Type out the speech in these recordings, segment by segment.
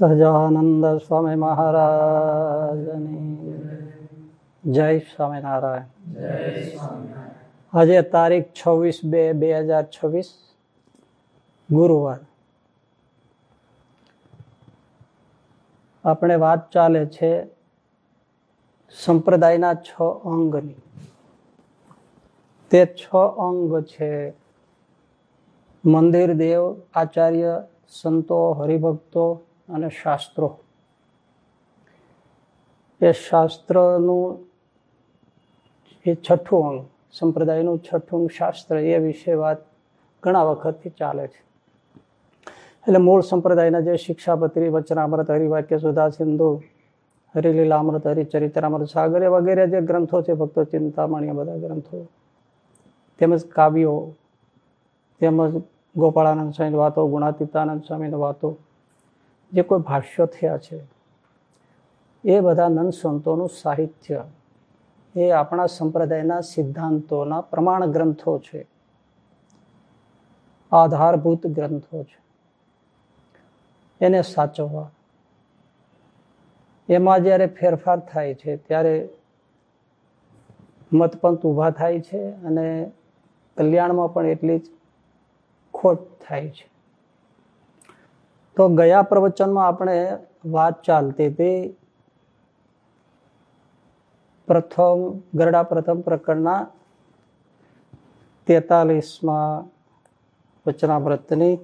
સહજાનંદ સ્વામી મહારાજની જય સ્વામિનારાયણ આજે તારીખ છવ્વીસ બે બે હજાર છવ્વીસ ગુરુવાર આપણે વાત ચાલે છે સંપ્રદાયના છ અંગની તે છ અંગ છે મંદિર દેવ આચાર્ય સંતો હરિભક્તો અને શાસ્ત્રો. એ શાસ્ત્રનું એ છઠ્ઠું અંગ, સંપ્રદાયનું છઠ્ઠું શાસ્ત્ર, એ વિશે વાત ઘણા વખતથી ચાલે છે. એટલે મૂળ સંપ્રદાયના જે શિક્ષાપત્રી, વચનામૃત, હરિવાક્ય સુધા સિંધુ, હરિલીલામૃત, હરિચરિત્રામૃત, સાગર વગેરે જે ગ્રંથો છે, ભક્તો ચિંતામણી બધા ગ્રંથો. તેમજ કાવ્યો, તેમજ ગોપાળાનંદ સ્વામીની વાતો, ગુણાતીતાનંદ સ્વામીની વાતો જે કોઈ ભાષ્યો થયા છે, એ બધા નંદ સંતોનું સાહિત્ય, એ આપણા સંપ્રદાયના સિદ્ધાંતોના પ્રમાણ ગ્રંથો છે. આધારભૂત ગ્રંથો છે. એને સાચવવા. એમાં જ્યારે ફેરફાર થાય છે, ત્યારે મતપંથ ઊભા થાય છે અને કલ્યાણમાં પણ એટલી જ ખોટ થાય છે. તો ગયા પ્રવચનમાં આપણે વાત ચાલતી હતી પ્રથમ, ગરડા પ્રથમ પ્રકરણના તેતાલીસમાં વચનાવ્રતની.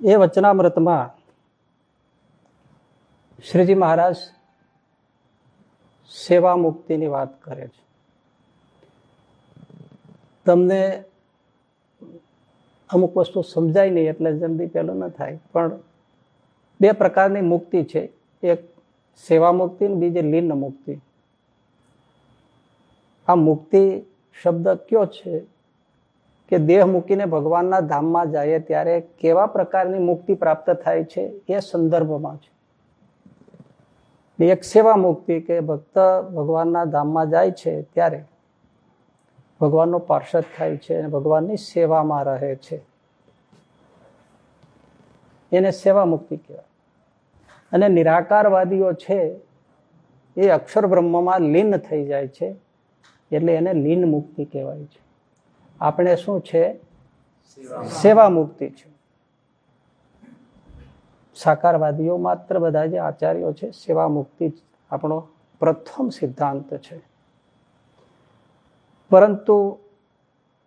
એ વચનામૃતમાં શ્રીજી મહારાજ સેવા મુક્તિની વાત કરે છે. તમને અમુક વસ્તુ સમજાય નહીં, એટલે જલ્દી પેલું ન થાય. પણ બે પ્રકારની મુક્તિ છે. એક સેવા મુક્તિ ને બીજી લીન મુક્તિ. આ મુક્તિ શબ્દ કયો છે કે દેહ મૂકીને ભગવાનના ધામમાં જાય ત્યારે કેવા પ્રકારની મુક્તિ પ્રાપ્ત થાય છે એ સંદર્ભમાં છે. એક સેવા મુક્તિ કે ભક્ત ભગવાનના ધામમાં જાય છે ત્યારે ભગવાનનો પાર્ષદ થાય છે અને ભગવાનની સેવામાં રહે છે. એને સેવા મુક્તિ કહેવાય. અને નિરાકારવાદીઓ છે એ અક્ષર બ્રહ્મમાં લીન થઈ જાય છે એટલે એને લીન મુક્તિ કહેવાય છે. આપણે શું છે? સેવા મુક્તિ છે. સાકારવાદીઓ માત્ર બધા જે આચાર્યો છે, સેવા મુક્તિ આપણો પ્રથમ સિદ્ધાંત છે. પરંતુ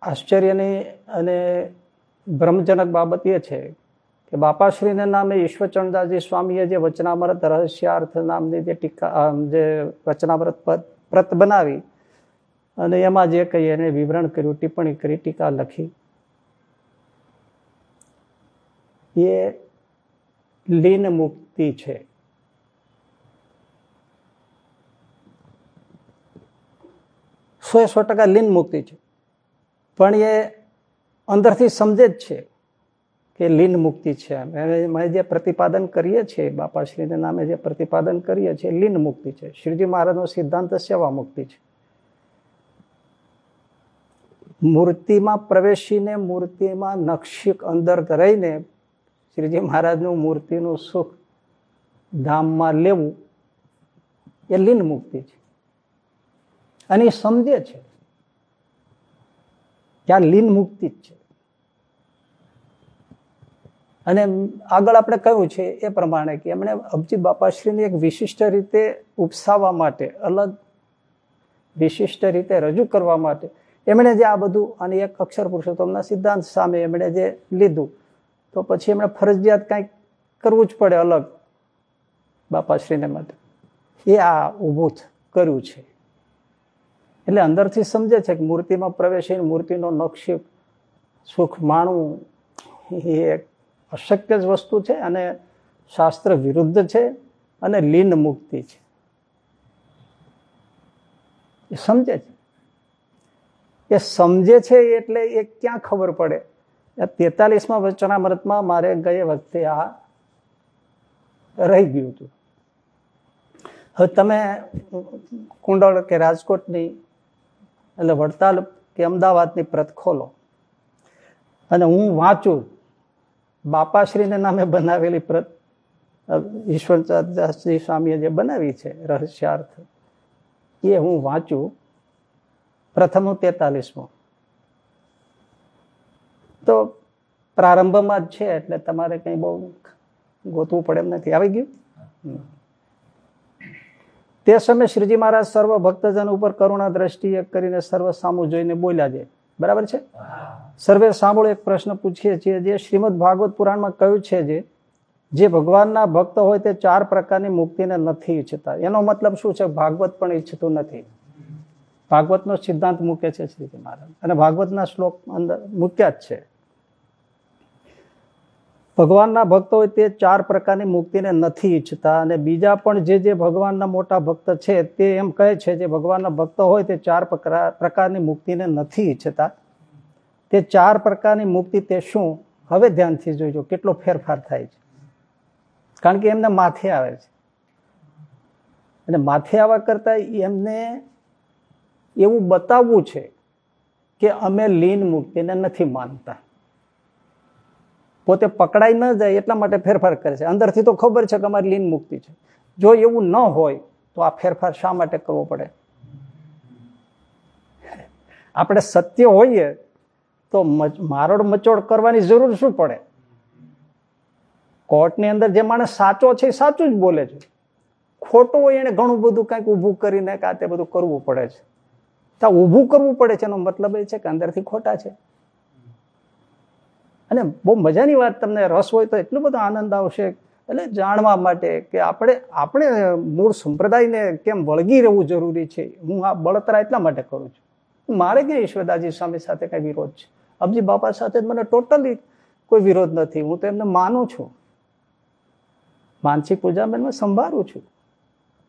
આશ્ચર્યની અને બ્રહ્મજનક બાબત એ છે કે બાપાશ્રીને નામે ઈશ્વરચંદાજી સ્વામીએ જે વચનામૃત રહસ્યાર્થ નામની જે ટીકા જે વચનામૃત પ્રત બનાવી અને એમાં જે કહીએ એને વિવરણ કર્યું, ટિપ્પણી કરી, ટીકા લખી, એ લીન મુક્તિ છે. સો સો ટકા લીન મુક્તિ છે. પણ એ અંદરથી સમજે જ છે કે લીન મુક્તિ છે અમે જે પ્રતિપાદન કરીએ છીએ, બાપાશ્રીને નામે જે પ્રતિપાદન કરીએ છીએ લીન મુક્તિ છે. શ્રીજી મહારાજનો સિદ્ધાંત સેવા મુક્તિ છે. મૂર્તિમાં પ્રવેશીને મૂર્તિમાં નક્ષિક અંદર રહીને શ્રીજી મહારાજનું મૂર્તિનું સુખ ધામમાં લેવું એ લીન મુક્તિ છે. અને એ સમજે છે કે લીન મુક્તિ જ છે. અને આગળ આપણે કહ્યું છે એ પ્રમાણે કે એમણે અબજી બાપાશ્રીને એક વિશિષ્ટ રીતે ઉપસાવવા માટે, અલગ વિશિષ્ટ રીતે રજૂ કરવા માટે એમણે જે આ બધું અને એક અક્ષર પુરુષોત્તમના સિદ્ધાંત સામે એમણે જે લીધું તો પછી એમણે ફરજિયાત કંઈક કરવું જ પડે અલગ બાપાશ્રીને માટે. એ આ ઊભું કર્યું છે. એટલે અંદરથી સમજે છે કે મૂર્તિમાં પ્રવેશીને મૂર્તિનો નક્ષી સુખ માણવું એ એક અશક્ય જ વસ્તુ છે અને શાસ્ત્ર વિરુદ્ધ છે અને લીન મુક્તિ છે. એ સમજે છે. એ સમજે છે એટલે એ ક્યાં ખબર પડે? તેતાલીસમાં વચનામૃતમાં મારે ગયે વખતે આ રહી ગયું હતું. હવે તમે કુંડળ કે રાજકોટની એટલે વડતાલ કે અમદાવાદની પ્રત ખોલો. અને હું વાંચું. બાપાશ્રીને નામે બનાવેલી પ્રત ઈશ્વરદાસજી સ્વામીએ જે બનાવી છે, રહસ્યાર્થ, એ હું વાંચું. પ્રથમ તેતાલીસમો. તો પ્રારંભમાં જ છે, એટલે તમારે કંઈ બહુ ગોતવું પડે એમ નથી. આવી ગયું? તે સમયે શ્રીજી મહારાજ સર્વ ભક્તજન ઉપર કરુણા દ્રષ્ટિએ કરીને સર્વ સામું જોઈને બોલ્યા છે. બરાબર છે? સર્વે સાંભળો એક પ્રશ્ન પૂછીએ છીએ. જે શ્રીમદ ભાગવત પુરાણમાં કહ્યું છે જે જે ભગવાનના ભક્ત હોય તે ચાર પ્રકારની મુક્તિને નથી ઈચ્છતા. એનો મતલબ શું છે? ભાગવત પણ ઈચ્છતું નથી. ભાગવતનો સિદ્ધાંત મૂકે છે શ્રીજી મહારાજ. અને ભાગવતના શ્લોક અંદર મૂક્યા જ છે. ભગવાનના ભક્તો હોય તે ચાર પ્રકારની મુક્તિને નથી ઈચ્છતા અને બીજા પણ જે જે ભગવાનના મોટા ભક્ત છે તે એમ કહે છે જે ભગવાનના ભક્ત હોય તે ચાર પ્રકારની મુક્તિને નથી ઈચ્છતા. તે ચાર પ્રકારની મુક્તિ તે શું? હવે ધ્યાનથી જોઈજો કેટલો ફેરફાર થાય છે. કારણ કે એમને માથે આવે છે. અને માથે આવવા કરતા એમને એવું બતાવવું છે કે અમે લીન મુક્તિને નથી માનતા. પોતે પકડાઈ ન જાય એટલા માટે ફેરફાર કરે છે. અંદરથી તો ખબર છે કે અમારી લીન મુક્તિ છે. જો એવું ન હોય, તો આ ફેરફાર શા માટે કરવો પડે? આપણે સત્ય હોઈએ, તો મારોડ મચોડ કરવાની જરૂર શું પડે? કોર્ટની અંદર જે માણસ સાચો છે એ સાચું જ બોલે છે. ખોટું હોય એને ઘણું બધું કંઈક ઊભું કરીને કાં તે બધું કરવું પડે છે. તો ઊભું કરવું પડે છે એનો મતલબ એ છે કે અંદરથી ખોટા છે. અને બહુ મજાની વાત તમને રસ હોય તો એટલો બધો આનંદ આવશે. એટલે જાણવા માટે કે આપણે આપણે મૂળ સંપ્રદાયને કેમ વળગી રહેવું જરૂરી છે, હું આ બળતરા એટલા માટે કરું છું. મારે ક્યાં ઈશ્વરદાસજી સ્વામી સાથે કઈ વિરોધ છે? અબજી બાપા સાથે મને ટોટલી કોઈ વિરોધ નથી. હું તો એમને માનું છું. માનસિક પૂજાબેનમાં સંભાળું છું.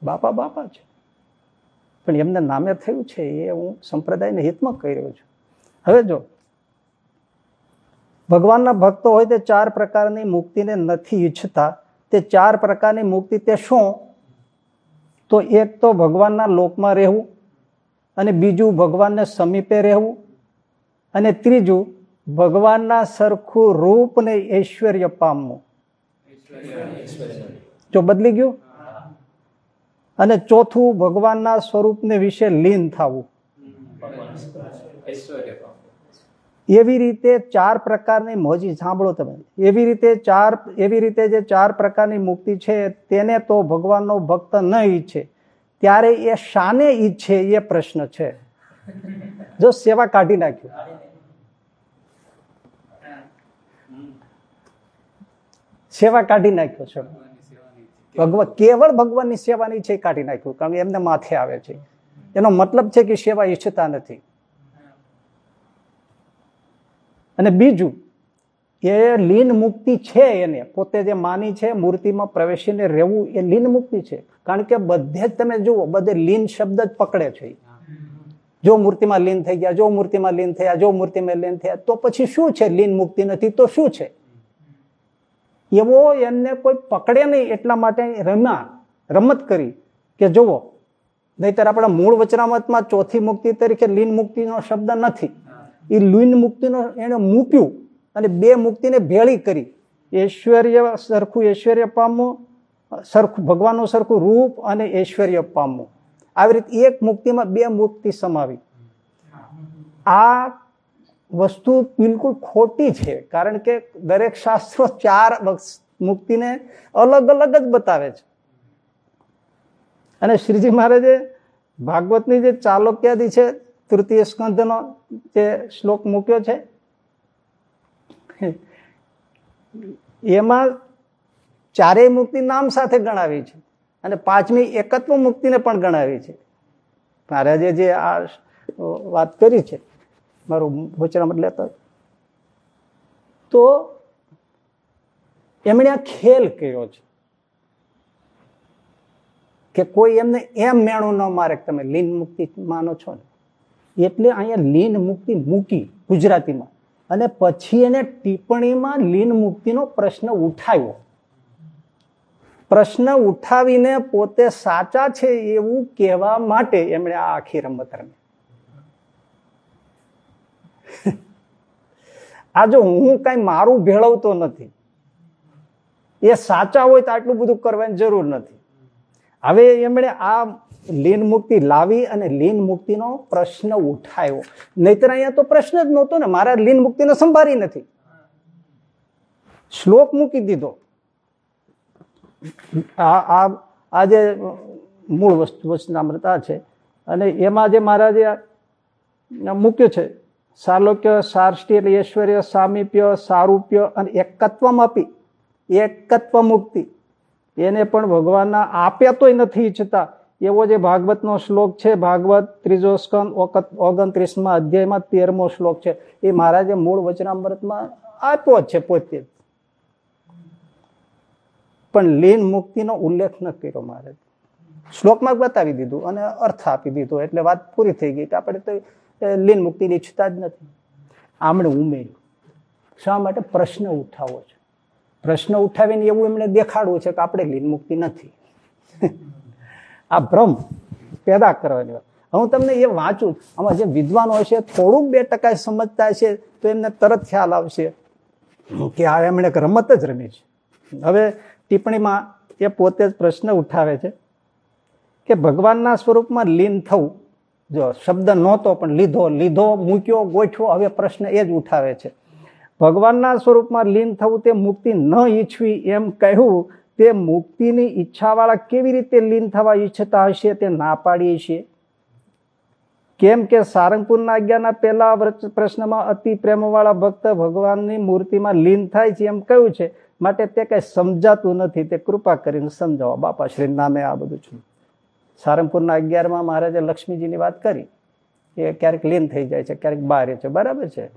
બાપા બાપા છે. પણ એમને નામે થયું છે એ હું સંપ્રદાયને હિતમાં કહી રહ્યો છું. હવે જો ભગવાનના ભક્તો હોય તે ચાર પ્રકારની મુક્તિને નથી ઈચ્છતા. તે ચાર પ્રકારની મુક્તિ તે શું? તો એક તો ભગવાનના લોકમાં રહેવું અને બીજું ભગવાનને સમીપે રહેવું અને ત્રીજું ભગવાનના સરખું રૂપને ઐશ્વર્ય પામવું. જો બદલી ગયું? અને ચોથું ભગવાનના સ્વરૂપને વિશે લીન થવું. એવી રીતે ચાર પ્રકારની મોજી, સાંભળો તમે. એવી રીતે ચાર, એવી રીતે જે ચાર પ્રકારની મુક્તિ છે, તેને તો ભગવાનનો ભક્ત ન ઈચ્છે. ત્યારે એ શાને ઈચ્છે એ પ્રશ્ન છે. જો સેવા કાઢી નાખ્યું. સેવા કાઢી નાખ્યો છે ભગવાન કેવળ ભગવાનની સેવાની છે કાઢી નાખ્યું, કારણ કે એમને માથે આવે છે. એનો મતલબ છે કે સેવા ઈચ્છતા નથી. અને બીજું, એ લીન મુક્તિ છે એને, પોતે જે માની છે મૂર્તિમાં પ્રવેશીને રહેવું એ લીન મુક્તિ છે. કારણ કે બધે જ તમે જુઓ, બધે લીન શબ્દ જ પકડે છે. જો મૂર્તિમાં લીન થઈ ગયા, જો મૂર્તિમાં લીન થયા, જો મૂર્તિમાં લીન થયા, તો પછી શું છે? લીન મુક્તિ નથી તો શું છે? એવો એમને કોઈ પકડે નહીં એટલા માટે રમ્યા રમત કરી કે જુઓ, નહીતર આપણા મૂળ વચનામતમાં ચોથી મુક્તિ તરીકે લીન મુક્તિનો શબ્દ નથી. એ લુઈન મુક્તિનો એને મૂક્યું અને બે મુક્તિને ભેળી કરી. ઐશ્વર્ય સરખું ઐશ્વર્ય પામવું સરખું ભગવાનનું સરખું રૂપ અને ઐશ્વર્ય પામવું આવી રીતે એક મુક્તિમાં બે મુક્તિ સમાવી. આ વસ્તુ બિલકુલ ખોટી છે, કારણ કે દરેક શાસ્ત્રો ચાર મુક્તિને અલગ અલગ જ બતાવે છે. અને શ્રીજી મહારાજે ભાગવતની જે ચાલોક્યાદી છે તૃતીય સ્કંધનો જે શ્લોક મૂક્યો છે, એમાં ચારેય મુક્તિ નામ સાથે ગણાવી છે અને પાંચમી એકત્વ મુક્તિને પણ ગણાવી છે. મહારાજે જે આ વાત કરી છે, મારું ભૂચરામત લેતો તો એમણે આ ખેલ કર્યો છે કે કોઈ એમને એમ મેણું ન મારે તમે લીન મુક્તિ માનો છો ને. એટલે અહીંયા લીન મુક્તિ મૂકી ગુજરાતીમાં. અને પછી એને ટિપ્પણીમાં લીન મુક્તિનો પ્રશ્ન ઉઠાવ્યો. પ્રશ્ન ઉઠાવીને પોતે સાચા છે એવું કહેવા માટે એમણે આ આખી રમત રમી. આ જો હું કઈ મારું ભેળવતો નથી, એ સાચા હોય તો આટલું બધું કરવાની જરૂર નથી. હવે એમણે આ લીન મુક્તિ લાવી અને લીન મુક્તિનો પ્રશ્ન ઉઠાયો. નહીતર અહીંયા તો પ્રશ્ન જ નહોતો ને, મારા લીન મુક્તિને સંભાળી નથી. શ્લોક મૂકી દીધો. આ આ જે મૂળ વસ્તુ, વચનામૃતા છે, અને એમાં જે મહારાજે મૂક્યું છે, સાલોક્ય, સારષ્ટી એટલે ઐશ્વર્ય, સામીપ્ય, સારૂપ્ય અને એકત્વમ આપી એકત્વ મુક્તિ. એને પણ ભગવાનના આપ્યા તોય નથી ઈચ્છતા. એવો જે ભાગવતનો શ્લોક છે, ભાગવત ત્રીજો સ્કંદ ઓગણત્રીસમાં અધ્યાયમાં તેરમો શ્લોક છે. એ મહારાજે મૂળ વચનામૃતમાં આપ્યો જ છે પોતે પણ લીન મુક્તિનો ઉલ્લેખ ન કર્યો મહારાજ. શ્લોકમાં બતાવી દીધું અને અર્થ આપી દીધો, એટલે વાત પૂરી થઈ ગઈ કે આપણે તો લીન મુક્તિની ઈચ્છતા જ નથી. આમણે ઉમેર્યું. શા માટે? પ્રશ્ન ઉઠાવો છે. પ્રશ્ન ઉઠાવીને એવું એમણે દેખાડવું છે કે આપણે લીન મુક્તિ નથી. આ ભ્રમ પેદા કરવાની વાત. હું તમને એ વાંચું, આમાં જે વિદ્વાનો હશે થોડુંક બે ટકા સમજતા છે, તો એમને તરત ખ્યાલ આવશે કે આ એમણે રમત જ રમી છે. હવે ટિપ્પણીમાં એ પોતે જ પ્રશ્ન ઉઠાવે છે કે ભગવાનના સ્વરૂપમાં લીન થવું, જો શબ્દ નહોતો પણ લીધો લીધો, મૂક્યો, ગોઠવો, હવે પ્રશ્ન એ જ ઉઠાવે છે. ભગવાનના સ્વરૂપમાં લીન થવું તે મુક્તિ ન ઈચ્છવી એમ કહ્યું તે મુક્તિની ઈચ્છાવાળા કેવી રીતે લીન થવા ઈચ્છતા હશે તે ના પાડીએ છીએ. કેમ કે સારંગપુરના આજ્ઞાના પહેલા પ્રશ્નમાં અતિ પ્રેમવાળા ભક્ત ભગવાનની મૂર્તિમાં લીન થાય છે એમ કહ્યું છે. માટે તે કંઈ સમજાતું નથી. તે કૃપા કરીને સમજાવો. બાપા, શ્રી નામે આ બધું છું. સારંગપુરના અગિયારમાં મહારાજે લક્ષ્મીજીની વાત કરી. એ ક્યારેક લીન થઈ જાય છે, ક્યારેક બહાર છે. બરાબર છે.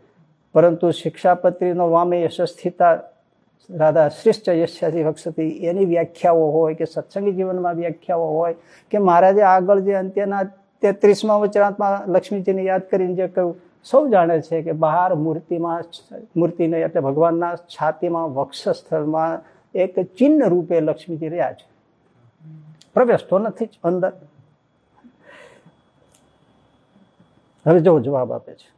પરંતુ શિક્ષાપત્રીનો વામે યશસ્થિતા રાધા શ્રેષ્ઠ યશ્યાથી ભક્ષતી. એની વ્યાખ્યાઓ હોય કે સત્સંગી જીવનમાં વ્યાખ્યાઓ હોય કે મહારાજે આગળ જે અંત્યના તેત્રીસમાં વચરાંતમાં લક્ષ્મીજીને યાદ કરીને જે કહ્યું, સૌ જાણે છે કે બહાર મૂર્તિમાં મૂર્તિને એટલે ભગવાનના છાતીમાં વક્ષસ્થળમાં એક ચિહ્ન રૂપે લક્ષ્મીજી રહ્યા છે. પ્રવેશ તો નથી જ અંદર. હવે જો જવાબ આપે છે.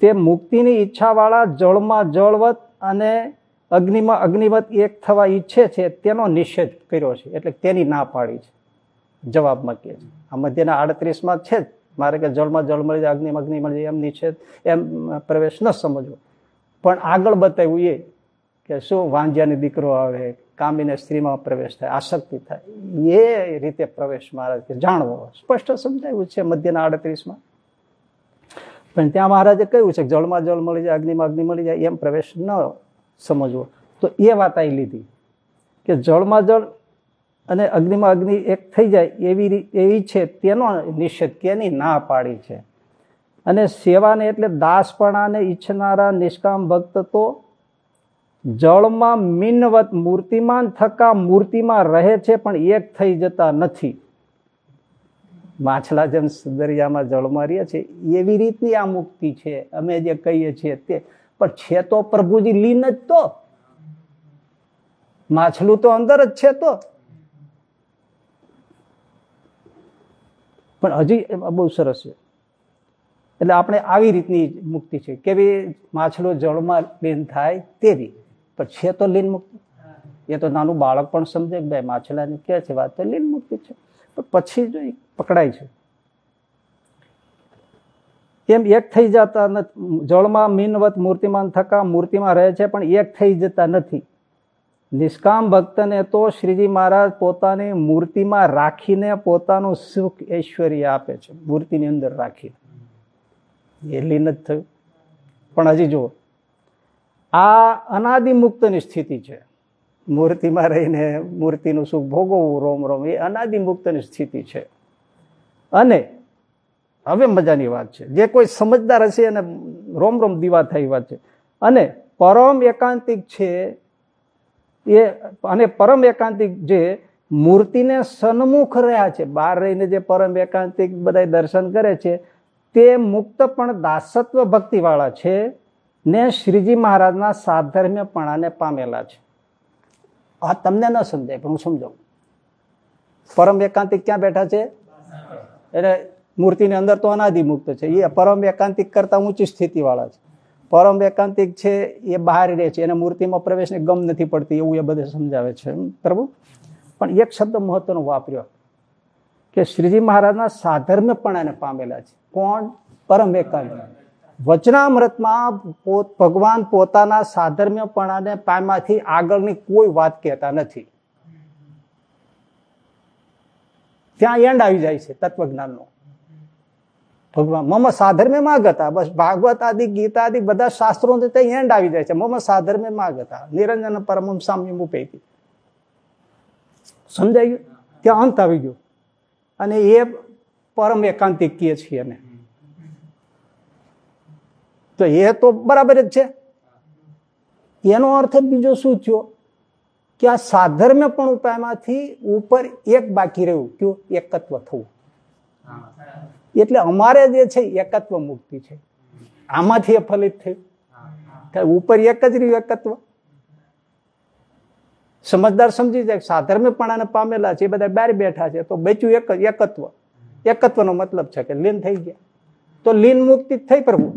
તે મુક્તિની ઈચ્છાવાળા જળમાં જળવત અને અગ્નિમાં અગ્નિવત એક થવા ઈચ્છે છે, તેનો નિષેધ કર્યો છે, એટલે તેની ના પાડી છે. જવાબમાં કે છે. આ મધ્યના આડત્રીસમાં છે જ. મારે કે જળમાં જળ મળી જાય, અગ્નિમાં અગ્નિ મળી જાય, એમ નિષેધ, એમ પ્રવેશ ન સમજવો. પણ આગળ બતાવ્યું એ કે શું વાંજ્યાની દીકરો આવે, કામીને સ્ત્રીમાં પ્રવેશ થાય, આસક્તિ થાય. એ રીતે પ્રવેશ કે જાણવો. સ્પષ્ટ સમજાયું છે મધ્યના આડત્રીસમાં. પણ ત્યાં મહારાજે કહ્યું છે જળમાં જળ મળી જાય, અગ્નિમાં અગ્નિ મળી જાય, એમ પ્રવેશ ન સમજવો. તો એ વાત આવી લીધી કે જળમાં જળ અને અગ્નિમાં અગ્નિ એક થઈ જાય એવી એવી છે તેનો નિષેધ કેની ના પાડી છે. અને સેવાને એટલે દાસપણાને ઈચ્છનારા નિષ્કામ ભક્ત તો જળમાં મીનવત મૂર્તિમાન થકા મૂર્તિમાં રહે છે પણ એક થઈ જતા નથી. માછલા જેમ દરિયામાં જળમાં રહીએ છે, એવી રીતની આ મુક્તિ છે. અમે જે કહીએ છીએ તે, પણ છે તો પ્રભુજી લીન જ તો. માછલું તો અંદર જ છે તો. પણ હજી બહુ સરસ છે. એટલે આપણે આવી રીતની મુક્તિ છે. કેવી માછલો જળમાં લીન થાય તેવી. પણ છે તો લીન મુક્તિ. એ તો નાનું બાળક પણ સમજે કે ભાઈ માછલાની કે છે વાત તો લીન મુક્તિ છે. પછી જ પકડાય છે. એમ એક થઈ જતા નથી, જળમાં મીનવત મૂર્તિમાન થકા, મૂર્તિમાં રહે છે, પણ એક થઈ જતા નથી. નિષ્કામ ભક્તને તો શ્રીજી મહારાજ પોતાની મૂર્તિમાં રાખીને પોતાનું સુખ ઐશ્વર્ય આપે છે, મૂર્તિની અંદર રાખીને. એ લીન જ થયું. પણ હજી જુઓ, આ અનાદિ મુક્તની સ્થિતિ છે. મૂર્તિમાં રહીને મૂર્તિનું સુખ ભોગવવું રોમ રોમ, એ અનાદિ મુક્તની સ્થિતિ છે. અને હવે મજાની વાત છે. જે કોઈ સમજદાર હશે અને રોમ રોમ દીવા થઈ વાત છે. અને પરમ એકાંતિક છે એ, અને પરમ એકાંતિક જે મૂર્તિને સન્મુખ રહ્યા છે, બહાર રહીને જે પરમ એકાંતિક બધા દર્શન કરે છે, તે મુક્ત પણ દાસત્વ ભક્તિવાળા છે ને શ્રીજી મહારાજના સાધર્મ્યપણાને પામેલા છે. આ તમને ન સમજાય, પણ હું સમજાવું. પરમ એકાંતિક ક્યાં બેઠા છે? એટલે મૂર્તિની અંદર તો અનાદિ મુક્ત છે. એ પરમ એકાંતિક કરતા ઊંચી સ્થિતિવાળા છે. પરમ એકાંતિક છે, એ બહાર રહે છે. એને મૂર્તિમાં પ્રવેશને ગમ નથી પડતી, એવું એ બધે સમજાવે છે. પ્રભુ? પણ એક શબ્દ મહત્વનો વાપર્યો કે શ્રીજી મહારાજના સાધર્મ્યપણાને પામેલા છે. કોણ? પરમ એકાંત વચનામૃતમાં ભગવાન પોતાના સાધર્મ્યપણાને પામ્યાથી આગળની કોઈ વાત કહેતા નથી. ત્યાં એન્ડ આવી જાય છે તત્વજ્ઞાનનો. ભગવાન, મમ સાધર્મે માગ હતા બસ ભાગવત આદિ, ગીતા આદિ બધા શાસ્ત્રો ત્યાં એન્ડ આવી જાય છે. મમ સાધર્મે માગ હતા નિરંજન પરમ સામ્ય ઉપેતી. સમજાઈ ગયું ત્યાં અંત આવી ગયો. અને એ પરમ એકાંતિક કીએ છીએ એને તો એ તો બરાબર જ છે. એનો અર્થ બીજો શું થયો? કે આ સાધર્મ્ય પણ ઉપાયમાંથી ઉપર એક બાકી રહ્યું. કયું? એકત્વ થવું. એટલે અમારે જે છે એકત્વ મુક્તિ છે. આમાંથી એ ફલિત થયું. ઉપર એક જ રહ્યું એકત્વ. સમજદાર સમજી જાય સાધર્મ્યપણાને પામેલા છે, એ બધા બાર બેઠા છે, તો બચ્યું એક એકત્વ. એકત્વનો મતલબ છે કે લીન થઈ ગયા. તો લીન મુક્તિ થઈ પ્રભુ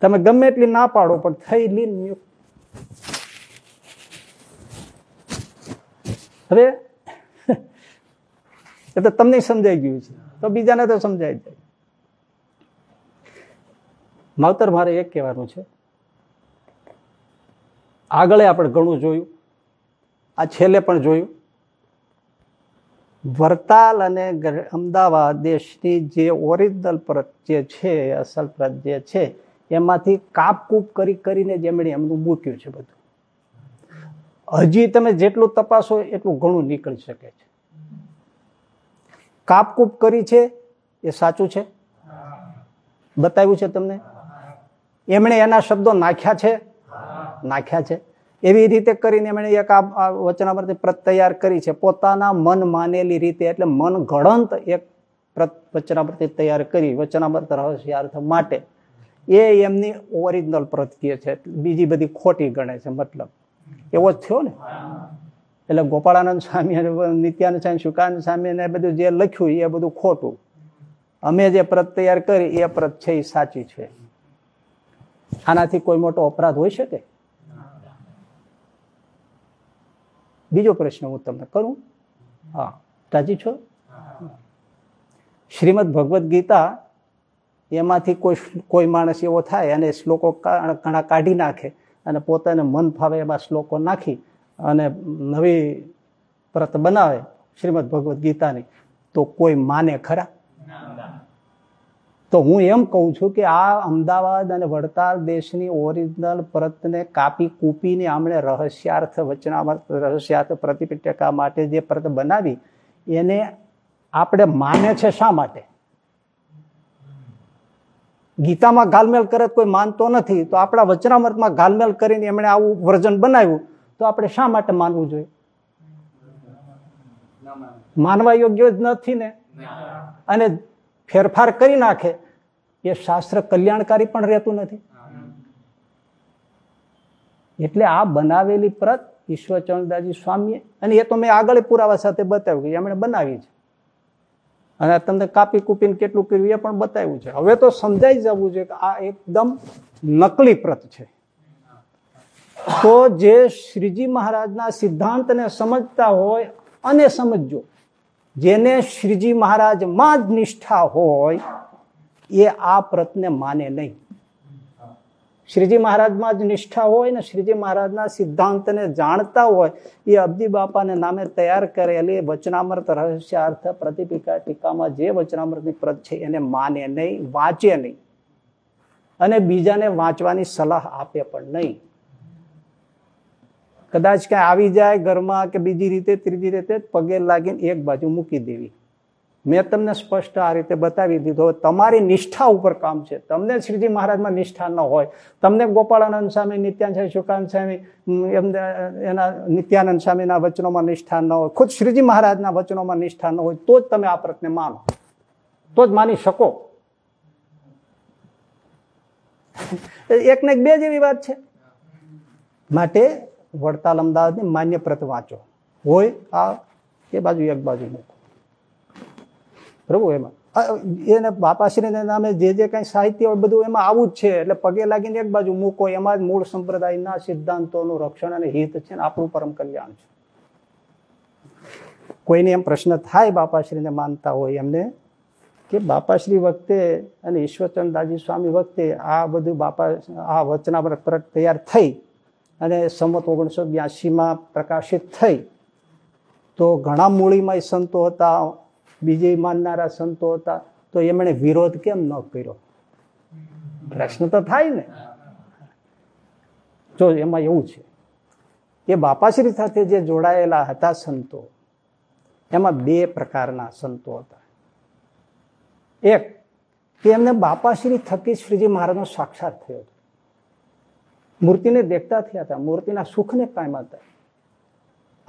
તમે ગમે એટલી ના પાડો, પણ થઈ લીન હવે, એ તો તમને સમજાઈ ગયું છે. તો બીજાને તો સમજાય જાય. માવતર, મારે એક કહેવાનું છે. આગળ આપણે ઘણું જોયું. આ છેલ્લે પણ જોયું. વરતાલ અને અમદાવાદ દેશની જે ઓરિજિનલ પ્રત જે છે, અસલ પ્રત છે એમાંથી કાપકૂપ કરી કરીને જેમણે એમનું મૂક્યું છે બધું. હજી તમે જેટલું તપાસો એટલું ઘણું નીકળી શકે છે. કાપકૂપ કરી છે એ સાચું છે? બતાવ્યું છે તમને? એમણે એના શબ્દો નાખ્યા છે? નાખ્યા છે. એવી રીતે કરીને એમણે એક આ વચનામૃત પ્રત તૈયાર કરી છે. પોતાના મન માનેલી રીતે એટલે મન ઘડંત એક પરથી તૈયાર કરી. વચનામૃત રહસ્યાર્થ માટે. એ એમની ઓરિજિનલ પ્રત કહે છે. બીજી બધી ખોટી ગણે છે મતલબ. એવો જ થયો ને? એટલે ગોપાળાનંદ સ્વામી અને નિત્યાનંદ સ્વામી શુકાનંદ સ્વામી ને બધું જે લખ્યું એ બધું ખોટું. અમે જે પ્રત તૈયાર કરી એ પ્રત છે એ સાચી છે. આનાથી કોઈ મોટો અપરાધ હોઈ શકે? બીજો પ્રશ્ન હું તમને કરું. હા રાજી છો? શ્રીમદ ભગવદ્ ગીતા એમાંથી કોઈ કોઈ માણસ એવો થાય અને શ્લોકો ઘણા કાઢી નાખે અને પોતાને મન ફાવે એમાં શ્લોકો નાખી અને નવી પ્રત બનાવે શ્રીમદ ભગવદ્ ગીતાની. તો કોઈ માને ખરા? તો હું એમ કહું છું કે આ અમદાવાદ અને વડતાલ દેશની ઓરિજિનલ પ્રતને કાપી કૂપીને આમણે રહસ્યાર્થ વચના રહસ્યાર્થ પ્રતિપિટકા માટે જે પ્રત બનાવી, એને આપણે માને છે શા માટે? ગીતામાં ગાલમેલ કરે કોઈ માનતો નથી, તો આપણા વચનામૃતમાં ગાલમેલ કરીને એમણે આવું વર્જન બનાવ્યું, તો આપણે શા માટે માનવું જોઈએ? માનવા યોગ્ય જ નથી ને? અને ફેરફાર કરી નાખે, એ શાસ્ત્ર કલ્યાણકારી પણ રહેતું નથી. એટલે આ બનાવેલી પ્રત ઈશ્વરચંદ્રદાસજી સ્વામીએ, અને એ તો મેં આગળ પુરાવા સાથે બતાવ્યું કે એમણે બનાવી છે. અને તમને કાપી કૂપીને કેટલું કર્યું એ પણ બતાવ્યું છે. હવે તો સમજાઈ જવું છે કે આ એકદમ નકલી પ્રત છે. તો જે શ્રીજી મહારાજના સિદ્ધાંતને સમજતા હોય અને સમજજો, જેને શ્રીજી મહારાજમાં જ નિષ્ઠા હોય, એ આ પ્રતને માને નહીં. શ્રીજી મહારાજમાં જ નિષ્ઠા હોય ને શ્રીજી મહારાજના સિદ્ધાંતને જાણતા હોય, એ અબ્દી બાપાને નામે તૈયાર કરેલી વચનામૃત રહસ્યાર્થ પ્રતિપિકા ટીકામાં જે વચનામૃતની પ્રત છે એને માને નહીં, વાંચે નહીં. અને બીજાને વાંચવાની સલાહ આપે પણ નહીં. કદાચ ક્યાંય આવી જાય ઘરમાં કે બીજી રીતે, ત્રીજી રીતે, પગે લાગીને એક બાજુ મૂકી દેવી. મેં તમને સ્પષ્ટ આ રીતે બતાવી દીધો. તમારી નિષ્ઠા ઉપર કામ છે. તમને શ્રીજી મહારાજમાં નિષ્ઠા ન હોય. તમને ગોપાળાનંદ સ્વામી, નિત્યાનંદ સ્વામી એમને એના, નિત્યાનંદ સ્વામીના વચનોમાં નિષ્ઠા ન હોય. ખુદ શ્રીજી મહારાજના વચનોમાં નિષ્ઠા ન હોય, તો જ તમે આ પ્રત્યે માનો. તો જ માની શકો. એક ને બે જેવી વાત છે. માટે વડતાલ અમદાવાદની માન્ય પ્રત વાંચો. હોય આ એ બાજુ, એક બાજુ મૂકો. પ્રભુ એમાં. એને બાપાશ્રીના નામે જે જે કઈ સાહિત્ય હોય બધું એમાં આવું જ છે. એટલે પગે લાગીને એક બાજુ મૂકો, એમાં જ મૂળ સંપ્રદાયના સિદ્ધાંતોનું રક્ષણ અને હિત છે ને આપણું પરમ કલ્યાણ છે. કોઈને એમ પ્રશ્ન થાય બાપાશ્રીને માનતા હોય એમને કે બાપાશ્રી વખતે અને ઈશ્વરચંદ્રદાસજી સ્વામી વખતે આ બધું બાપા, આ વચના પરત તૈયાર થઈ અને સંમત ઓગણીસો બ્યાસીમાં પ્રકાશિત થઈ. તો ઘણા મૂળીમાં સંતો હતા બીજે માનનારા સંતો હતા, તો એમણે વિરોધ કેમ ન કર્યો? પ્રશ્ન તો થાય ને. જો એમાં એવું છે કે બાપાશ્રી સાથે જે જોડાયેલા હતા સંતો, એમાં બે પ્રકારના સંતો હતા. એક કે એમને બાપાશ્રી થકી શ્રીજી મહારાજનો સાક્ષાત થયો હતો. મૂર્તિને દેખતા થયા હતા, મૂર્તિના સુખને કાયમ હતા.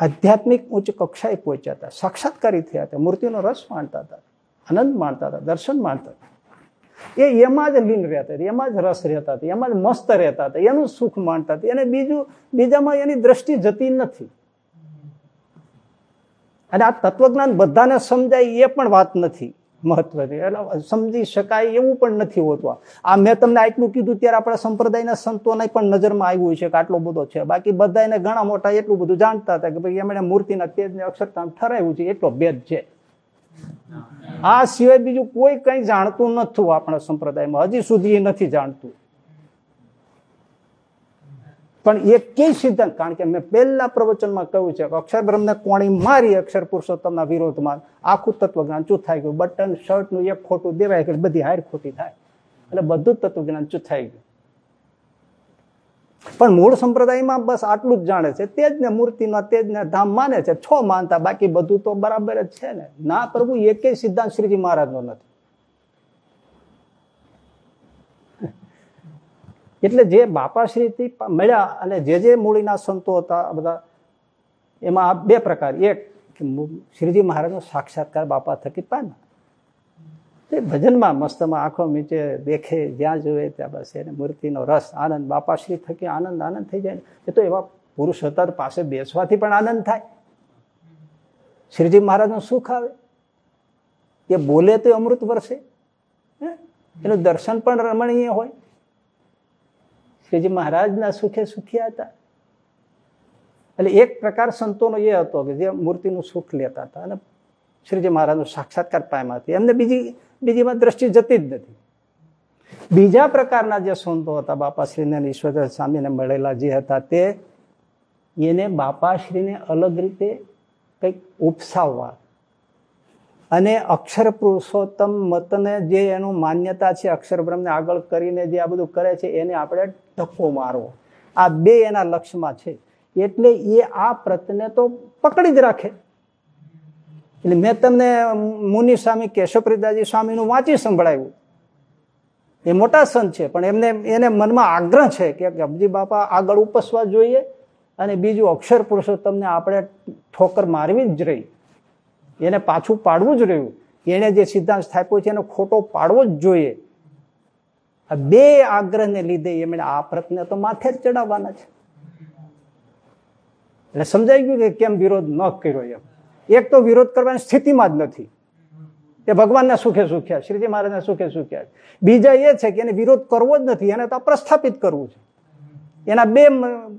આધ્યાત્મિક ઉચ્ચ કક્ષાએ પહોંચ્યા હતા. સાક્ષાત્કારી થયા હતા. મૂર્તિનો રસ માણતા હતા. આનંદ માણતા હતા. દર્શન માણતા હતા. એ એમાં જ લીન રહેતા હતા. એમાં જ રસ રહેતા હતા. એમાં જ મસ્ત રહેતા હતા. એનું સુખ માણતા હતા. એને બીજું, બીજામાં એની દ્રષ્ટિ જતી નથી. અને આ તત્વજ્ઞાન બધાને સમજાય એ પણ વાત નથી. મહત્વની. એટલે સમજી શકાય એવું પણ નથી હોતું આ. મેં તમને આટલું કીધું ત્યારે આપણા સંપ્રદાયના સંતોને પણ નજરમાં આવ્યું છે કે આટલો બધો છે. બાકી બધાને ઘણા મોટા એટલું બધું જાણતા હતા કે ભાઈ એમણે મૂર્તિના તેજને અક્ષરતા ઠરાવ્યું છે, એટલો ભેદ છે. આ સિવાય બીજું કોઈ કઈ જાણતું નથી આપણા સંપ્રદાયમાં. હજી સુધી નથી જાણતું. પણ એ કઈ સિદ્ધાંત? કારણ કે મેં પહેલા પ્રવચનમાં કહ્યું છે કે અક્ષર બ્રહ્મને કોણી મારી અક્ષર પુરુષોત્તમના વિરોધમાં આખું તત્વજ્ઞાન ચૂથાઈ ગયું. બટન, શર્ટનું એક ખોટું દેવાય કે બધી હાર ખોટી થાય. એટલે બધું તત્વજ્ઞાન ચૂથાઈ ગયું. પણ મૂળ સંપ્રદાયમાં બસ આટલું જ જાણે છે. તે જ ને મૂર્તિના, તે જ ને ધામ માને છે. છ માનતા, બાકી બધું તો બરાબર જ છે ને. ના, પ્રભુ એકે સિદ્ધાંત શ્રીજી મહારાજનો નથી. એટલે જે બાપાશ્રીથી મળ્યા અને જે જે મૂળીના સંતો હતા બધા, એમાં બે પ્રકાર. એક, કે શ્રીજી મહારાજનો સાક્ષાત્કાર બાપા થકી પામ્યા. તે ભજનમાં મસ્તમાં આંખો નીચે દેખે, જ્યાં જોવે ત્યાં બસ એને મૂર્તિનો રસ, આનંદ. બાપાશ્રી થકી આનંદ આનંદ થઈ જાય. એ તો એવા પુરુષ હતા પાસે બેસવાથી પણ આનંદ થાય. શ્રીજી મહારાજનું સુખ આવે. એ બોલે તો અમૃત વર્ષે એનું દર્શન પણ રમણીય હોય. શ્રીજી મહારાજના સુખે સુખી હતા. એટલે એક પ્રકાર સંતોનો એ હતો કે જે મૂર્તિનું સુખ લેતા હતા અને શ્રીજી મહારાજનો સાક્ષાત્કાર પામ્યા હતી એમને બીજી, બીજીમાં દ્રષ્ટિ જતી જ નથી. બીજા પ્રકારના જે સંતો હતા બાપાશ્રીને ઈશ્વર સ્વામીને મળેલા જે હતા તે એને બાપાશ્રીને અલગ રીતે કંઈક ઉપસાવવા. અને અક્ષર પુરુષોત્તમ મતને જે એનું માન્યતા છે, અક્ષર બ્રહ્મને આગળ કરીને જે આ બધું કરે છે, એને આપણે ધક્કો મારવો. આ બે એના લક્ષ્યમાં છે. એટલે એ આ પ્રતને તો પકડી જ રાખે. એટલે મેં તમને મુનિ સ્વામી કેશવપ્રિદાજી સ્વામીનું વાંચી સંભળાવ્યું. એ મોટા સંત છે, પણ એમને, એને મનમાં આગ્રહ છે કે અબજી બાપા આગળ ઉપસવા જોઈએ અને બીજું અક્ષર પુરુષોત્તમને આપણે ઠોકર મારવી જ રહી. એને પાછું પાડવું જ રહ્યું. એને જે સિદ્ધાંત સ્થાપ્યો છે, એને ખોટો પાડવો જ જોઈએ. બે આગ્રહને લીધે એમણે આ પ્રશ્ન તો માથે જ ચડાવવાના છે. એટલે સમજાઈ ગયું કે કેમ વિરોધ ન કર્યો એમ. એક તો વિરોધ કરવાની સ્થિતિમાં જ નથી. એ ભગવાનના સુખે સુખ્યા, શ્રીજી મહારાજના સુખે સુખ્યા. બીજા એ છે કે એને વિરોધ કરવો જ નથી, એને તો પ્રસ્થાપિત કરવું છે. એના બે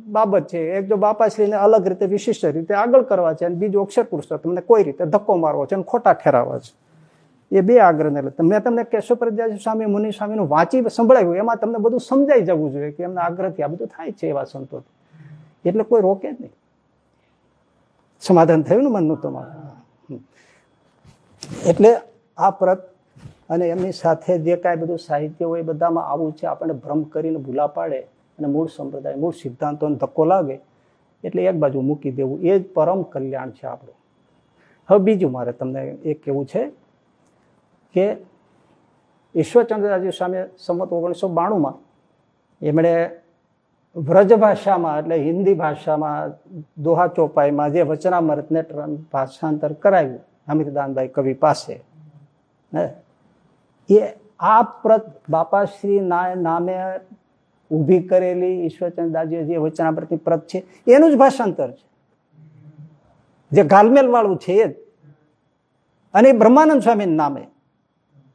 બાબત છે. એક જો બાપાશ્રીને અલગ રીતે વિશિષ્ટ રીતે આગળ કરવા છે અને બીજું અક્ષર તમને કોઈ રીતે ધક્કો મારવો છે અને ખોટા ઠેરાવવા છે. એ બે આગ્રહને મેં તમને કેશવ પ્રજાજી સ્વામી, મુનિ સ્વામીનું વાંચી સંભળાયું. એમાં તમને બધું સમજાઈ જવું જોઈએ કે એમના આગ્રહથી આ બધું થાય છે એવા સંતો. એટલે કોઈ રોકે જ નહીં. સમાધાન થયું ને મનનું તમારું? એટલે આ પ્રત અને એમની સાથે જે કાંઈ બધું સાહિત્ય હોય બધામાં આવું છે. આપણને ભ્રમ કરીને ભૂલા પાડે અને મૂળ સંપ્રદાય, મૂળ સિદ્ધાંતોને ધક્કો લાગે એટલે એક બાજુ મૂકી દેવું. એ જ પરમ કલ્યાણ છે આપણું. હવે બીજું મારે તમને એ કેવું છે. કે ઈશ્વરચંદ્રરાજી સ્વામી સંમત ઓગણીસો બાણુંમાં એમણે વ્રજ ભાષામાં એટલે હિન્દી ભાષામાં દોહા ચોપાઈમાં જે વચનામૃતને ભાષાંતર કરાવ્યું હમિતદાનભાઈ કવિ પાસે. એ આ પ્રત બાપાશ્રી નામે ઊભી કરેલી ઈશ્વરચંદ્રદાસજીએ જે વચનામૃતની પ્રત છે, એનું જ ભાષાંતર છે. જે ગાલમેલ વાળું છે એ જ. અને બ્રહ્માનંદ સ્વામી નામે.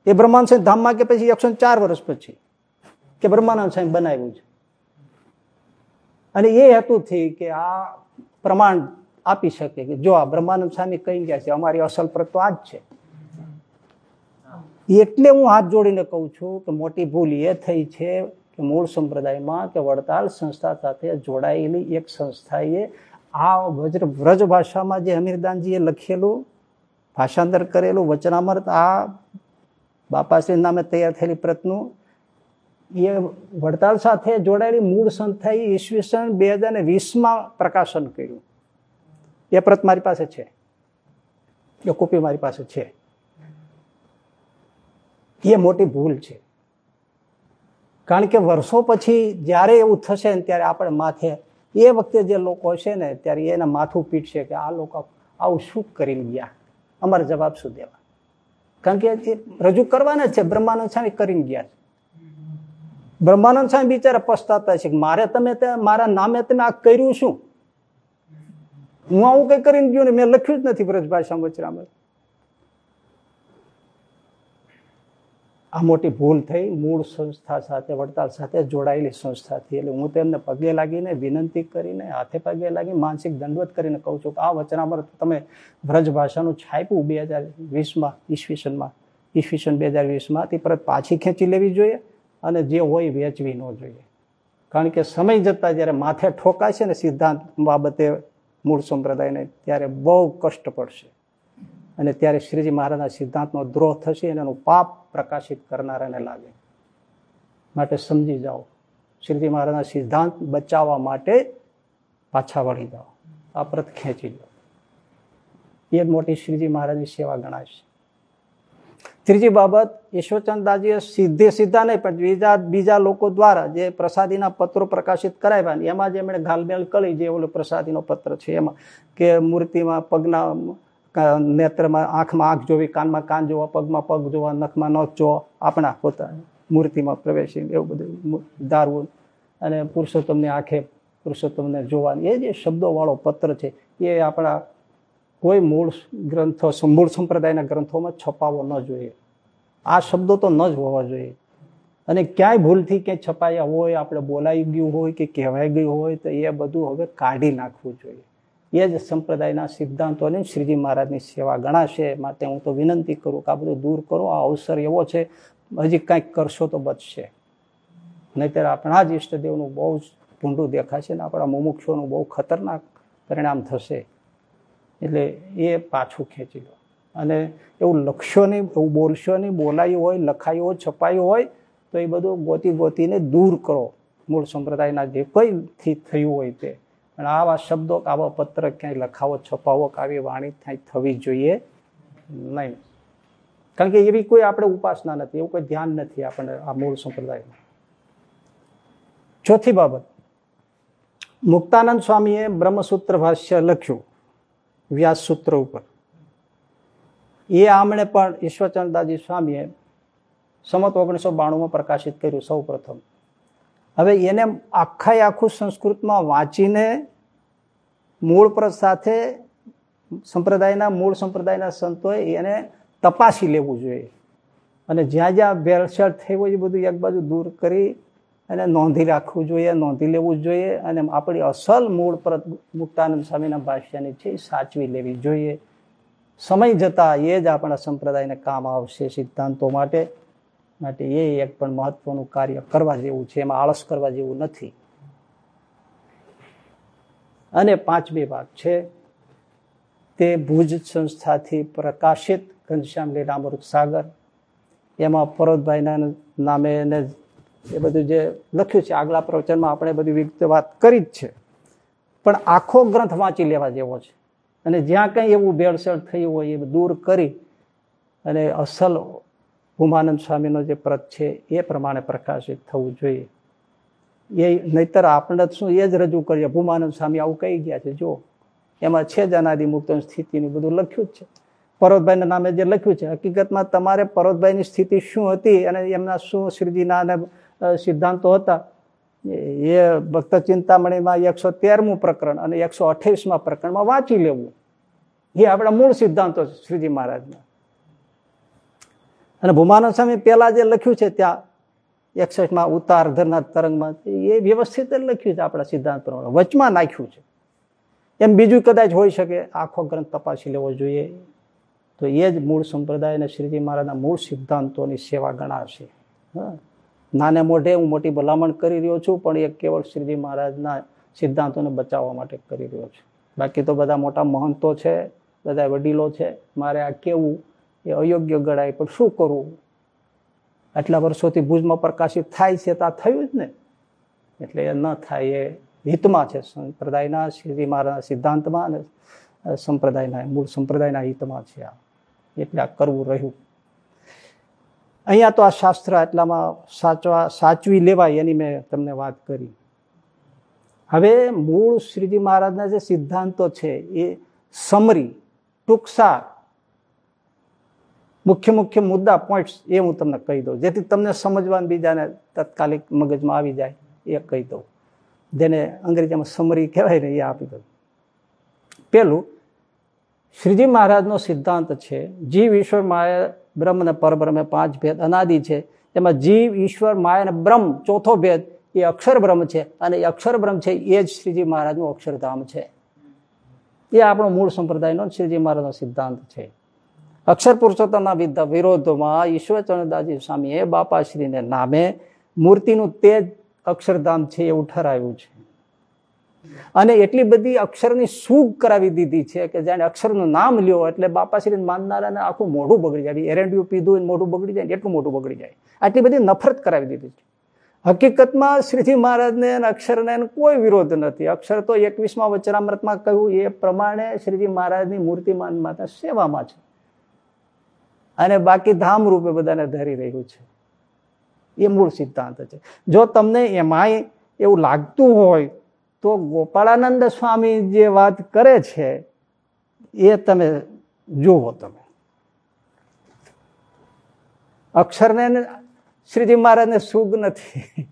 એ બ્રહ્માંડ સાહેબ ધામમાં કે પછી એકસો ચાર વર્ષ પછી કે બ્રહ્માનંદ સાહેબ બનાવ્યું છે. અને એ હેતુથી કે આ પ્રમાણ આપી શકે કે જો આ બ્રહ્માનંદ સ્વામી કહી ગયા છે, અમારી અસલ પ્રત આ જ છે. એટલે હું હાથ જોડીને કહું છું કે મોટી ભૂલ એ થઈ છે કે મૂળ સંપ્રદાયમાં કે વડતાલ સંસ્થા સાથે જોડાયેલી એક સંસ્થાએ આ વજ્ર વ્રજ ભાષામાં જે અમીરદાનજીએ લખેલું, ભાષાંતર કરેલું, વચનામૃત, આ બાપાશ્રી નામે તૈયાર થયેલી પ્રતનું, એ વડતાલ સાથે જોડાયેલી મૂળ સંસ્થાએ ઈસવીસન બે હજાર વીસમાં પ્રકાશન કર્યું. એ પ્રત મારી પાસે છે. એ કોપી મારી પાસે છે. એ મોટી ભૂલ છે. કારણ કે વર્ષો પછી જ્યારે એવું થશે ને ત્યારે આપણે માથે, એ વખતે જે લોકો હશે ને ત્યારે એને માથું પીટશે કે આ લોકો આવું શું કરીને ગયા? અમારે જવાબ શું દેવા? કારણ કે રજૂ કરવાના છે. બ્રહ્માનંદ સ્વામી કરીને ગયા છે. બ્રહ્માનંદ સ્વામી બિચારા પસ્તાતા છે મારે તમે મારા નામે તમે આ કર્યું શું? હું આવું કઈ કરીને ગયું ને મેં લખ્યું જ નથી બ્રજભાષા વચરામાં આ મોટી ભૂલ થઈ, મૂળ સંસ્થા સાથે, વડતાલ સાથે જોડાયેલી સંસ્થાથી એટલે હું તેમને પગે લાગીને વિનંતી કરીને, હાથે પગે લાગી માનસિક દંડવત કરીને કહું છું કે આ વચનામૃત તમે વ્રજ ભાષાનું છાપ્યું બે હજાર વીસમાં, ઈસવીસનમાં. ઈસવીસન બે હજાર વીસમાં તે પરત પાછી ખેંચી લેવી જોઈએ અને જે હોય વેચવી ન જોઈએ. કારણ કે સમય જતાં જ્યારે માથે ઠોકાશે ને સિદ્ધાંત બાબતે મૂળ સંપ્રદાયને ત્યારે બહુ કષ્ટ પડશે. અને ત્યારે શ્રીજી મહારાજના સિદ્ધાંતનો દ્રોહ થશે અને એનું પાપ પ્રકાશિત કરનારાને લાગે. માટે સમજી જાઓ. શ્રીજી મહારાજના સિદ્ધાંત બચાવવા માટે પાછા વળી જાઓ. આ પ્રત ખેંચી લો. એ મોટી શ્રીજી મહારાજની સેવા ગણાશે ત્રીજી બાબત ઈશ્વરચંદાજીએ સીધે સીધા નહીં, પણ બીજા બીજા લોકો દ્વારા જે પ્રસાદીના પત્રો પ્રકાશિત કરાવ્યા એમાં જે એમણે ગાલમેલ કરી જે ઓલો પ્રસાદીનો પત્ર છે એમાં, કે મૂર્તિમાં પગના નેત્રમાં આંખમાં આંખ જોવી, કાનમાં કાન જોવા, પગમાં પગ જોવા, નખમાં નખ જોવા, આપણા પોતા મૂર્તિમાં પ્રવેશી એવું બધું ધારવું. અને પુરુષોત્તમની આંખે પુરુષોત્તમને જોવાની. એ જે શબ્દોવાળો પત્ર છે, એ આપણા કોઈ મૂળ ગ્રંથો મૂળ સંપ્રદાયના ગ્રંથોમાં છપાવવો ન જોઈએ. આ શબ્દો તો ન જ હોવા જોઈએ. અને ક્યાંય ભૂલથી ક્યાંય છપાયા હોય, આપણે બોલાઈ ગયું હોય કે કહેવાઈ ગયું હોય, તો એ બધું હવે કાઢી નાખવું જોઈએ. એ જ સંપ્રદાયના સિદ્ધાંતોને શ્રીજી મહારાજની સેવા ગણાશે. માટે હું તો વિનંતી કરું કે આ બધું દૂર કરો. આ અવસર એવો છે, હજી કંઈક કરશો તો બચશે. નહીતર આપણા જ ઈષ્ટદેવનું બહુ જ ભૂંડું દેખાશે ને આપણા મુમુક્ષોનું બહુ ખતરનાક પરિણામ થશે. એટલે એ પાછું ખેંચી લો. અને એવું લખશો નહીં, એવું બોલશો નહીં, બોલાયું હોય, લખાયું હોય, છપાયું હોય, તો એ બધું ગોતી ગોતીને દૂર કરો. મૂળ સંપ્રદાયના જે કંઈથી થયું હોય તે. અને આવા શબ્દો આવા પત્ર ક્યાંય લખાવો, છપાવો આવી વાણી ક્યાંય થવી જોઈએ નહીં. કારણ કે એવી કોઈ આપણે ઉપાસના નથી, એવું કોઈ ધ્યાન નથી આપણે આ મૂળ સંપ્રદાયમાં. ચોથી બાબત. મુક્તાનંદ સ્વામીએ બ્રહ્મસૂત્ર ભાષ્ય લખ્યું વ્યાસ સૂત્ર ઉપર. એ આમણે પણ ઈશ્વરચંદાજી સ્વામીએ સમત ઓગણીસો બાણુંમાં પ્રકાશિત કર્યું સૌ પ્રથમ હવે એને આખા આખું સંસ્કૃતમાં વાંચીને મૂળ પ્રત સાથે સંપ્રદાયના મૂળ સંપ્રદાયના સંતોએ એને તપાસી લેવું જોઈએ. અને જ્યાં જ્યાં ભેળસેળ થઈ હોય એ બધું એક બાજુ દૂર કરી અને નોંધી રાખવું જોઈએ, નોંધી લેવું જોઈએ અને આપણી અસલ મૂળ પ્રત મુક્તાનંદ સ્વામીના ભાષ્યની છે એ સાચવી લેવી જોઈએ. સમય જતાં એ જ આપણા સંપ્રદાયને કામ આવશે સિદ્ધાંતો માટે. માટે એ એક પણ મહત્વનું કાર્ય કરવા જેવું છે, એમાં આળસ કરવા જેવું નથી. અને પાંચમી વાત છે, તે ભુજ સંસ્થાથી પ્રકાશિત ઘનશ્યામ લીલામૃત સાગર. એમાં પરોતભાઈના નામે એને એ બધું જે લખ્યું છે, આગલા પ્રવચનમાં આપણે બધી વિગત વાત કરી જ છે. પણ આખો ગ્રંથ વાંચી લેવા જેવો છે. અને જ્યાં કંઈ એવું ભેળસેળ થયું હોય એ દૂર કરી અને અસલ ભૂમાનંદ સ્વામીનો જે પ્રત છે, એ પ્રમાણે પ્રકાશિત થવું જોઈએ. એ નહીતર આપણે શું, એ જ રજૂ કરીએ. ભૂમાનંદ સ્વામી આવું કહી ગયા છે. જો એમાં છે જ અનાદિમુક્ત સ્થિતિનું બધું લખ્યું જ છે. પર્વતભાઈના નામે જે લખ્યું છે, હકીકતમાં તમારે પર્વતભાઈની સ્થિતિ શું હતી અને એમના શું શ્રીજીના સિદ્ધાંતો હતા? એ ભક્ત ચિંતામણીમાં એકસો તેરમું પ્રકરણ અને એકસો અઠ્યાવીસમાં પ્રકરણમાં વાંચી લેવું. એ આપણા મૂળ સિદ્ધાંતો છે શ્રીજી મહારાજના. અને ભૂમાનંદ સ્વામી પેલા જે લખ્યું છે ત્યાં એકસઠમાં ઉતાર ધરના તરંગમાં, એ વ્યવસ્થિત લખ્યું છે આપણા સિદ્ધાંત પ્રમાણે વચમાં નાખ્યું છે. એમ બીજું કદાચ હોઈ શકે, આખો ગ્રંથ તપાસી લેવો જોઈએ. તો એ જ મૂળ સંપ્રદાય અને શ્રીજી મહારાજના મૂળ સિદ્ધાંતોની સેવા ગણાશે. નાને મોઢે હું મોટી ભલામણ કરી રહ્યો છું, પણ એ કેવળ શ્રીજી મહારાજના સિદ્ધાંતોને બચાવવા માટે કરી રહ્યો છું. બાકી તો બધા મોટા મહંતો છે, બધા વડીલો છે. મારે આ કેવું એ અયોગ્ય ગણાય. પણ શું કરવું? આટલા વર્ષોથી ભુજમાં પ્રકાશિત થાય છે તો આ થયું જ ને. એટલે એ ન થાય એ હિતમાં છે. સંપ્રદાયના શ્રીજી મહારાજના સિદ્ધાંતમાં અને સંપ્રદાયના, મૂળ સંપ્રદાયના હિતમાં છે આ. એટલે આ કરવું રહ્યું. અહીંયા તો આ શાસ્ત્ર એટલામાં સાચવા, સાચવી લેવાય એની મેં તમને વાત કરી. હવે મૂળ શ્રીજી મહારાજના જે સિદ્ધાંતો છે એ સમરી, ટૂંકસાર મુખ્ય મુખ્ય મુદ્દા પોઈન્ટ્સ એ હું તમને કહી દઉં. જેથી તમને સમજવાનું બીજાને તત્કાલિક મગજમાં આવી જાય, એ કહી દઉં. જેને અંગ્રેજીમાં સમરી કહેવાય ને એ આપી દઉં. પેલું, શ્રીજી મહારાજનો સિદ્ધાંત છે, જીવ, ઈશ્વર, માયા, બ્રહ્મ અને પરબ્રહ્મ પાંચ ભેદ અનાદિ છે. એમાં જીવ, ઈશ્વર, માયા અને બ્રહ્મ ચોથો ભેદ એ અક્ષર બ્રહ્મ છે અને એ અક્ષર બ્રહ્મ છે એ જ શ્રીજી મહારાજનું અક્ષરધામ છે. એ આપણો મૂળ સંપ્રદાયનો શ્રીજી મહારાજનો સિદ્ધાંત છે. અક્ષર પુરુષોત્તમના વિરોધમાં ઈશ્વરચંદ્રદાસજી સ્વામીએ બાપાશ્રીને નામે મૂર્તિનું તેજ અક્ષરધામ છે એવું ઠરાવ્યું છે. અને એટલી બધી અક્ષરની સૂગ કરાવી દીધી છે કે જાણે અક્ષરનું નામ લ્યો એટલે બાપાશ્રી માનનારાને આખું મોઢું બગડી જાય. એરંડિયું પીધું મોઢું બગડી જાય એટલું મોઢું બગડી જાય. આટલી બધી નફરત કરાવી દીધી છે. હકીકતમાં શ્રીજી મહારાજને અક્ષરને કોઈ વિરોધ નથી. અક્ષર તો એકવીસમાં વચરામૃતમાં કહ્યું, એ પ્રમાણે શ્રીજી મહારાજની મૂર્તિમાન માતા સેવામાં છે. અને બાકી ધામ રૂપે બધાને ધરી રહ્યું છે. એ મૂળ સિદ્ધાંત છે. જો તમને એમાંય એવું લાગતું હોય તો ગોપાળાનંદ સ્વામી જે વાત કરે છે, એ તમે જુઓ તમે. અક્ષરને શ્રીજી મહારાજને સુગ નથી.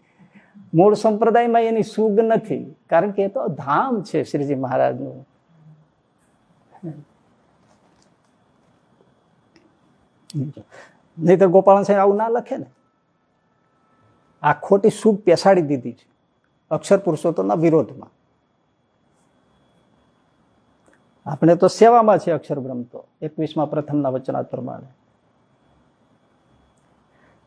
મૂળ સંપ્રદાયમાં એની સુગ નથી. કારણ કે એ તો ધામ છે શ્રીજી મહારાજનું. નહીં તો ગોપાલ સાહેબ આવું ના લખે ને. આ ખોટી સૂપ પેસાડી દીધી છે અક્ષર પુરુષોત્તમના વિરોધમાં. આપણે તો સેવામાં છે અક્ષર બ્રહ્મ તો. એકવીસમાં પ્રથમના વચનાત પ્રમાણે.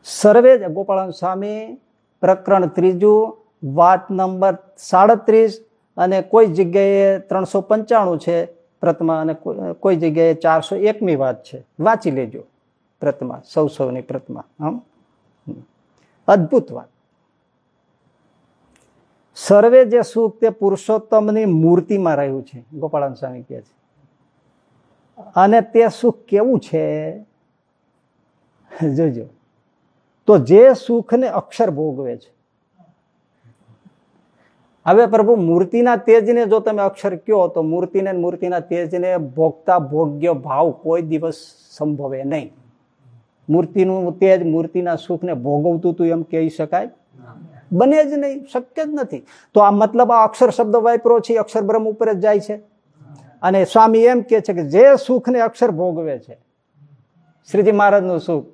સર્વે ગોપાલ સ્વામી પ્રકરણ ત્રીજું, વાત નંબર સાડત્રીસ અને કોઈ જગ્યાએ ત્રણસો પંચાણું છે પ્રથમા અને કોઈ જગ્યાએ ચારસો એકમી વાત છે. વાંચી લેજો. પ્રથમા સૌ સૌની પ્રતિમા. હમ? અદભુત વાત. સર્વે જે સુખ તે પુરુષોત્તમની મૂર્તિમાં રહ્યું છે ગોપાળાન સ્વામી કહે છે. અને તે સુખ કેવું છે? જોજો. તો જે સુખને અક્ષર ભોગવે છે. હવે પ્રભુ, મૂર્તિના તેજને જો તમે અક્ષર કયો તો મૂર્તિને મૂર્તિના તેજને ભોગતા ભોગ્ય ભાવ કોઈ દિવસ સંભવે નહીં. મૂર્તિનું તેજ મૂર્તિના સુખને ભોગવતું તું એમ કહી શકાય? બને જ નહીં, શક્ય જ નથી. તો આ મતલબ આ અક્ષર શબ્દ વાપરો છે અક્ષર બ્રહ્મ ઉપર જ જાય છે. અને સ્વામી એમ કે છે કે જે સુખને અક્ષર ભોગવે છે, શ્રીજી મહારાજનું સુખ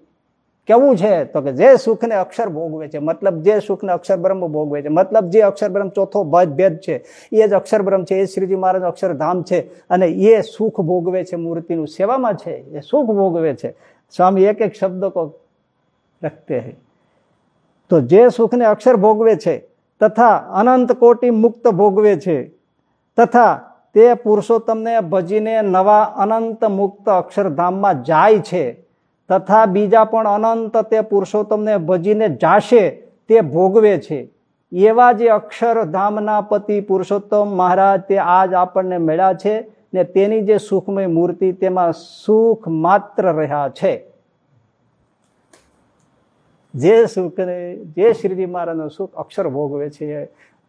કેવું છે? તો કે જે સુખને અક્ષર ભોગવે છે, મતલબ જે સુખને અક્ષર બ્રહ્મ ભોગવે છે, મતલબ જે અક્ષર બ્રહ્મ ચોથો ભેદ છે, એ જ અક્ષર બ્રહ્મ છે, એ શ્રીજી મહારાજ અક્ષરધામ છે. અને એ સુખ ભોગવે છે મૂર્તિનું સેવામાં છે, એ સુખ ભોગવે છે. સ્વામી એક એક શબ્દ કો રખતે હૈ. તો જે સુખને અક્ષર ભોગવે છે, તથા અનંત કોટી મુક્ત ભોગવે છે, તથા તે પુરુષોત્તમને ભજીને નવા અનંત મુક્ત અક્ષરધામમાં જાય છે, તથા બીજા પણ અનંત તે પુરુષોત્તમને ભજીને જાશે, તે ભોગવે છે. એવા જે અક્ષરધામના પતિ પુરુષોત્તમ મહારાજ તે આજ આપણને મળ્યા છે. ને તેની જે સુખમય મૂર્તિ તેમાં સુખ માત્ર રહ્યા છે. જે સુખને, જે શ્રીજી મહારાજનો સુખ અક્ષર ભોગવે છે,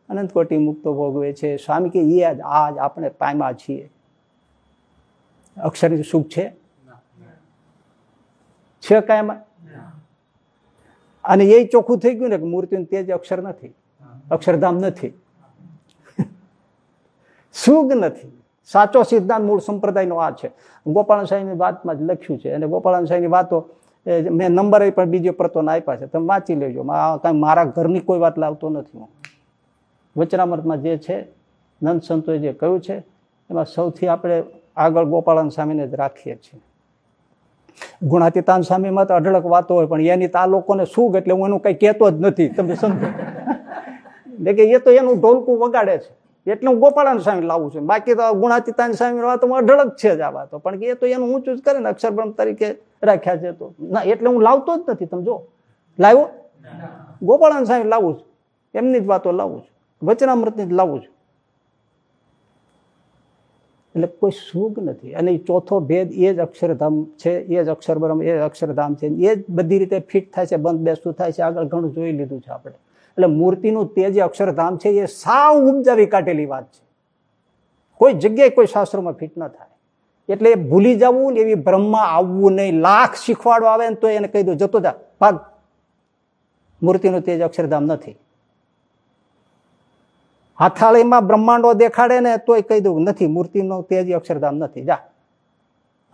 અનંત કોટી મુક્તો ભોગવે છે, સ્વામી કે એ આજ આપણે પામ્યા છીએ. અક્ષર સુખ છે? છે કાયમાં અને એ ચોખ્ખું થઈ ગયું ને કે મૂર્તિનું તેજ અક્ષર નથી. અક્ષરધામ નથી. સુખ નથી. સાચો સિદ્ધાંત મૂળ સંપ્રદાયનો આ છે. ગોપાલ સાહેબની વાતમાં જ લખ્યું છે. અને ગોપાલ સાહેબની વાતો મેં નંબર પણ બીજો પ્રતોને આપ્યા છે. તમે વાંચી લેજો. કાંઈ મારા ઘરની કોઈ વાત લાવતો નથી હું. વચનામૃતમાં જે છે, નંદ સંતોએ જે કહ્યું છે, એમાં સૌથી આપણે આગળ ગોપાળન સ્વામીને જ રાખીએ છીએ. ગુણાતીતાન સ્વામીમાં તો અઢળક વાતો હોય, પણ એની તો આ લોકોને શું એટલે હું એનું કંઈ કહેતો જ નથી. તમે સમજો. એટલે કે એ તો એનું ઢોલકું વગાડે છે. એટલે હું ગોપાળાન સ્વામી લાવું છું. બાકી તો ગુણાતીતાની સ્વામી વાતોમાં અઢળક છે જ આ વાતો પણ એ તો એનું ઊંચું જ કરે ને અક્ષરબ્રહ્મ તરીકે રાખ્યા છે તો. ના, એટલે હું લાવતો જ નથી. તમે જો, લાવ્યો? ગોપાળાનું સ્વામી લાવું છું. એમની જ વાતો લાવું છું. વચનામૃતની જ લાવું છું. એટલે કોઈ સુગ નથી. અને એ ચોથો ભેદ એ જ અક્ષરધામ છે, એ જ અક્ષરબ્રહ્મ એ અક્ષરધામ છે. એ જ બધી રીતે ફિટ થાય છે, બંધ બેસતું થાય છે. આગળ ઘણું જોઈ લીધું છે આપણે. એટલે મૂર્તિનું તે જે અક્ષરધામ છે, એ સાવ ઉપજાવી કાઢેલી વાત છે. કોઈ જગ્યાએ કોઈ શાસ્ત્રોમાં ફિટ ન થાય. એટલે ભૂલી જવું ને એવી બ્રહ્મા આવવું નહીં. લાખ શીખવાડો આવે ને તો એને કહી દો, જતો જા, ભાગ. મૂર્તિનું તેજ અક્ષરધામ નથી. હાથાળીમાં બ્રહ્માંડો દેખાડે ને તોય કહી દઉં, નથી, મૂર્તિનો તેજ અક્ષરધામ નથી. જા.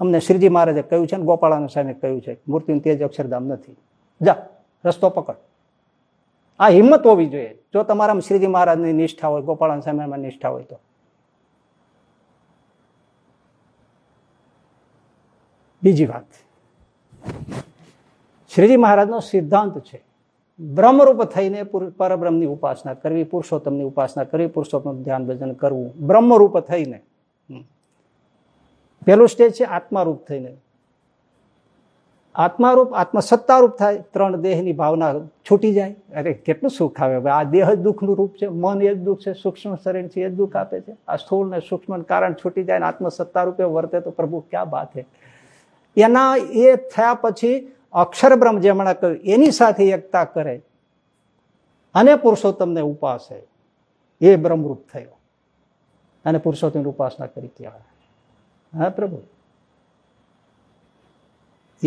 અમને શ્રીજી મહારાજે કહ્યું છે ને ગોપાળાના સામે કહ્યું છે, મૂર્તિનું તેજ અક્ષરધામ નથી. જા, રસ્તો પકડ. આ હિંમત હોવી જોઈએ. જો તમારામાં શ્રીજી મહારાજની નિષ્ઠા હોય, ગોપાળાન સામેમાં નિષ્ઠા હોય તો. બીજી વાત. શ્રીજી મહારાજનો સિદ્ધાંત છે. બ્રહ્મરૂપ થઈને પરબ્રહ્મની ઉપાસના કરવી, પુરુષોત્તમની ઉપાસના કરવી પુરુષોત્તમ ધ્યાન ભજન કરવું. બ્રહ્મરૂપ થઈને. પહેલું સ્ટેજ છે આત્મારૂપ થઈને. આત્મારૂપ, આત્મસત્તારૂપ થાય, ત્રણ દેહની ભાવના છૂટી જાય. અરે, કેટલું સુખ આવે. આ દેહ જ દુઃખનું રૂપ છે. મન એ જ દુઃખ છે. સૂક્ષ્મ શરીર છે, એ જ દુઃખ આપે છે. આ સ્થૂળ ને સૂક્ષ્મ કારણ છૂટી જાય આત્મસત્તા રૂપે વર્તે તો પ્રભુ ક્યાં બાત છે એના એ થયા પછી અક્ષર બ્રહ્મ જે હમણાં કહ્યું, એની સાથે એકતા કરે. અને પુરુષોત્તમને ઉપાસે એ બ્રહ્મરૂપ થયો. અને પુરુષોત્તમની ઉપાસના કરી કહેવાય હા, પ્રભુ.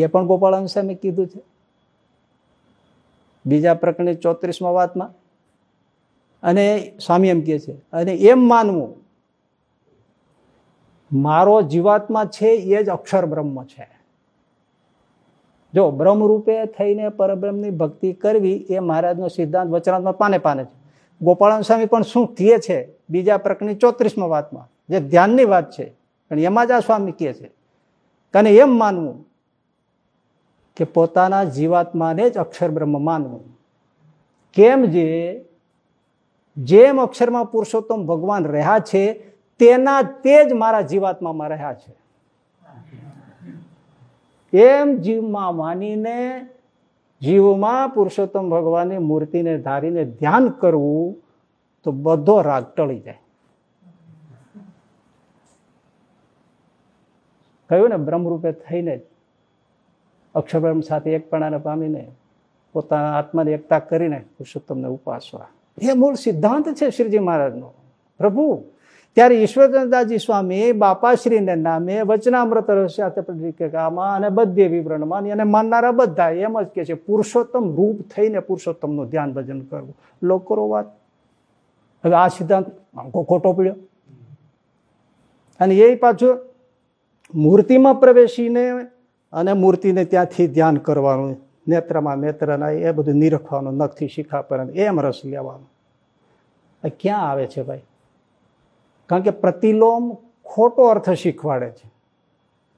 એ પણ ગોપાળાન સામે કીધું છે. બીજા પ્રકરણે ચોત્રીસમાં વાતમાં. અને સ્વામી એમ કે છે, અને એમ માનવું, મારો જીવાત્મા છે એ જ અક્ષર બ્રહ્મ છે. જો બ્રહ્મરૂપે થઈને પરબ્રહ્મની ભક્તિ કરવી એ મહારાજનો સિદ્ધાંત વચનાત્મા પાને પાને છે. ગોપાળન સ્વામી પણ શું કહે છે બીજા પ્રકરણની ચોત્રીસમાં વાતમાં? જે ધ્યાનની વાત છે, પણ એમાં જ આ સ્વામી કહે છે અને એમ માનવું કે પોતાના જીવાત્માને જ અક્ષર બ્રહ્મ માનવું. કેમ જે, જેમ અક્ષરમાં પુરુષોત્તમ ભગવાન રહ્યા છે, તેના તે જ મારા જીવાત્મામાં રહ્યા છે. એમ જીવમાં માનીને જીવમાં પુરુષોત્તમ ભગવાનની મૂર્તિને ધારીને ધ્યાન કરવું, તો બધો રાગ ટળી જાય. કહ્યું ને બ્રહ્મરૂપે થઈને અક્ષરબ્રહ્મ સાથે એકપણાને પામીને પોતાના આત્માને એકતા કરીને પુરુષોત્તમને ઉપાસવા એ મૂળ સિદ્ધાંત છે શ્રીજી મહારાજનો. પ્રભુ, ત્યારે ઈશ્વરચંદાજી સ્વામી બાપાશ્રીને નામે વચનામૃત રહસ્યામાં અને બધે વિવરણમાં અને માનનારા બધા એમ જ કે છે, પુરુષોત્તમ રૂપ થઈને પુરુષોત્તમનું ધ્યાન ભજન કરવું. લોકો વાત. હવે આ સિદ્ધાંત ખોટો પડ્યો. અને એ પાછું મૂર્તિમાં પ્રવેશીને અને મૂર્તિને ત્યાંથી ધ્યાન કરવાનું, નેત્રમાં નેત્રના એ બધું નિરખવાનું, નખથી શીખા પર એમ રસ લેવાનું. ક્યાં આવે છે ભાઈ? કારણ કે પ્રતિલોમ ખોટો અર્થ શીખવાડે છે.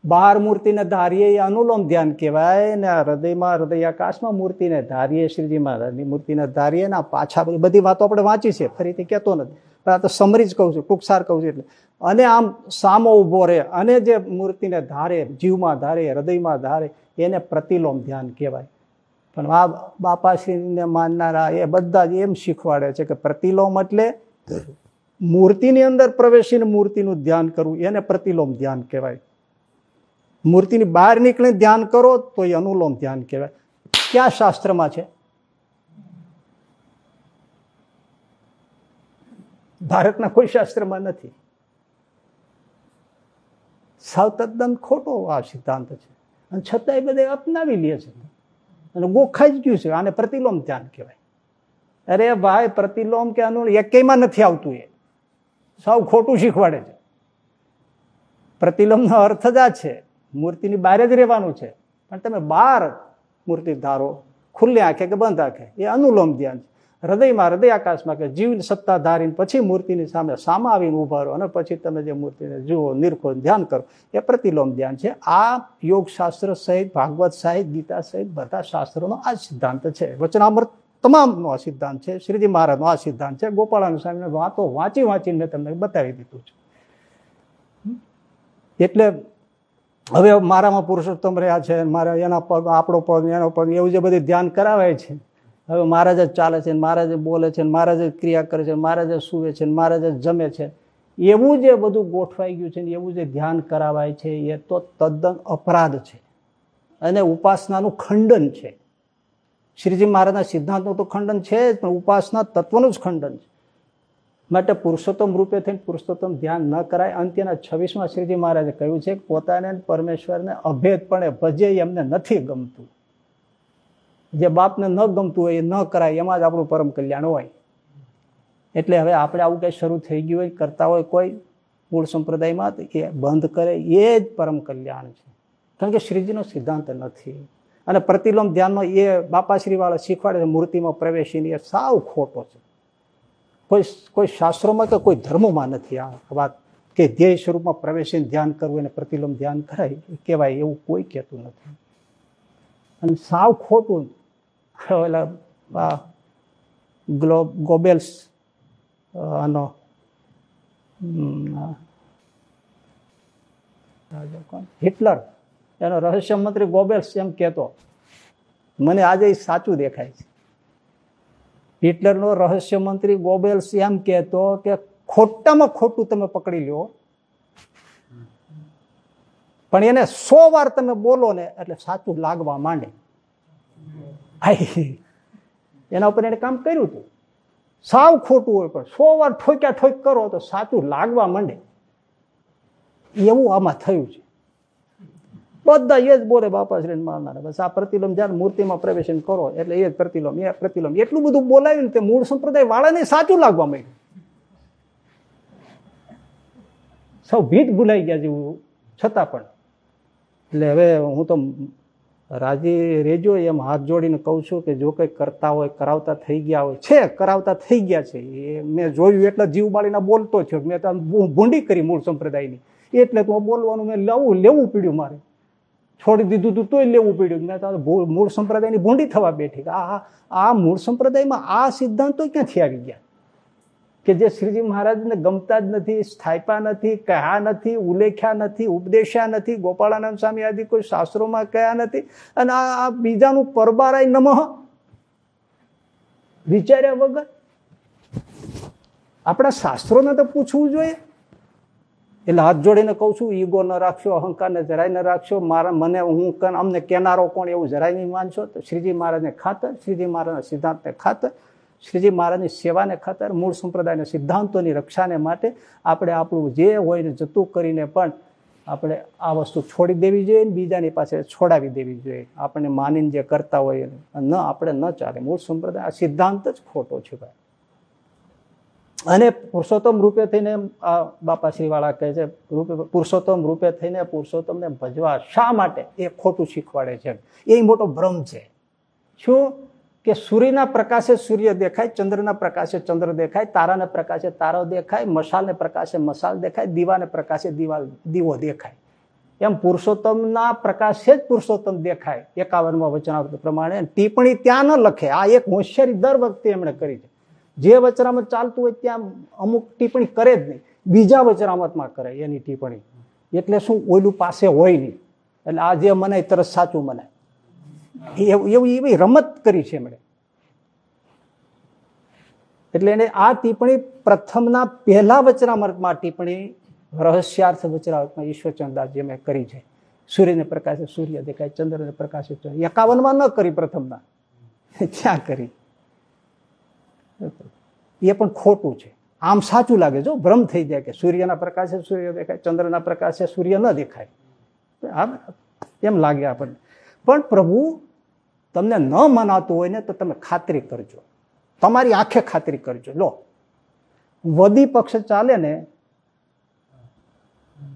બહાર મૂર્તિને ધારીએ એ અનુલોમ ધ્યાન કહેવાય ને હૃદયમાં હૃદય આકાશમાં મૂર્તિને ધારીએ, શ્રીજી મહારાજની મૂર્તિને ધારીએ ને પાછા બધી વાતો આપણે વાંચી છે, ફરીથી કહેતો નથી. પણ તો સમરી જ કહું છું ટૂંકસાર કહું છું એટલે. અને આમ સામો ઊભો રહે, અને જે મૂર્તિને ધારે, જીવમાં ધારે, હૃદયમાં ધારે, એને પ્રતિલોમ ધ્યાન કહેવાય. પણ આ બાપાશ્રીને માનનારા એ બધા જ એમ શીખવાડે છે કે પ્રતિલોમ એટલે મૂર્તિની અંદર પ્રવેશીને મૂર્તિનું ધ્યાન કરવું, એને પ્રતિલોમ ધ્યાન કહેવાય. મૂર્તિની બહાર નીકળીને ધ્યાન કરો તો એ અનુલોમ ધ્યાન કહેવાય. ક્યાં શાસ્ત્રમાં છે? ભારતના કોઈ શાસ્ત્રમાં નથી. સાવ તદ્દન ખોટો આ સિદ્ધાંત છે. અને છતાંય બધે અપનાવી લે છે. અને ગોખાઈ જ ગયું છે. આને પ્રતિલોમ ધ્યાન કહેવાય. અરે ભાઈ, પ્રતિલોમ કે અનુ એકેયમાં નથી આવતું એ. સાવ ખોટું શીખવાડે છે. પ્રતિલોમનો અર્થ જ આ છે. મૂર્તિની બહાર જ રહેવાનું છે. પણ તમે બહાર મૂર્તિ ધારો, ખુલ્લી આંખે કે બંધ આંખે, એ અનુલોમ ધ્યાન છે. હૃદયમાં, હૃદય આકાશમાં કે જીવ સત્તા ધારીને પછી મૂર્તિની સામે સામા આવીને ઊભા રહો અને પછી તમે જે મૂર્તિને જુઓ, નિરખો, ધ્યાન કરો, એ પ્રતિલોમ ધ્યાન છે. આ યોગશાસ્ત્ર સહિત, ભાગવત સહિત, ગીતા સહિત બધા શાસ્ત્રોનો આ સિદ્ધાંત છે. વચનામૃત તમામનો આ સિદ્ધાંત છે. શ્રીજી મહારાજનો આ સિદ્ધાંત છે. ગોપાળાનંદ સ્વામીને વાતો વાંચી વાંચીને મેં તમને બતાવી દીધું છે. એટલે હવે મારામાં પુરુષોત્તમ રહ્યા છે, મારા એના પગ, આપણો પગ, એનો પગ, એવું જે બધું ધ્યાન કરાવે છે. હવે મહારાજ જ ચાલે છે મહારાજ બોલે છે મહારાજ જ ક્રિયા કરે છે મહારાજ જ સુવે છે મહારાજ જ જમે છે. એવું જે બધું ગોઠવાઈ ગયું છે એવું જે ધ્યાન કરાવાય છે એ તો તદ્દન અપરાધ છે અને ઉપાસનાનું ખંડન છે. શ્રીજી મહારાજના સિદ્ધાંતનું તો ખંડન છે જ, પણ ઉપાસના તત્વનું જ ખંડન છે. માટે પુરુષોત્તમ રૂપે થઈને પુરુષોત્તમ ધ્યાન ન કરાય. અંત્યના છવ્વીસમાં શ્રીજી મહારાજે કહ્યું છે પોતાને પરમેશ્વરને અભેદપણે ભજે એમને નથી ગમતું. જે બાપને ન ગમતું હોય એ ન કરાય, એમાં જ આપણું પરમ કલ્યાણ હોય. એટલે હવે આપણે આવું કંઈ શરૂ થઈ ગયું હોય, કરતા હોય કોઈ, મૂળ સંપ્રદાયમાં તો એ બંધ કરે, એ જ પરમ કલ્યાણ છે. કારણ કે શ્રીજીનો સિદ્ધાંત નથી. અને પ્રતિલોમ ધ્યાનનો એ બાપાશ્રીવાળા શીખવાડે છે, મૂર્તિમાં પ્રવેશીને એ સાવ ખોટો છે. કોઈ કોઈ શાસ્ત્રોમાં કે કોઈ ધર્મોમાં નથી આ વાત કે ધ્યેય સ્વરૂપમાં પ્રવેશીને ધ્યાન કરવું અને પ્રતિલોમ ધ્યાન કરાય કહેવાય એવું કોઈ કહેતું નથી. અને સાવ ખોટું ઓલા ગ્લો ગોબેલ્સ આનો હિટલર એનો રહસ્ય મંત્રી ગોબેલ્સ એમ કહેતો, મને આજે સાચું દેખાય છે. હિટલરનો રહસ્ય મંત્રી ગોબેલ્સ એમ કહેતો કે, ખોટામાં ખોટું તમે પકડી લ્યો. પણ એને સો વાર તમે બોલો ને, એટલે સાચું લાગવા માંડે. એના ઉપર એને કામ કર્યું હતું સાવ ખોટું હોય પણ સો વાર ઠોક્યા ઠોક કરો તો સાચું લાગવા માંડે. એવું આમાં થયું છે. બધા એ જ બોલે બાપા શ્રી મારનારા. બસ આ પ્રતિલોમ જ્યારે મૂર્તિમાં પ્રવેશન કરો એટલે એ જ પ્રતિલોમ, એ પ્રતિલોમ. એટલું બધું બોલાવ્યું તે મૂળ સંપ્રદાય વાળાને સાચું લાગવા માંડ્યું. સૌ ભીત ભૂલાઈ ગયા જેવું છતાં પણ. એટલે હવે હું તો રાજી રેજો એમ હાથ જોડીને કહું છું કે જો કંઈ કરતા હોય, કરાવતા થઈ ગયા હોય, છે, કરાવતા થઈ ગયા છે. એ મેં જોયું એટલે જીવ બાળીને બોલતો છો મેં તો ભૂંડી કરી મૂળ સંપ્રદાયની. એટલે તો બોલવાનું મેં લેવું લેવું પડ્યું મારે. છોડી દીધું તું, તોય લેવું પડ્યું. મેં તો મૂળ સંપ્રદાયની ભૂંડી થવા બેઠી. આ આ મૂળ સંપ્રદાયમાં આ સિદ્ધાંતો ક્યાંથી આવી ગયા? કે જે શ્રીજી મહારાજને ગમતા જ નથી સ્થાપ્યા નથી, કહ્યા નથી ઉલ્લેખ્યા નથી, ઉપદેશ્યા નથી, ગોપાળાનંદ સ્વામી આદિ કોઈ શાસ્ત્રોમાં કહ્યા નથી. અને આ બીજાનું પરબારાય નમઃ. વિચાર્યા વગર. આપણા શાસ્ત્રોને તો પૂછવું જોઈએ. એટલે હાથ જોડીને કહું છું, ઈગો ન રાખશો અહંકારને જરાય ન રાખશો. મારા મને હું અમને કેનારો કોણ એવું જરાય નહીં માનશો. તો શ્રીજી મહારાજને ખાતર, શ્રીજી મહારાજના સિદ્ધાંતને ખાતર શ્રીજી મહારાજની સેવાને ખાતર મૂળ સંપ્રદાયના સિદ્ધાંતોની રક્ષાને માટે આપણે આપણું જે હોય જતું કરીને પણ આપણે આ વસ્તુ છોડી દેવી જોઈએ બીજાની પાસે છોડાવી દેવી જોઈએ. આપણને માનીને જે કરતા હોય ન આપણે ન ચાલે. મૂળ સંપ્રદાય આ સિદ્ધાંત જ ખોટો છે ભાઈ. અને પુરુષોત્તમ રૂપે થઈને આ બાપાશ્રી વાળા કહે છે, રૂપે પુરુષોત્તમ રૂપે થઈને પુરુષોત્તમને ભજવા શા માટે? એ ખોટું શીખવાડે છે. એ મોટો ભ્રમ છે. શું? કે સૂર્યના પ્રકાશે સૂર્ય દેખાય, ચંદ્રના પ્રકાશે ચંદ્ર દેખાય, તારાને પ્રકાશે તારો દેખાય, મશાલને પ્રકાશે મશાલ દેખાય, દીવાને પ્રકાશે દીવા, દીવો દેખાય. એમ પુરુષોત્તમના પ્રકાશે જ પુરુષોત્તમ દેખાય. એકાવનમાં વચનાવત પ્રમાણે ટિપ્પણી ત્યાં ન લખે. આ એક હોશિયારી દર વખતે એમણે કરી છે. જે વચનામત ચાલતું હોય ત્યાં અમુક ટિપ્પણી કરે જ નહીં. બીજા વચનામતમાં કરે એની ટિપ્પણી એટલે શું ઓલું પાસે હોય નહીં. એટલે આ જે મનાય તરત સાચું મનાય. એવું એવી રમત કરી છે એમણે. એટલે એને આ ટિપ્પણી પ્રથમના પહેલા વચનામૃતમાં ટિપ્પણી રહસ્યાર્થ વચનામૃતમાં ઈશ્વરચંદ્રદાસજી મેં કરી છે. સૂર્યને પ્રકાશે સૂર્ય દેખાય, ચંદ્રને પ્રકાશે એકાવનમાં ન કરી પ્રથમના. ત્યાં કરી? એ પણ ખોટું છે. આમ સાચું લાગે જો ભ્રમ થઈ જાય કે સૂર્યના પ્રકાશે સૂર્ય દેખાય, ચંદ્રના પ્રકાશે સૂર્ય ન દેખાય. એમ લાગે આપણને. પણ પ્રભુ તમને ન મનાતું હોય ને તો તમે ખાતરી કરજો. તમારી આંખે ખાતરી કરજો. લો. વદી પક્ષ ચાલે ને,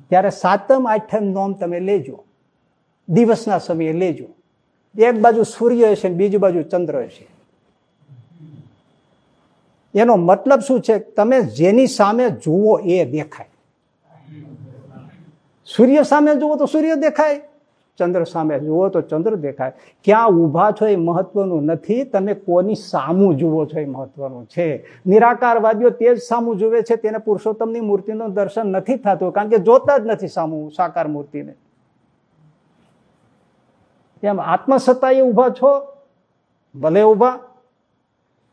ત્યારે સાતમ, આઠમ, નોમ તમે લેજો. દિવસના સમયે લેજો. એક બાજુ સૂર્ય હશે બીજી બાજુ ચંદ્ર હશે. એનો મતલબ શું છે? તમે જેની સામે જુઓ એ દેખાય. સૂર્ય સામે જુઓ તો સૂર્ય દેખાય. ચંદ્ર સામે જુઓ તો ચંદ્ર દેખાય. ક્યાં ઊભા છો એ મહત્વનું નથી, તમે કોની સામું જુઓ છો એ મહત્વનું છે. નિરાકારવાદીઓ તે જ સામું જુએ છે, તેને પુરુષોત્તમની મૂર્તિનું દર્શન નથી થતું, કારણ કે જોતા જ નથી સામું, સાકાર મૂર્તિને. એમ આત્મસત્તાએ ઊભા છો? ભલે ઊભા,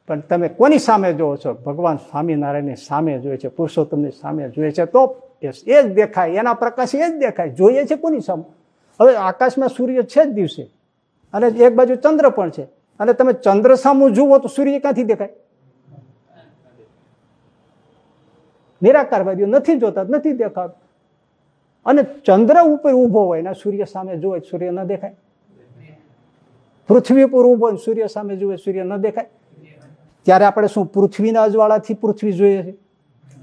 પણ તમે કોની સામે જોવો છો? ભગવાન સ્વામિનારાયણની સામે જોઈએ છે, પુરુષોત્તમની સામે જોઈએ છે, તો એ જ દેખાય, એના પ્રકાશ એ જ દેખાય, જોઈએ છે કોની સામે? હવે આકાશમાં સૂર્ય છે જ દિવસે. અને એક બાજુ ચંદ્ર પણ છે. અને તમે ચંદ્ર સામું જુઓ તો સૂર્ય ક્યાંથી દેખાય? નિરાકારવાદીઓ નથી જોતા, નથી દેખાત. અને ચંદ્ર ઉપર ઊભો હોય ને સૂર્ય સામે જોવે સૂર્ય ન દેખાય. પૃથ્વી પર ઊભો સૂર્ય સામે જુએ સૂર્ય ન દેખાય. ત્યારે આપણે શું, પૃથ્વીના અજવાળાથી પૃથ્વી જોઈએ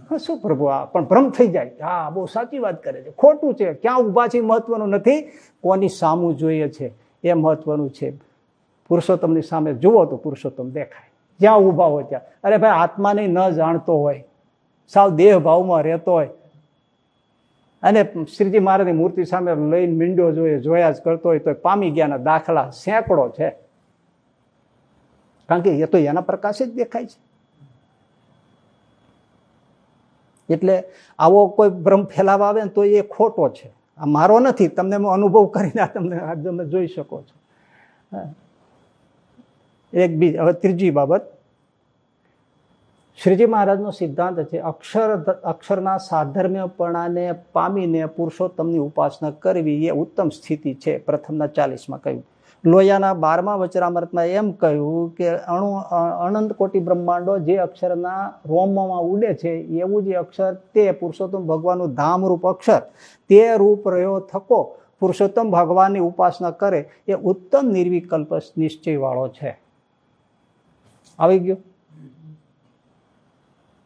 છે શું પ્રભુ આ? પણ ભ્રમ થઈ જાય. હા, બહુ સાચી વાત કરે છે. ખોટું છે. ક્યાં ઊભા છે મહત્વનું નથી. કોની સામું જોઈએ છે એ મહત્વનું છે. પુરુષોત્તમની સામે જુઓ તો પુરુષોત્તમ દેખાય. જ્યાં ઊભા હોય ત્યાં. અરે ભાઈ, આત્માને ન જાણતો હોય. સાવ દેહ ભાવમાં રહેતો હોય. અને શ્રીજી મહારાજની મૂર્તિ સામે લઈને મીંડો જોઈએ, જોયા જ કરતો હોય તો પામી ગયાના દાખલા સેંકડો છે. કારણ કે એ તો એના પ્રકાશે જ દેખાય છે. એટલે આવો કોઈ ભ્રમ ફેલાવા આવે ને તો એ ખોટો છે. આ મારો નથી, તમને અનુભવ કરીને તમને તમે જોઈ શકો છો. એક બીજી હવે ત્રીજી બાબત. શ્રીજી મહારાજનો સિદ્ધાંત છે, અક્ષર અક્ષરના સાધર્મ્યપણાને પામીને પુરુષોત્તમની ઉપાસના કરવી એ ઉત્તમ સ્થિતિ છે, પ્રથમના ચાલીસમાં કહ્યું. લોયાના બારમા વચરામૃતમાં એમ કહ્યું કે અણુ અનંત કોટી બ્રહ્માંડો જે અક્ષરના રોમમાં ઉડે છે, એવું જે અક્ષર તે પુરુષોત્તમ ભગવાનનું ધામરૂપ અક્ષર. તે રૂપ રહ્યો થકો. પુરુષોત્તમ ભગવાનની ઉપાસના કરે. એ ઉત્તમ નિર્વિકલ્પ નિશ્ચયવાળો છે. આવી ગયો?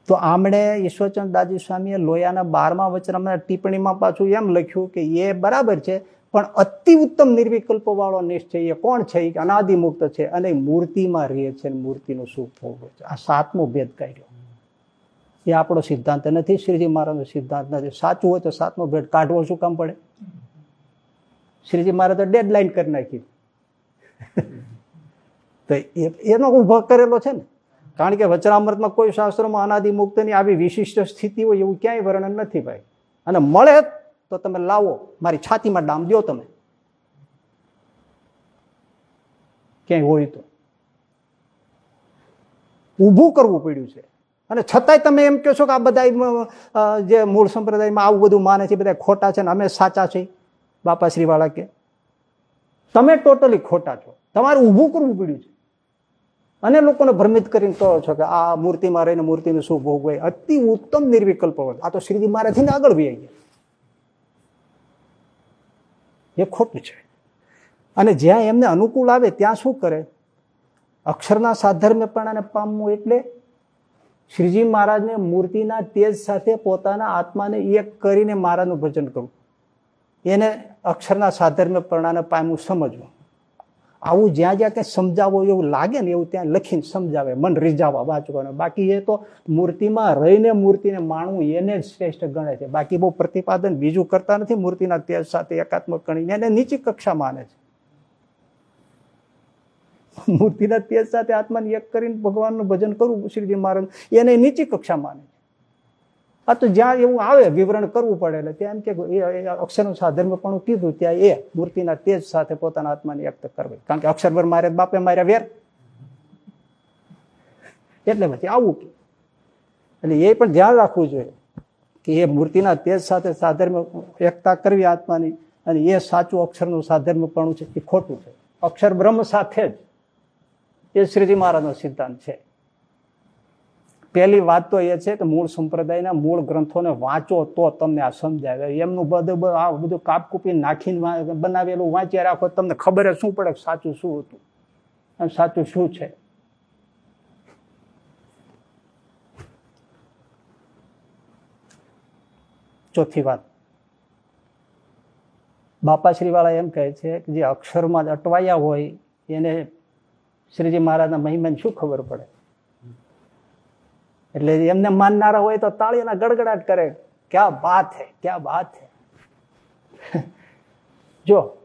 તો આમણે ઈશ્વરચંદ દાદી સ્વામીએ લોયાના બારમા વચરામાં ટિપ્પણીમાં પાછું એમ લખ્યું કે એ બરાબર છે. પણ અતિ ઉત્તમ નિર્વિકલ્પ વાળો નિશ્ચય એ કોણ છે? એ અનાદિમુક્ત છે અને મૂર્તિમાં રહે છે મૂર્તિનું સુખ ભોગવે છે. આ સાતમો ભેદ કાઢ્યો. એ આપણો સિદ્ધાંત નથી, શ્રીજી મહારાજનો સિદ્ધાંત નથી. સાચું હોય તો સાતમો ભેદ કાઢવો શું કામ પડે? શ્રીજી મહારાજ તો ડેડ લાઈન કરી નાખી. તો એનો ઊભો કરેલો છે ને. કારણ કે વચરામૃતમાં કોઈ શાસ્ત્રોમાં અનાદિમુક્તની આવી વિશિષ્ટ સ્થિતિ હોય એવું ક્યાંય વર્ણન નથી ભાઈ. અને મળે તો તમે લાવો, મારી છાતીમાં ડામ દો તમે. ક્યાંય હોય તો. ઊભું કરવું પડ્યું છે. અને છતાંય તમે એમ કહો છો કે આ બધા જે મૂળ સંપ્રદાયમાં આવું બધું માને છે, બધા ખોટા છે ને અમે સાચા છીએ, બાપાશ્રીવાળા કે. તમે ટોટલી ખોટા છો. તમારે ઊભું કરવું પડ્યું છે. અને લોકોને ભ્રમિત કરીને કહો છો કે આ મૂર્તિમાં રહીને મૂર્તિનું શું ભોગવાય? અતિ ઉત્તમ નિર્વિકલ્પ હોય આ તો શ્રીજી મહારાજથી આગળ વી ગયા. એ ખોટું છે. અને જ્યાં એમને અનુકૂળ આવે ત્યાં શું કરે? અક્ષરના સાધર્મ્યપણાને પામવું એટલે શ્રીજી મહારાજને મૂર્તિના તેજ સાથે પોતાના આત્માને એક કરીને મહારાજનું ભજન કરવું. એને અક્ષરના સાધર્મ્યપણાને પામવું સમજવું. આવું જ્યાં જ્યાં કંઈ સમજાવો એવું લાગે ને એવું ત્યાં લખીને સમજાવે, મન રીઝાવા વાંચવાનું. બાકી એ તો મૂર્તિમાં રહીને મૂર્તિને માણવું એને જ શ્રેષ્ઠ ગણે છે. બાકી બહુ પ્રતિપાદન બીજું કરતા નથી, મૂર્તિના તેજ સાથે એકાત્મક ગણીને એને નીચી કક્ષા માને છે. મૂર્તિના તેજ સાથે આત્માને એક કરીને ભગવાનનું ભજન કરવું, શ્રીજી મહારાજ એને નીચી કક્ષા માને છે. આ તો જ્યાં એવું આવે, વિવરણ કરવું પડે. એટલે ત્યાં એમ કે અક્ષરનું સાધર્મપણું કીધું, ત્યાં એ મૂર્તિના તેજ સાથે પોતાના આત્માની વ્યક્ત કરવી. કારણ કે અક્ષરભર મારે બાપે મારે વેર. એટલે પછી આવું કે. એટલે એ પણ ધ્યાન રાખવું જોઈએ કે એ મૂર્તિના તેજ સાથે સાધર્મ એકતા કરવી આત્માની અને એ સાચું અક્ષરનું સાધર્મપણું છે એ ખોટું છે. અક્ષર બ્રહ્મ સાથે જ. એ શ્રીજી મહારાજનો સિદ્ધાંત છે. પહેલી વાત તો એ છે કે મૂળ સંપ્રદાયના મૂળ ગ્રંથોને વાંચો તો તમને આ સમજાવે. એમનું બધું આ બધું કાપ કૂપી નાખીને બનાવેલું વાંચ્યા રાખો તમને ખબર શું પડે સાચું શું હતું અને સાચું શું છે. ચોથી વાત. બાપાશ્રીવાળા એમ કહે છે કે જે અક્ષરમાં અટવાયા હોય એને શ્રીજી મહારાજના મહિમાને શું ખબર પડે? એટલે એમને માનનારા હોય તો તાળીના ગડગડાટ કરે. ક્યાં બાત હે, ક્યાં બાત હે. જો,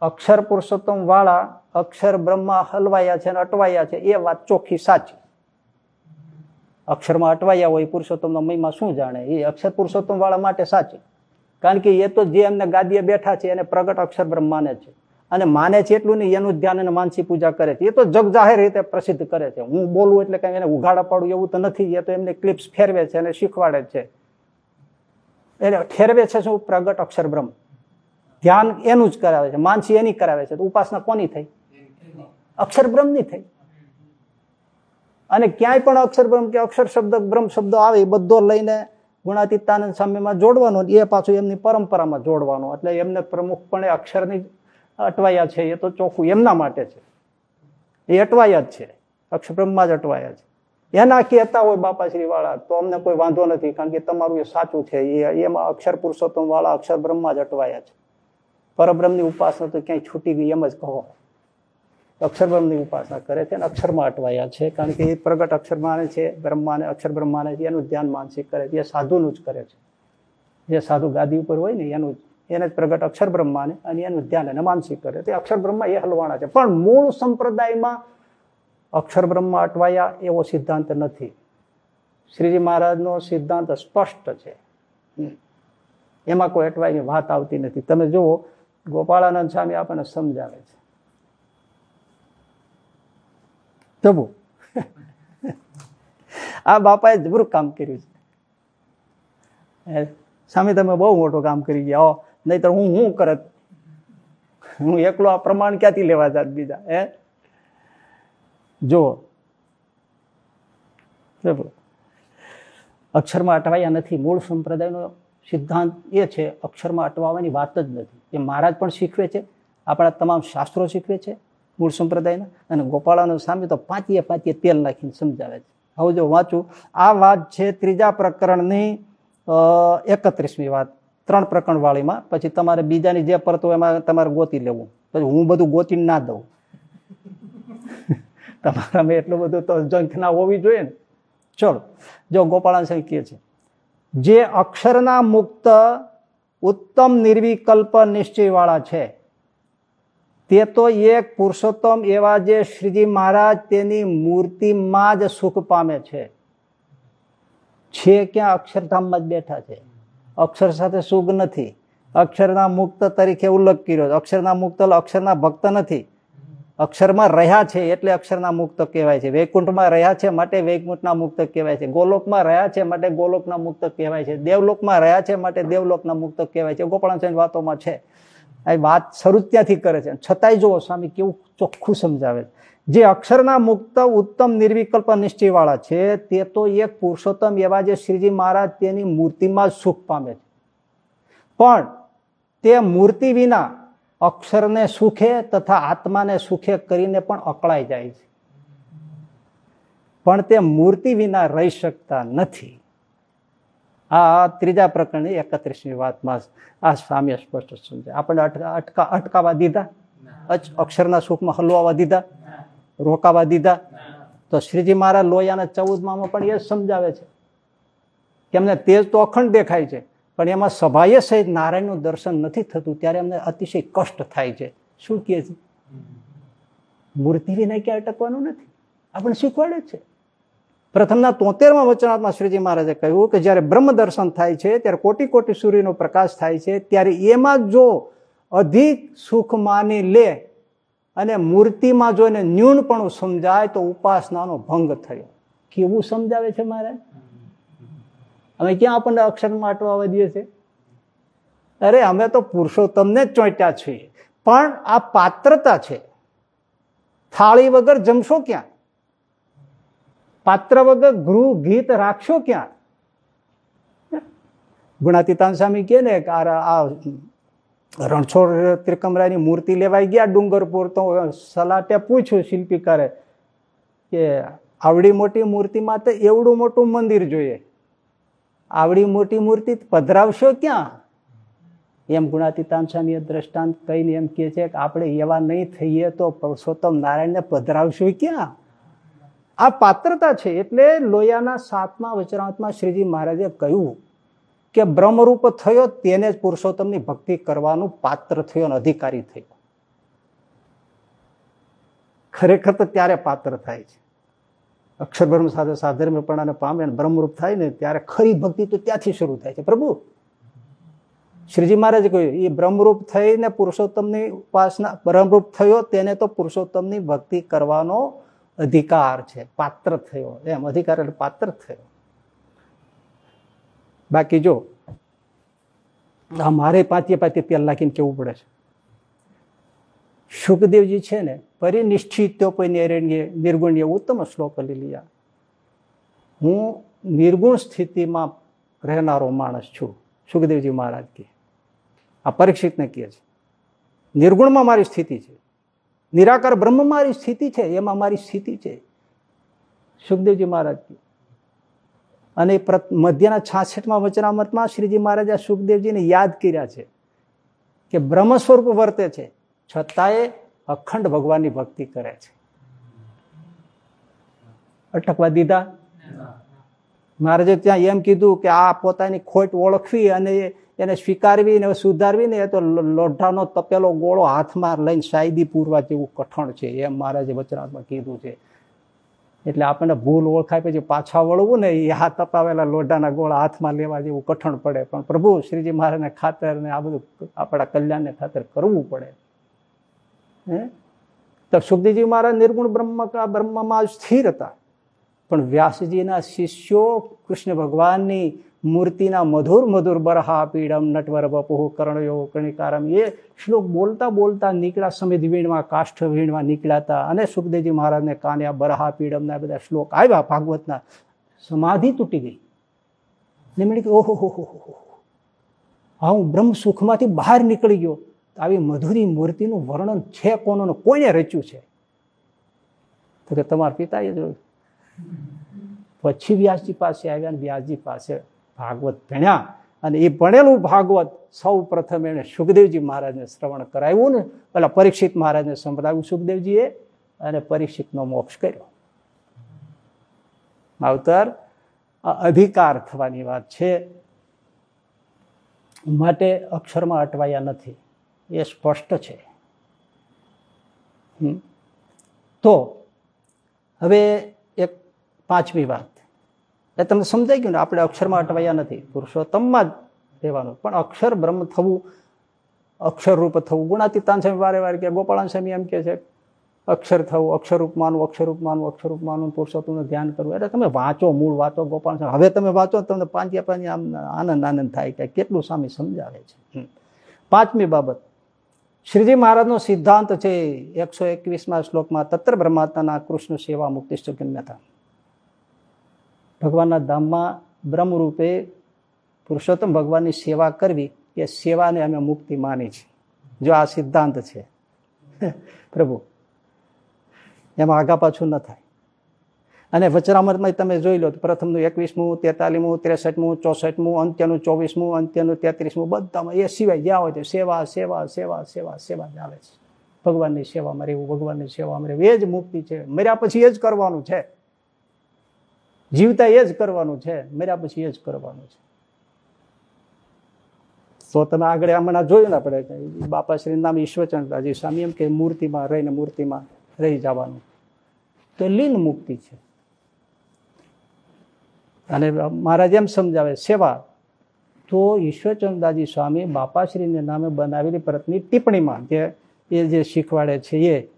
અક્ષર પુરુષોત્તમ વાળા અક્ષર બ્રહ્મા હલવાયા છે અને અટવાયા છે, એ વાત ચોખ્ખી સાચી. અક્ષરમાં અટવાયા હોય, પુરુષોત્તમનો મહિમા શું જાણે? એ અક્ષર પુરુષોત્તમ વાળા માટે સાચી. કારણ કે એ તો જે એમને ગાદીએ બેઠા છે, એને પ્રગટ અક્ષર બ્રહ્માને છે. અને માને છે એટલું નહીં, એનું ધ્યાન અને માનસી પૂજા કરે છે. એ તો જગ જાહેર રીતે પ્રસિદ્ધ કરે છે. હું બોલું એટલે કઈ એને ઉઘાડા પાડું એવું તો નથી. એ તો એમને ક્લિપ્સ ફેરવે છે અને શીખવાડે છે. એટલે ફેરવે છે શું? પ્રગટ અક્ષર બ્રહ્મ. ધ્યાન એનું જ કરાવે છે. માનસી એની કરાવે છે. ઉપાસના કોની થઈ? અક્ષર બ્રહ્મની થઈ. અને ક્યાંય પણ અક્ષર બ્રહ્મ કે અક્ષર શબ્દ, બ્રહ્મ શબ્દ આવે બધો લઈને ગુણાતીતાનંદ સામ્યમાં જોડવાનો એ પાછું એમની પરંપરામાં જોડવાનો. એટલે એમને પ્રમુખપણે અક્ષરની અટવાયા છે, એ તો ચોખ્ખું એમના માટે છે. એ અટવાયા જ છે. અક્ષર બ્રહ્મમાં જ અટવાયા છે. એના કહેતા હોય બાપાશ્રી વાળા તો અમને કોઈ વાંધો નથી, કારણ કે તમારું એ સાચું છે. એ, એમાં અક્ષર પુરુષોત્તમ વાળા અક્ષર બ્રહ્મમાં જ અટવાયા છે. પરબ્રહ્મની ઉપાસના તો ક્યાંય છૂટી ગઈ એમ જ કહો. અક્ષરબ્રહ્મની ઉપાસના કરે છે અને અક્ષરમાં અટવાયા છે, કારણ કે એ પ્રગટ અક્ષર માને છે, બ્રહ્માને અક્ષર બ્રહ્માને છે, એનું ધ્યાન માનસિક કરે છે. એ સાધુનું જ કરે છે. જે સાધુ ગાદી ઉપર હોય ને, એનું એને જ પ્રગટ અક્ષર બ્રહ્માને અને એનું ધ્યાન એને માનસિક કરે. તે અક્ષર બ્રહ્મા એ હલવાના છે. પણ મૂળ સંપ્રદાયમાં અક્ષર બ્રહ્મા અટવાયા એવો સિદ્ધાંત નથી. શ્રીજી મહારાજનો સિદ્ધાંત સ્પષ્ટ છે. એમાં કોઈ અટવાયની વાત આવતી નથી. તમે જુઓ, ગોપાળાનંદ સ્વામી આપણને સમજાવે છે. જબુ આ બાપાએ જબરું કામ કર્યું છે. સામે તમે બહુ મોટું કામ કરી ગયા નહીતર હું હું કરત હું એકલો આ પ્રમાણ ક્યાંથી લેવા જાત બીજા, હે? જુઓ. અક્ષરમાં અટવાયા નથી. મૂળ સંપ્રદાયનો સિદ્ધાંત એ છે, અક્ષરમાં અટવાવાની વાત જ નથી. એ મહારાજ પણ શીખવે છે, આપણા તમામ શાસ્ત્રો શીખવે છે મૂળ સંપ્રદાયના. અને ગોપાળાનો સામે તો પાંચીએ પાંચીએ તેલ નાખીને સમજાવે છે. હવે જો વાંચું, આ વાત છે ત્રીજા પ્રકરણની એકત્રીસમી વાત. ત્રણ પ્રકરણ વાળીમાં પછી તમારે બીજાની જે પરતો એમાં તમારે ગોતી લેવું. પછી હું બધું ગોતી ના દઉં. તમારામાં એટલું બધું તો જંખ ના હોવી જોઈએ ને. ચલો, જો ગોપાળાન કહે છે. જે અક્ષરના મુક્ત ઉત્તમ નિર્વિકલ્પ નિશ્ચયવાળા છે, તે તો એક પુરુષોત્તમ એવા જે શ્રીજી મહારાજ તેની મૂર્તિમાં જ સુખ પામે છે ક્યાં? અક્ષરધામમાં જ બેઠા છે. અક્ષર સાથે સુખ નથી. અક્ષરના મુક્ત તરીકે ઉલ્લેખ કર્યો અક્ષરના મુક્ત અક્ષરના ભક્ત નથી. અક્ષરમાં રહ્યા છે એટલે અક્ષરના મુક્ત કહેવાય છે. વૈકુંઠમાં રહ્યા છે માટે વૈકુંઠના મુક્ત કહેવાય છે. ગોલોકમાં રહ્યા છે માટે ગોલોકના મુક્ત કહેવાય છે. દેવલોકમાં રહ્યા છે માટે દેવલોકના મુક્ત કહેવાય છે. ગોપાળાન વાતોમાં છે. આ વાત શરૂ ત્યાંથી કરે છે. છતાંય જુઓ સ્વામી કેવું ચોખ્ખું સમજાવે જે અક્ષરના મુક્ત ઉત્તમ નિર્વિકલ્પ નિશ્ચયવાળા છે તે તો એક પુરુષોત્તમ એવા જે શ્રીજી મહારાજ તેની મૂર્તિમાં જ સુખ પામે છે. પણ તે મૂર્તિ વિના અક્ષરને સુખે તથા આત્માને સુખે કરીને પણ અકળાઈ જાય છે. પણ તે મૂર્તિ વિના રહી શકતા નથી. આ ત્રીજા પ્રકરણની એકત્રીસમી વાતમાં આ સામ્ય સ્પષ્ટ સમજાય આપણે અટકા અટકાવા દીધા? અક્ષરના સુખમાં હલવાવા દીધા? રોકાવા દીધા. તો શ્રીજી મહારાજ લોયાના ચૌદમાં પણ એ સમજાવે છે એમને તેજ તો અખંડ દેખાય છે, પણ એમાં સભાએ સહિત નારાયણનું દર્શન નથી થતું, ત્યારે એમને અતિશય કષ્ટ થાય છે. શું કહે છે? મૂર્તિ વિના ક્યાં અટકવાનું નથી. આપણે શીખવાડે છે. પ્રથમના તોતેરમાં વચનાત્મા શ્રીજી મહારાજે કહ્યું કે જ્યારે બ્રહ્મ દર્શન થાય છે, ત્યારે કોટી કોટી સૂર્યનો પ્રકાશ થાય છે, ત્યારે એમાં જો અધિક સુખ માની લે અને મૂર્તિમાં જો એને ન્યૂનપણું સમજાય તો ઉપાસનાનો ભંગ થયો. કેવું સમજાવે છે મારે? અમે ક્યાં આપણને અક્ષરમાં અટવા દઈએ છીએ? અરે, અમે તો પુરુષોત્તમને જ ચોંટ્યા છીએ. પણ આ પાત્રતા છે. થાળી વગર જમશો ક્યાં? પાત્ર વગર ગૃહ ગીત રાખશો ક્યાં? ગુણાતીતાન સ્વામી કે ને આ રણછોડ ત્રિકમરાની મૂર્તિ લેવાઈ ગયા. ડુંગરપુર તો સલાટે પૂછ્યું શિલ્પીકારે કે આવડી મોટી મૂર્તિમાં તો એવડું મોટું મંદિર જોઈએ. આવડી મોટી મૂર્તિ પધરાવશો ક્યાં? એમ ગુણાતીતાન દ્રષ્ટાંત કહીને એમ કહે છે કે આપણે એવા નહીં થઈએ તો પુરુષોત્તમ નારાયણને પધરાવશું ક્યાં? આ પાત્રતા છે. એટલે લોયાના સાતમા વચરાંતમાં શ્રીજી મહારાજે કહ્યું કે બ્રહ્મરૂપ થયો, તેને જ પુરુષોત્તમની ભક્તિ કરવાનું પાત્ર થયો અધિકારી થયો. ખરેખર તો ત્યારે પાત્ર થાય છે. અક્ષરબ્રહ્મ સાથે સાધર્મ્યપણાને પામે અને બ્રહ્મરૂપ થાય ને ત્યારે ખરી ભક્તિ તો ત્યાંથી શરૂ થાય છે. પ્રભુ, શ્રીજી મહારાજે કહ્યું એ બ્રહ્મરૂપ થઈને પુરુષોત્તમની ઉપાસના, બ્રહ્મરૂપ થયો, તેને તો પુરુષોત્તમની ભક્તિ કરવાનો અધિકાર છે, પાત્ર થયો. એમ, અધિકાર એટલે પાત્ર થયો. બાકી જો, આ મારે પાંચે પાંચે તેલ નાખીને કેવું પડે છે? સુખદેવજી છે ને પરિનિષ્ઠિત્યોપનિર્ણ્ય નિર્ગુણ્ય ઉત્તમ શ્લોક લીલિયા હું નિર્ગુણ સ્થિતિમાં રહેનારો માણસ છું, સુખદેવજી મહારાજ કે. આ પરીક્ષિતને કહે છે. નિર્ગુણમાં મારી સ્થિતિ છે. નિરાકાર બ્રહ્મ મારી સ્થિતિ છે, એમાં મારી સ્થિતિ છે. સુખદેવજી મહારાજ કે અને મધ્યના છાસઠમાં વચનામતમાં શ્રીજી મહારાજે સુખદેવજીને યાદ કર્યા છે કે બ્રહ્મ સ્વરૂપ વર્તે છે, છતાંય અખંડ ભગવાનની ભક્તિ કરે છે. અટકવા દીધા. મહારાજે ત્યાં એમ કીધું કે આ પોતાની ખોટ ઓળખવી અને એને સ્વીકારવી ને સુધારવી ને એ તો લોઢાનો તપેલો ગોળો હાથમાં લઈને સાયદી પૂરવા જેવું કઠણ છે એમ મહારાજે વચનાત્મા કીધું છે. એટલે આપણને ભૂલ ઓળખાય પછી પાછા વળવું ને એ હાથ તપાવેલા લોઢાના ગોળા હાથમાં લેવા જેવું કઠણ પડે. પણ પ્રભુ, શ્રીજી મહારાજને ખાતર ને આ બધું આપણા કલ્યાણને ખાતર કરવું પડે. હે? તો સુખદેવજી મહારાજ નિર્ગુણ બ્રહ્મ બ્રહ્મમાં સ્થિર હતા. પણ વ્યાસજીના શિષ્યો કૃષ્ણ ભગવાનની મૂર્તિના મધુર મધુર બરહા પીડમ નટવર બપુહ કર્ણયો કણિકારમ. એ શ્લોક બોલતા બોલતા નીકળ્યા સમિત વીણમાં, કાષ્ઠ વીણમાં નીકળ્યા હતા અને સુખદેવજી મહારાજને કાન્યા બરહા પીડમના બધા શ્લોક આવ્યા ભાગવતના. સમાધિ તૂટી ગઈ. ને મેં ઓહો, હો હો હો, હા, હું. બ્રહ્મ સુખમાંથી બહાર નીકળી ગયો. આવી મધુરી મૂર્તિનું વર્ણન છે કોનું કોઈને રચ્યું છે? તો કે, તમારા પિતાએ જોયું પછી વ્યાસજી પાસે આવ્યા અને વ્યાસજી પાસે ભાગવત ભણ્યા અને એ ભણેલું ભાગવત સૌ પ્રથમ એણે સુખદેવજી મહારાજને શ્રવણ કરાવ્યું ને, પેલા પરીક્ષિત મહારાજને સંભળાવ્યું સુખદેવજીએ અને પરીક્ષિતનો મોક્ષ કર્યો. માવતર અધિકાર થવાની વાત છે. માટે અક્ષરમાં અટવાયા નથી. એ સ્પષ્ટ છે. તો, હવે એક પાંચમી વાત. એ તમને સમજાઈ ગયું ને, આપણે અક્ષરમાં અટવાયા નથી. પુરુષોત્તમમાં જ રહેવાનું. પણ અક્ષર બ્રહ્મ થવું, અક્ષર રૂપ થવું, ગુણાતીતાન સ્વામી વારે વારે કે ગોપાળાન સ્વામી એમ કે છે, અક્ષર થવું અક્ષરરૂપ માનવું અક્ષરરૂપ માનવું અક્ષરરૂપ માનવું, પુરુષોત્તમનું ધ્યાન કરવું. એટલે તમે વાંચો, મૂળ વાંચો ગોપાલ હવે તમે વાંચો તમને પાંચ્યા પાંચ આમ આનંદ આનંદ થાય કે કેટલું સ્વામી સમજાવે છે. પાંચમી બાબત. શ્રીજી મહારાજનો સિદ્ધાંત છે એકસો એકવીસમાં શ્લોકમાં, તત્ર બ્રહ્માત્માના કૃષ્ણ સેવા મુક્તિ ગમ્યતા ભગવાનના ધામમાં બ્રહ્મરૂપે પુરુષોત્તમ ભગવાનની સેવા કરવી, એ સેવાને અમે મુક્તિ માની છે જો આ સિદ્ધાંત છે. પ્રભુ, એમાં આગા પાછું ન થાય. અને વચરામતમાં તમે જોઈ લો, પ્રથમનું એકવીસમું, તેતાલીમું, ત્રેસઠમું, ચોસઠમું, અંત્યનું ચોવીસમું, અંત્યનું તેત્રીસમું, બધામાં એ સિવાય જ્યાં હોય તો સેવા સેવા સેવા સેવા સેવા જ આવે છે. ભગવાનની સેવામાં રહેવું, ભગવાનની સેવામાં રહેવું, એ જ મુક્તિ છે. મર્યા પછી એ જ કરવાનું છે. જીવતા એ જ કરવાનું છે, મર્યા પછી એ જ કરવાનું છે. તો તમે આગળ હમણાં જોયું ને આપણે બાપાશ્રી નામ ઈશ્વરચંદ્રજી સ્વામી એમ કે મૂર્તિમાં રહીને મૂર્તિમાં રહી જવાનું. તો લીન મુક્તિ છે. અને મહારાજ એમ સમજાવે, સેવા, તો ઈશ્વરચંદ્રદાજી સ્વામી બાપાશ્રીને નામે બનાવેલી પરતની ટિપ્પણીમાં જે એ જે શીખવાડે છે એ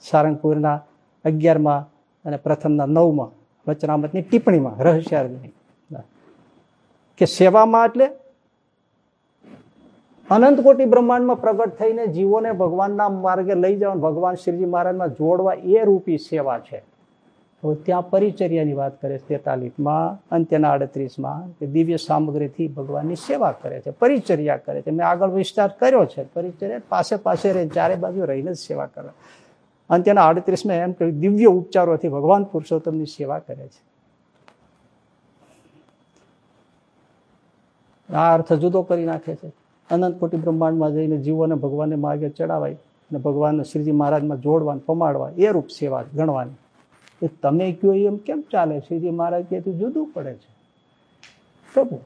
સારંગપુરના અગિયારમાં અને પ્રથમના નવમાં વચનામતની ટિપ્પણીમાં, રહસ્યાર્થની. કે સેવામાં એટલે અનંત કોટી બ્રહ્માંડમાં પ્રગટ થઈને જીવોને ભગવાનના માર્ગે લઈ જવા ભગવાન શ્રીજી મહારાજમાં જોડવા એ રૂપી સેવા છે. તો ત્યાં પરિચર્યાની વાત કરે છે તેતાલીસમાં અંત્યના અડત્રીસમાં કે દિવ્ય સામગ્રીથી ભગવાનની સેવા કરે છે, પરિચર્યા કરે છે. મેં આગળ વિસ્તાર કર્યો છે, પરિચર્યા પાસે પાસે રહે, ચારે બાજુ રહીને જ સેવા કરે. અંત્યના અડત્રીસમાં એમ કહ્યું, દિવ્ય ઉપચારોથી ભગવાન પુરુષોત્તમની સેવા કરે છે. આ અર્થ જુદો કરી નાખે છે. અનંત કોટી બ્રહ્માંડમાં જઈને જીવોને ભગવાનને માર્ગે ચડાવાય અને ભગવાનને શ્રીજી મહારાજમાં જોડવા પમાડવા એ રૂપ સેવા ગણવાની. એ તમે કયો એમ કેમ ચાલે? શ્રીજી મહારાજ કે જુદું પડે છે. પ્રભુ.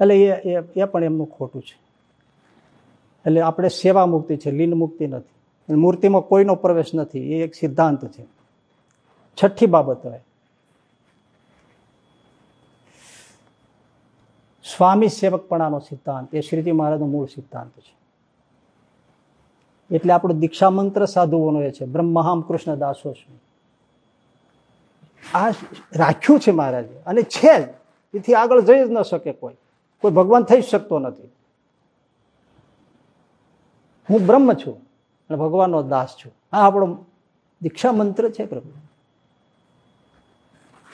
એટલે એ એ પણ એમનું ખોટું છે. એટલે આપણે સેવા મુક્તિ છે, લીન મુક્તિ નથી. મૂર્તિમાં કોઈનો પ્રવેશ નથી, એ એક સિદ્ધાંત છે. છઠ્ઠી બાબત હોય સ્વામી સેવકપણાનો સિદ્ધાંત, એ શ્રીજી મહારાજનો મૂળ સિદ્ધાંત છે. એટલે આપણો દીક્ષા મંત્ર સાધુઓનો એ છે બ્રહ્મહામ કૃષ્ણ દાસોસ્મી. આ રાખ્યું છે મહારાજે. અને છે એથી આગળ જઈ જ ન શકે કોઈ. કોઈ ભગવાન થઈ શકતો નથી. હું બ્રહ્મ છું અને ભગવાનનો દાસ છું. આ આપણો દીક્ષા મંત્ર છે પ્રભુ.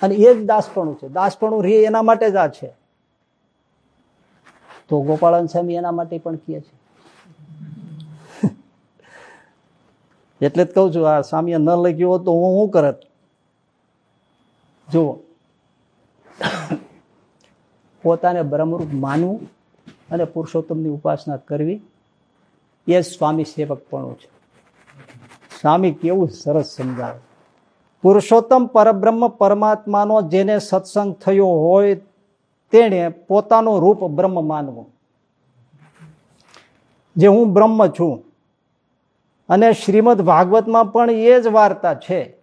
અને એ જ દાસપણું છે. દાસપણું રે એના માટે જ આ છે. તો ગોપાળન સ્વામી એના માટે પણ કહે છે. એટલે જ કહું છું, આ સ્વામીએ ન લખ્યું હોત તો હું શું કરત? જુઓ. પોતાને બ્રહ્મરૂપ માનવું અને પુરુષોત્તમની ઉપાસના કરવી એ સ્વામી સેવકપણું છે. સ્વામી કેવું સરસ સમજાવે. પુરુષોત્તમ પરબ્રહ્મ પરમાત્માનો જેને સત્સંગ થયો હોય તેણે પોતાનું રૂપ બ્રહ્મ માનવું. જે હું બ્રહ્મ છું અને શ્રીમદ ભાગવતમાં પણ એ જ વાર્તા છે.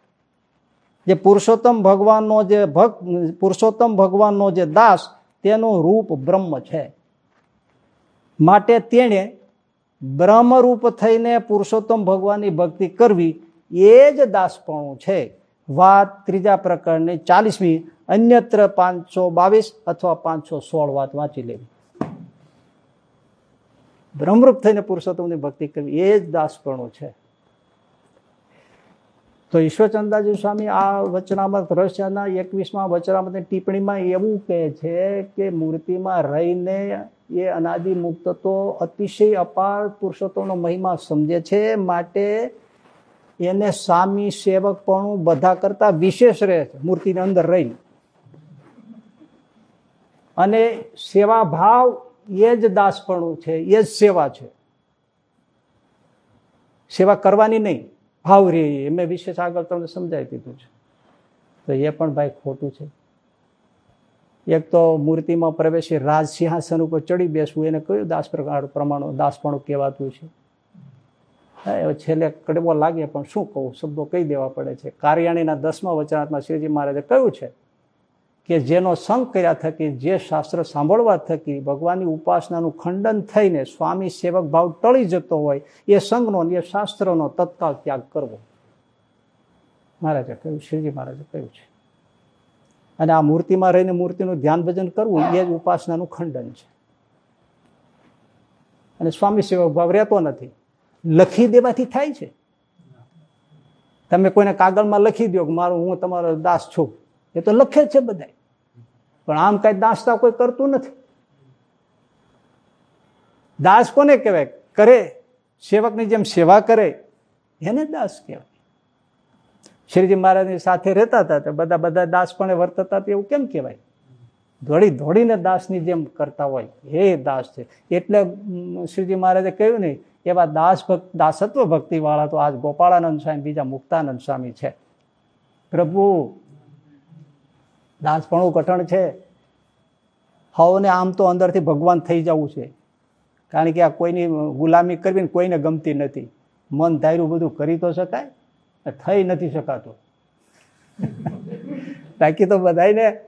જે પુરુષોત્તમ ભગવાનનો જે ભક્ત પુરુષોત્તમ ભગવાનનો જે દાસ તેનું રૂપ બ્રહ્મ છે. માટે તેણે બ્રહ્મરૂપ થઈને પુરુષોત્તમ ભગવાનની ભક્તિ કરવી એ જ દાસપણું છે. વાત ત્રીજા પ્રકરણની ચાલીસમી, અન્યત્ર પાંચસો બાવીસ અથવા પાંચસો સોળ વાત વાંચી લેવી. બ્રહ્મરૂપ થઈને પુરુષોત્તમની ભક્તિ કરવી એ જ દાસપણું છે. તો ઈશ્વરચંદાજી સ્વામી આ વચનામત રહસ્યના એકવીસમાં વચનામતની ટિપ્પણીમાં એવું કહે છે કે મૂર્તિમાં રહીને એ અનાદિ મુક્ત તો અતિશય અપાર પુરુષોત્તમનો મહિમા સમજે છે. માટે એને સામી સેવકપણું બધા કરતા વિશેષ રહે છે, મૂર્તિની અંદર રહીને. અને સેવા ભાવ એ જ દાસપણું છે, એ જ સેવા છે. સેવા કરવાની નહીં, ભાવ રે મેં વિશેષ આગળ તમને સમજાવી દીધું છે. તો એ પણ ભાઈ ખોટું છે. એક તો મૂર્તિમાં પ્રવેશી રાજ સિંહાસન ઉપર ચડી બેસવું, એને કયું દાસ પ્રકાર પ્રમાણ, દાસપણું કહેવાતું છે? છેલ્લે કડવો લાગે, પણ શું કહું? શબ્દો કહી દેવા પડે છે. કાર્યાણીના દસમા વચનાત્મા શ્રીજી મહારાજે કહ્યું છે કે જેનો સંગ કર્યા થકી, જે શાસ્ત્ર સાંભળવા થકી, ભગવાનની ઉપાસનાનું ખંડન થઈને સ્વામી સેવક ભાવ ટળી જતો હોય, એ સંઘનો એ શાસ્ત્રનો તત્કાળ ત્યાગ કરવો. મહારાજે કહ્યું, શ્રીજી મહારાજે કહ્યું છે. અને આ મૂર્તિમાં રહીને મૂર્તિનું ધ્યાન ભજન કરવું એ જ ઉપાસનાનું ખંડન છે. અને સ્વામી સેવક ભાવ રહેતો નથી. લખી દેવાથી થાય છે. તમે કોઈને કાગળમાં લખી દો કે મારું હું તમારો દાસ છું. એ તો લખે છે બધા પણ આમ કઈ દાસતા કોઈ કરતું નથી. દાસ કોને કહેવાય? કરે. સેવકની જેમ સેવા કરે. એને દાસ કહેવાય. શ્રીજી મહારાજની સાથે રહેતા હતા બધા બધા દાસ પણ વર્તતા એવું કેમ કહેવાય? દોડી દોડીને દાસની જેમ કરતા હોય. એ દાસ છે. એટલે શ્રીજી મહારાજે કહ્યું નહીં એવા દાસ ભક્ત દાસત્વ ભક્તિ વાળા તો આજ ગોપાળાનંદ સ્વામી, બીજા મુક્તાનંદ સ્વામી છે. પ્રભુ, દાસપણું કઠણ છે. હવને આમ તો અંદરથી ભગવાન થઈ જવું છે. કારણ કે આ કોઈની ગુલામી કરવી ને કોઈને ગમતી નથી. મન ધાર્યું બધું કરી તો શકાય. થઈ નથી શકાતું. બાકી તો બધાને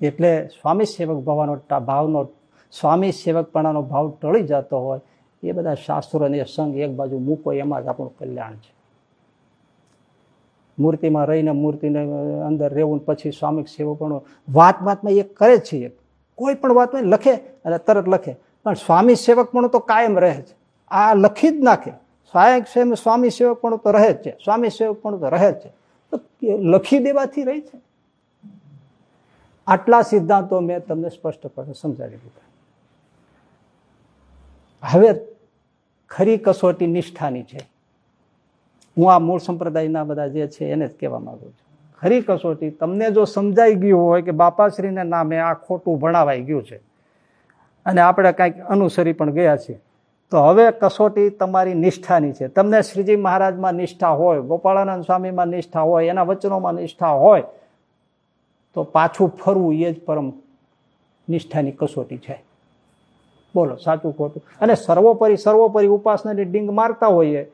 એટલે સ્વામી સેવક ભાવનો ભાવનો, સ્વામી સેવકપણાનો ભાવ ટળી જતો હોય, એ બધા શાસ્ત્રો અને સંઘ એક બાજુ મૂકો, એમાં જ આપણું કલ્યાણ છે. મૂર્તિમાં રહીને મૂર્તિને અંદર રહેવું પછી સ્વામી સેવકપણું વાત વાતમાં એ કરે છે કોઈ પણ વાતમાં લખે અને તરત લખે. પણ સ્વામી સેવકપણું તો કાયમ રહે છે. આ લખી જ નાખે. સ્વાયક સ્વામી સેવક પણ તો રહે જ છે. સ્વામી સેવક પણ તો રહે જ છે. લખી દેવાથી રહી છે? આટલા સિદ્ધાંતો મેં તમને સ્પષ્ટપણે સમજાવી દીધા. હવે ખરી કસોટી નિષ્ઠાની છે. હું આ મૂળ સંપ્રદાયના બધા જે છે એને જ કહેવા માંગુ છું. ખરી કસોટી તમને જો સમજાઈ ગયું હોય કે બાપાશ્રીને નામે આ ખોટું ભણાવાઈ ગયું છે. અને આપણે કાંઈક અનુસરી પણ ગયા છીએ. તો હવે કસોટી તમારી નિષ્ઠાની છે. તમને શ્રીજી મહારાજમાં નિષ્ઠા હોય, ગોપાળાનંદ સ્વામીમાં નિષ્ઠા હોય, એના વચનોમાં નિષ્ઠા હોય, તો પાછું ફરવું એ જ પરમ નિષ્ઠાની કસોટી છે. બોલો, સાચું ખોટું. અને સર્વોપરી સર્વોપરી ઉપાસનાની ડીંગ મારતા હોઈએ,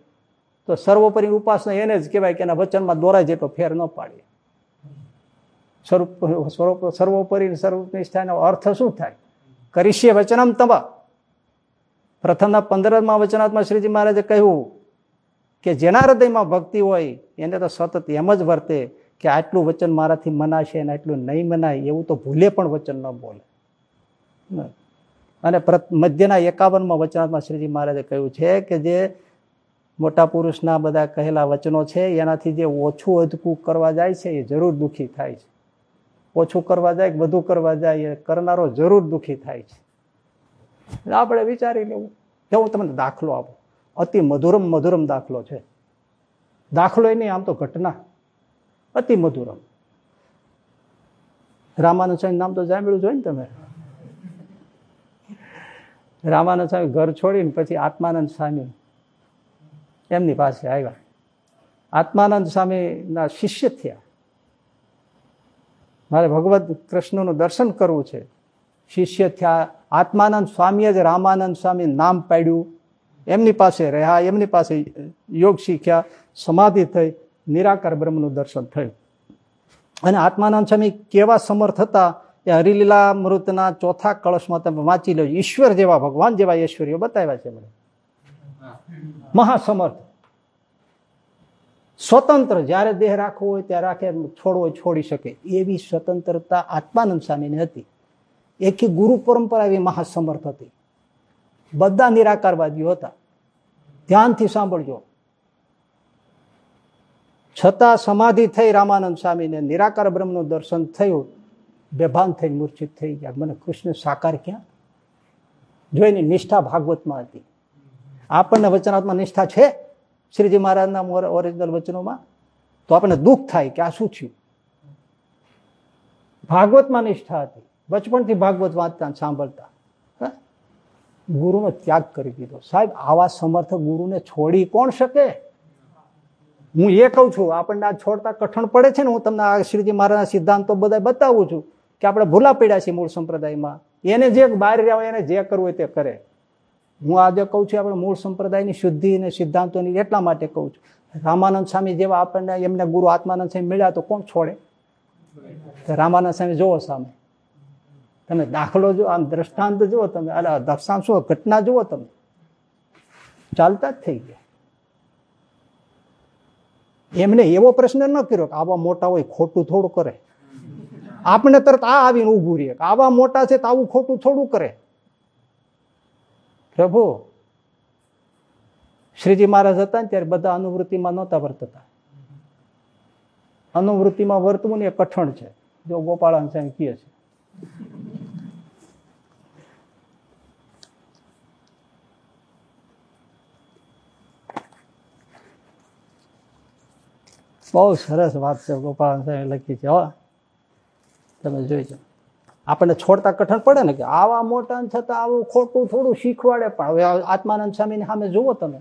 તો સર્વોપરી ઉપાસના એને જ કહેવાય કે એના વચનમાં દોરાય જેટલો ફેર ન પાડીએ. સ્વરૂપ સ્વરૂપ, સર્વોપરી સર્વનિષ્ઠાનો અર્થ શું થાય? કરીશીએ વચનમ તબા પ્રથમના પંદરમાં વચનાત્મા શ્રીજી મહારાજે કહ્યું કે જેના હૃદયમાં ભક્તિ હોય, એને તો સતત એમ જ વર્તે કે આટલું વચન મારાથી મનાશે અને આટલું નહીં મનાય, એવું તો ભૂલે પણ વચન ન બોલે. અને મધ્યના એકાવનમાં વચનાત્મા શ્રીજી મહારાજે કહ્યું છે કે જે મોટા પુરુષના બધા કહેલા વચનો છે, એનાથી જે ઓછું અધકું કરવા જાય છે, એ જરૂર દુઃખી થાય છે. ઓછું કરવા જાય બધું કરવા જાય, એ કરનારો જરૂર દુઃખી થાય છે. આપણે વિચારી લેવું કે હું તમને દાખલો આપું. અતિ મધુરમ મધુરમ દાખલો છે. દાખલો નહીં, આમ તો ઘટના. અતિ મધુરમ. રામાનુ સ્વામી નામ તો જામેળું જોઈએ ને તમે. રામાનંદ સ્વામી ઘર છોડીને પછી આત્માનંદ સ્વામી એમની પાસે આવ્યા. આત્માનંદ સ્વામીના શિષ્ય થયા. મારે ભગવદ્ કૃષ્ણનું દર્શન કરવું છે. શિષ્ય થયા આત્માનંદ સ્વામીએ જ રામાનંદ સ્વામી નામ પાડ્યું. એમની પાસે રહ્યા, એમની પાસે યોગ શીખ્યા, સમાધિ થઈ, નિરાકાર બ્રહ્મનું દર્શન થયું. અને આત્માનંદ સ્વામી કેવા સમર્થ હતા એ હરિલીલા મૃતના ચોથા કળશમાં તમે વાંચી લો. ઈશ્વર જેવા, ભગવાન જેવા ઈશ્વરીઓ બતાવ્યા છે મને. મહાસમર્થ. સ્વતંત્ર, જ્યારે દેહ રાખવો હોય, ત્યારે રાખે છોડવો છોડી શકે. એવી સ્વતંત્રતા આત્માનંદ સ્વામીની હતી. એકી ગુરુ પરંપરા એવી મહાસમર્થ હતી. બધા નિરાકારવાદીઓ હતા. ધ્યાનથી સાંભળજો. છતાં સમાધિ થઈ રામાનંદ સ્વામીને નિરાકાર બ્રહ્મનું દર્શન થયું, બેભાન થઈ મૂર્છિત થઈ ગયા. મને કૃષ્ણ સાકાર ક્યાં? જોઈને નિષ્ઠા ભાગવતમાં હતી. આપણને વચનાત્મા નિષ્ઠા છે? શ્રીજી મહારાજના ઓરિજિનલ વચનોમાં? તો આપણને દુઃખ થાય કે આ શું થયું? ભાગવતમાં નિષ્ઠા હતી. બચપણથી ભાગવત વાંચતા સાંભળતા ગુરુનો ત્યાગ કરી દીધો. સાહેબ, આવા સમર્થ ગુરુને છોડી કોણ શકે? હું એ કહું છું, આપણને આ છોડતા કઠણ પડે છે ને, હું તમને આ શ્રીજી મહારાજના સિદ્ધાંતો બધા બતાવું છું કે આપણે ભૂલા પડ્યા છીએ મૂળ સંપ્રદાયમાં. એને જે બહાર રહ્યા હોય, એને જે કરવું હોય તે કરે. હું આજે કહું છું, આપણે મૂળ સંપ્રદાયની શુદ્ધિ અને સિદ્ધાંતોની એટલા માટે કહું છું. રામાનંદ સ્વામી જેવા આપણને, એમને ગુરુ આત્માનંદ સ્વામી મળ્યા તો કોણ છોડે? રામાનંદ સ્વામી જોવો સામે. તમે દાખલો જો આમ દ્રષ્ટાંત જુઓ તમે અરે દક્ષાંત શું ઘટના જુઓ તમે. ચાલતા જ થઈ ગયા. એમને એવો પ્રશ્ન ન કર્યો કે આવા મોટા હોય ખોટું થોડું કરે. આપણે તરત આ આવીને ઉભું રહીએ આવા મોટા છે તો આવું ખોટું થોડું કરે. પ્રભુ, શ્રીજી મહારાજ હતા ને ત્યારે બધા અનુવૃત્તિમાં નહોતા વર્તતા. અનુવૃત્તિમાં વર્તવું ને એ કઠણ છે. જો ગોપાળાન સાહેબ કહે છે. બહુ સરસ વાત છે, ગોપાલ સાહેબ લખી છે, હો. તમે જોઈજો આપણને છોડતા કઠણ પડે ને કે આવા મોટા છતાં આવું ખોટું થોડું શીખવાડે, પણ હવે આત્માનંદ સ્વામીની સામે જુઓ તમે.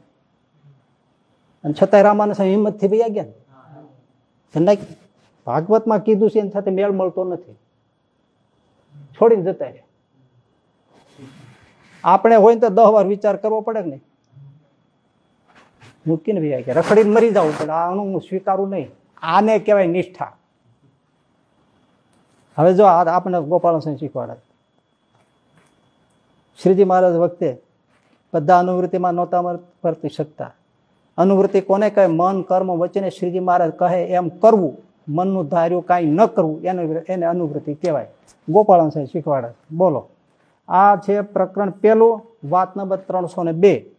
અને છતાંય રામાનંદ સ્વામી હિંમતથી ભાઈ ગયા ભાગવતમાં કીધું છે, એની સાથે મેળ મળતો નથી. છોડીને જતા આપણે હોય ને તો દહ વાર વિચાર કરવો પડે ને. મૂકીને ભાઈ કે રખડીને મરી જવું પણ આનું હું સ્વીકારું નહીં. આને કહેવાય નિષ્ઠા. હવે જો આપણે ગોપાલ સિંહ શીખવાડે. શ્રીજી મહારાજ વખતે બધા અનુવૃત્તિમાં નહોતા વર્તી શકતા. અનુવૃત્તિ કોને કહે મન, કર્મ વચ્ચે શ્રીજી મહારાજ કહે એમ કરવું. મનનું ધાર્યું કાંઈ ન કરવું. એને એને અનુવૃત્તિ કહેવાય. ગોપાલ સાહેબ શીખવાડે. બોલો. આ છે પ્રકરણ પેલું વાત નંબર ત્રણસો ને બે.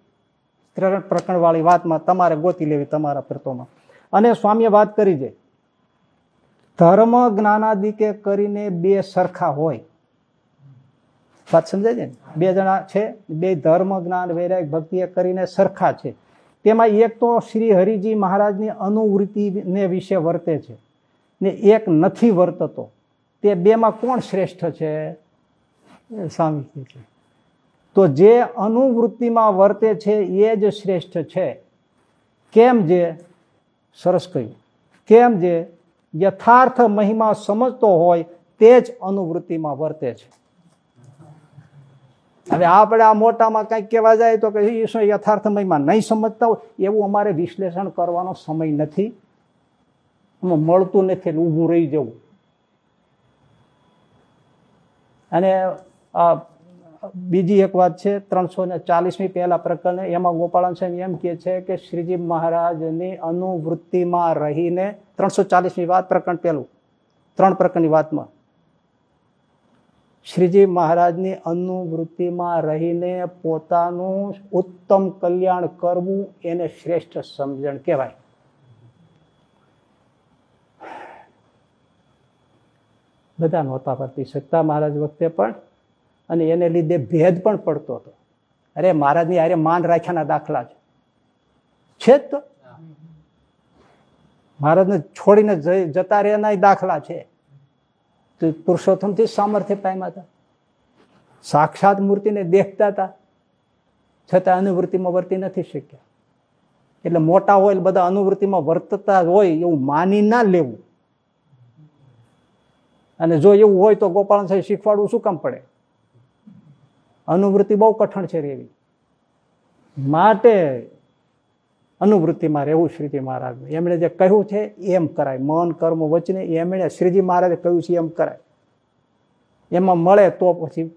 ત્રણ પ્રકરણવાળી વાતમાં તમારે ગોતી લેવી તમારા પ્રતોમાં અને સ્વામીએ વાત કરી છે, ધર્મ જ્ઞાનાદિકે કરીને બે સરખા હોય. વાત સમજાય છે ને? બે જણા છે, બે ધર્મ જ્ઞાન વૈરાગ ભક્તિ કરીને સરખા છે. તેમાં એક તો શ્રી હરિજી મહારાજની અનુવૃત્તિને વિશે વર્તે છે ને એક નથી વર્તતો. તે બેમાં કોણ શ્રેષ્ઠ છે? સ્વામી છે. તો જે અનુવૃત્તિમાં વર્તે છે, એ જ શ્રેષ્ઠ છે. કેમ જે? સરસ કહ્યું. કેમ જે? યથાર્થ મહિમા સમજતો હોય, તે જ અનુવૃત્તિમાં વર્તે છે. હવે આપણે આ મોટામાં કંઈક કહેવા જાય તો કે શું યથાર્થ મહિમા નહીં સમજતા હોય? એવું અમારે વિશ્લેષણ કરવાનો સમય નથી. મળતું નથી ઊભું રહી જવું. અને બીજી એક વાત છે ત્રણસો ને ચાલીસમી પહેલા પ્રકરણ એમાં ગોપાલન સ્વામી એમ કે છે કે શ્રીજી મહારાજની અનુવૃત્તિમાં રહીને ત્રણસો ચાલીસમી વાત પ્રકરણ પહેલું, ત્રણ પ્રકરણની વાતમાં. શ્રીજી મહારાજની અનુવૃત્તિમાં રહીને પોતાનું ઉત્તમ કલ્યાણ કરવું એને શ્રેષ્ઠ સમજણ કહેવાય. બધા નહોતા પરતી સત્તા મહારાજ વખતે પણ અને એને લીધે ભેદ પણ પડતો હતો. અરે મહારાજની આરે માન રાખ્યાના દાખલા છે. છે જ તો. મહારાજને છોડીને જતા રહેના દાખલા છે. પુરુષોત્તમથી સામર્થ્ય પામ્યા હતા. સાક્ષાત મૂર્તિને દેખતા હતા. છતાં અનુવૃત્તિમાં વર્તી નથી શક્યા. એટલે મોટા હોય બધા અનુવૃત્તિમાં વર્તતા હોય એવું માની ના લેવું. અને જો એવું હોય તો ગોપાલ શીખવાડવું શું કામ પડે? અનુવૃત્તિ બહુ કઠણ છે રેવી. માટે અનુવૃત્તિમાં રહેવું શ્રીજી મહારાજ એમણે જે કહ્યું છે એમ કરાય. મન, કર્મ, વચને એમણે શ્રીજી મહારાજે કહ્યું છે એમ કરાય. એમાં મળે તો પછી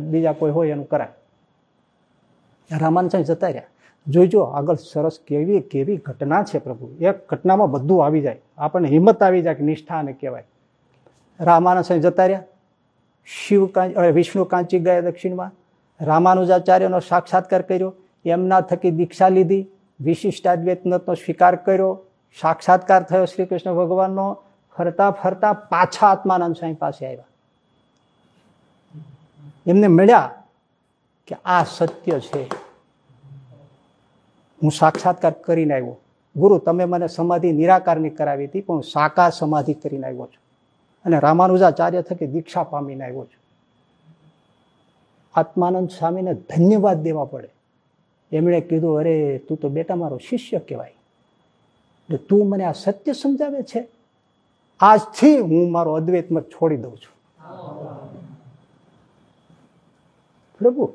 બીજા કોઈ હોય એનું કરાય. રામાન સાહેબ જતા રહ્યા. જોઈજો, આગળ સરસ કેવી કેવી ઘટના છે પ્રભુ. એક ઘટનામાં બધું આવી જાય. આપણને હિંમત આવી જાય કે નિષ્ઠા અને કહેવાય. રામાનંદ સાહેબ જતા રહ્યા. શિવ વિષ્ણુ કાંચી ગયા દક્ષિણમાં. રામાનુજાચાર્યનો સાક્ષાત્કાર કર્યો. એમના થકી દીક્ષા લીધી. વિશિષ્ટાદ્વૈતનો સ્વીકાર કર્યો. સાક્ષાત્કાર થયો શ્રી કૃષ્ણ ભગવાનનો. ફરતા ફરતા પાછા આત્માનંદ સ્વામી પાસે આવ્યા. એમને મળ્યા કે આ સત્ય છે. હું સાક્ષાત્કાર કરીને આવ્યો. ગુરુ, તમે મને સમાધિ નિરાકારની કરાવી હતી, પણ હું સાકાર સમાધિ કરીને આવ્યો છું. અને રામાનુજાચાર્ય થકી દીક્ષા પામીને આવ્યો છું. આત્માનંદ સ્વામીને ધન્યવાદ દેવા પડે. એમણે કીધું, અરે, તું તો બેટા મારો શિષ્ય કહેવાય. તું મને આ સત્ય સમજાવે છે. આજથી હું મારો અદ્વૈત મત છોડી દઉં છું. પ્રભુ,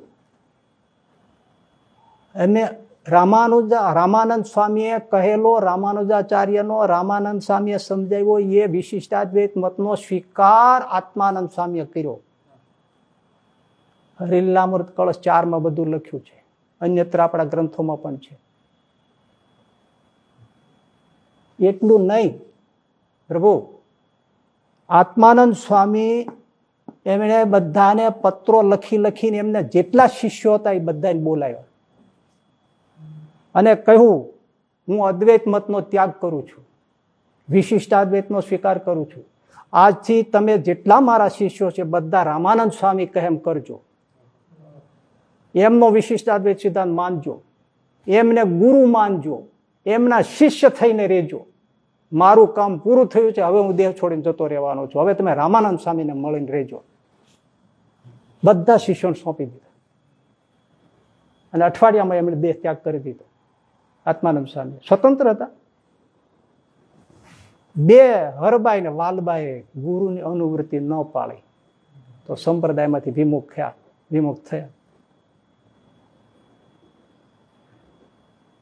અને રામાનુજા રામાનંદ સ્વામીએ કહેલો રામાનુજાચાર્યનો રામાનંદ સ્વામીએ સમજાવ્યો એ વિશિષ્ટાદ્વૈત મતનો સ્વીકાર આત્માનંદ સ્વામીએ કર્યો. હરિલ્લામૃત કળશ ચારમાં બધું લખ્યું છે. અન્યત્ર આપણા ગ્રંથોમાં પણ છે. એટલું નહીં, પ્રભુ, આત્માનંદ સ્વામી એમણે બધાને પત્રો લખી લખીને એમને જેટલા શિષ્યો હતા એ બધાને બોલાવ્યા અને કહ્યું, હું અદ્વૈત મતનો ત્યાગ કરું છું. વિશિષ્ટાદ્વૈતનો સ્વીકાર કરું છું. આજથી તમે જેટલા મારા શિષ્યો છે, બધા રામાનંદ સ્વામી કહેમ કરજો. એમનો વિશિષ્ટાદ્વૈત સિદ્ધાંત માનજો. એમને ગુરુ માનજો. એમના શિષ્ય થઈને રહેજો. મારું કામ પૂરું થયું છે, હવે હું દેહ છોડીને જતો રહેવાનો છું. હવે તમે રામાનંદ સ્વામીને મળીને રહેજો. બધા શિષ્યોને સોંપી દીધા. અને અઠવાડિયામાં એમણે દેહ ત્યાગ કરી દીધો. આત્માનંદ સ્વામી. સ્વતંત્ર હતા. બે હરબાઈ ને વાલબાઈ ગુરુની અનુવૃત્તિ ન પાળી. તો સંપ્રદાયમાંથી વિમુખ થયા. વિમુખ થયા.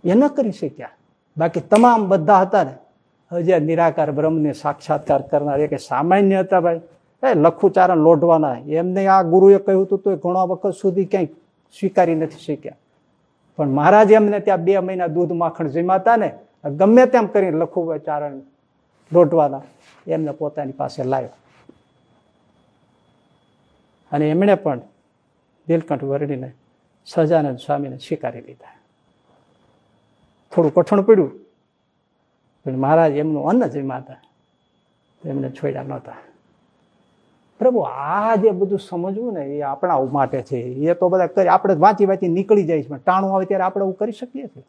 એ ન કરી શક્યા. બાકી તમામ બધા હતા ને, હજી નિરાકાર બ્રહ્મને સાક્ષાત્કાર કરનાર એ કે સામાન્ય હતા ભાઈ. એ લખુચારણ લોઢવાના. એમને આ ગુરુએ કહ્યું હતું તો ઘણા વખત સુધી ક્યાંય સ્વીકારી નથી શક્યા. પણ મહારાજ એમને ત્યાં બે મહિના દૂધ માખણ જમાતા ને ગમે તેમ કરીને લખું ચારણ લોટવાના એમને પોતાની પાસે લાવ્યા અને એમણે પણ દિલકંઠ વરણીને સજાનંદ સ્વામીને સ્વીકારી લીધા. થોડું કઠણ પડ્યું, પણ મહારાજ એમનું અન્ન જમાતા એમને છોડ્યા નહોતા. પ્રભુ, આ જે બધું સમજવું ને, એ આપણા માટે છે. એ તો બધા કરી, આપણે વાંચી વાંચી નીકળી જાય છે ટાણું આવે ત્યારે આપણે એવું કરી શકીએ છીએ.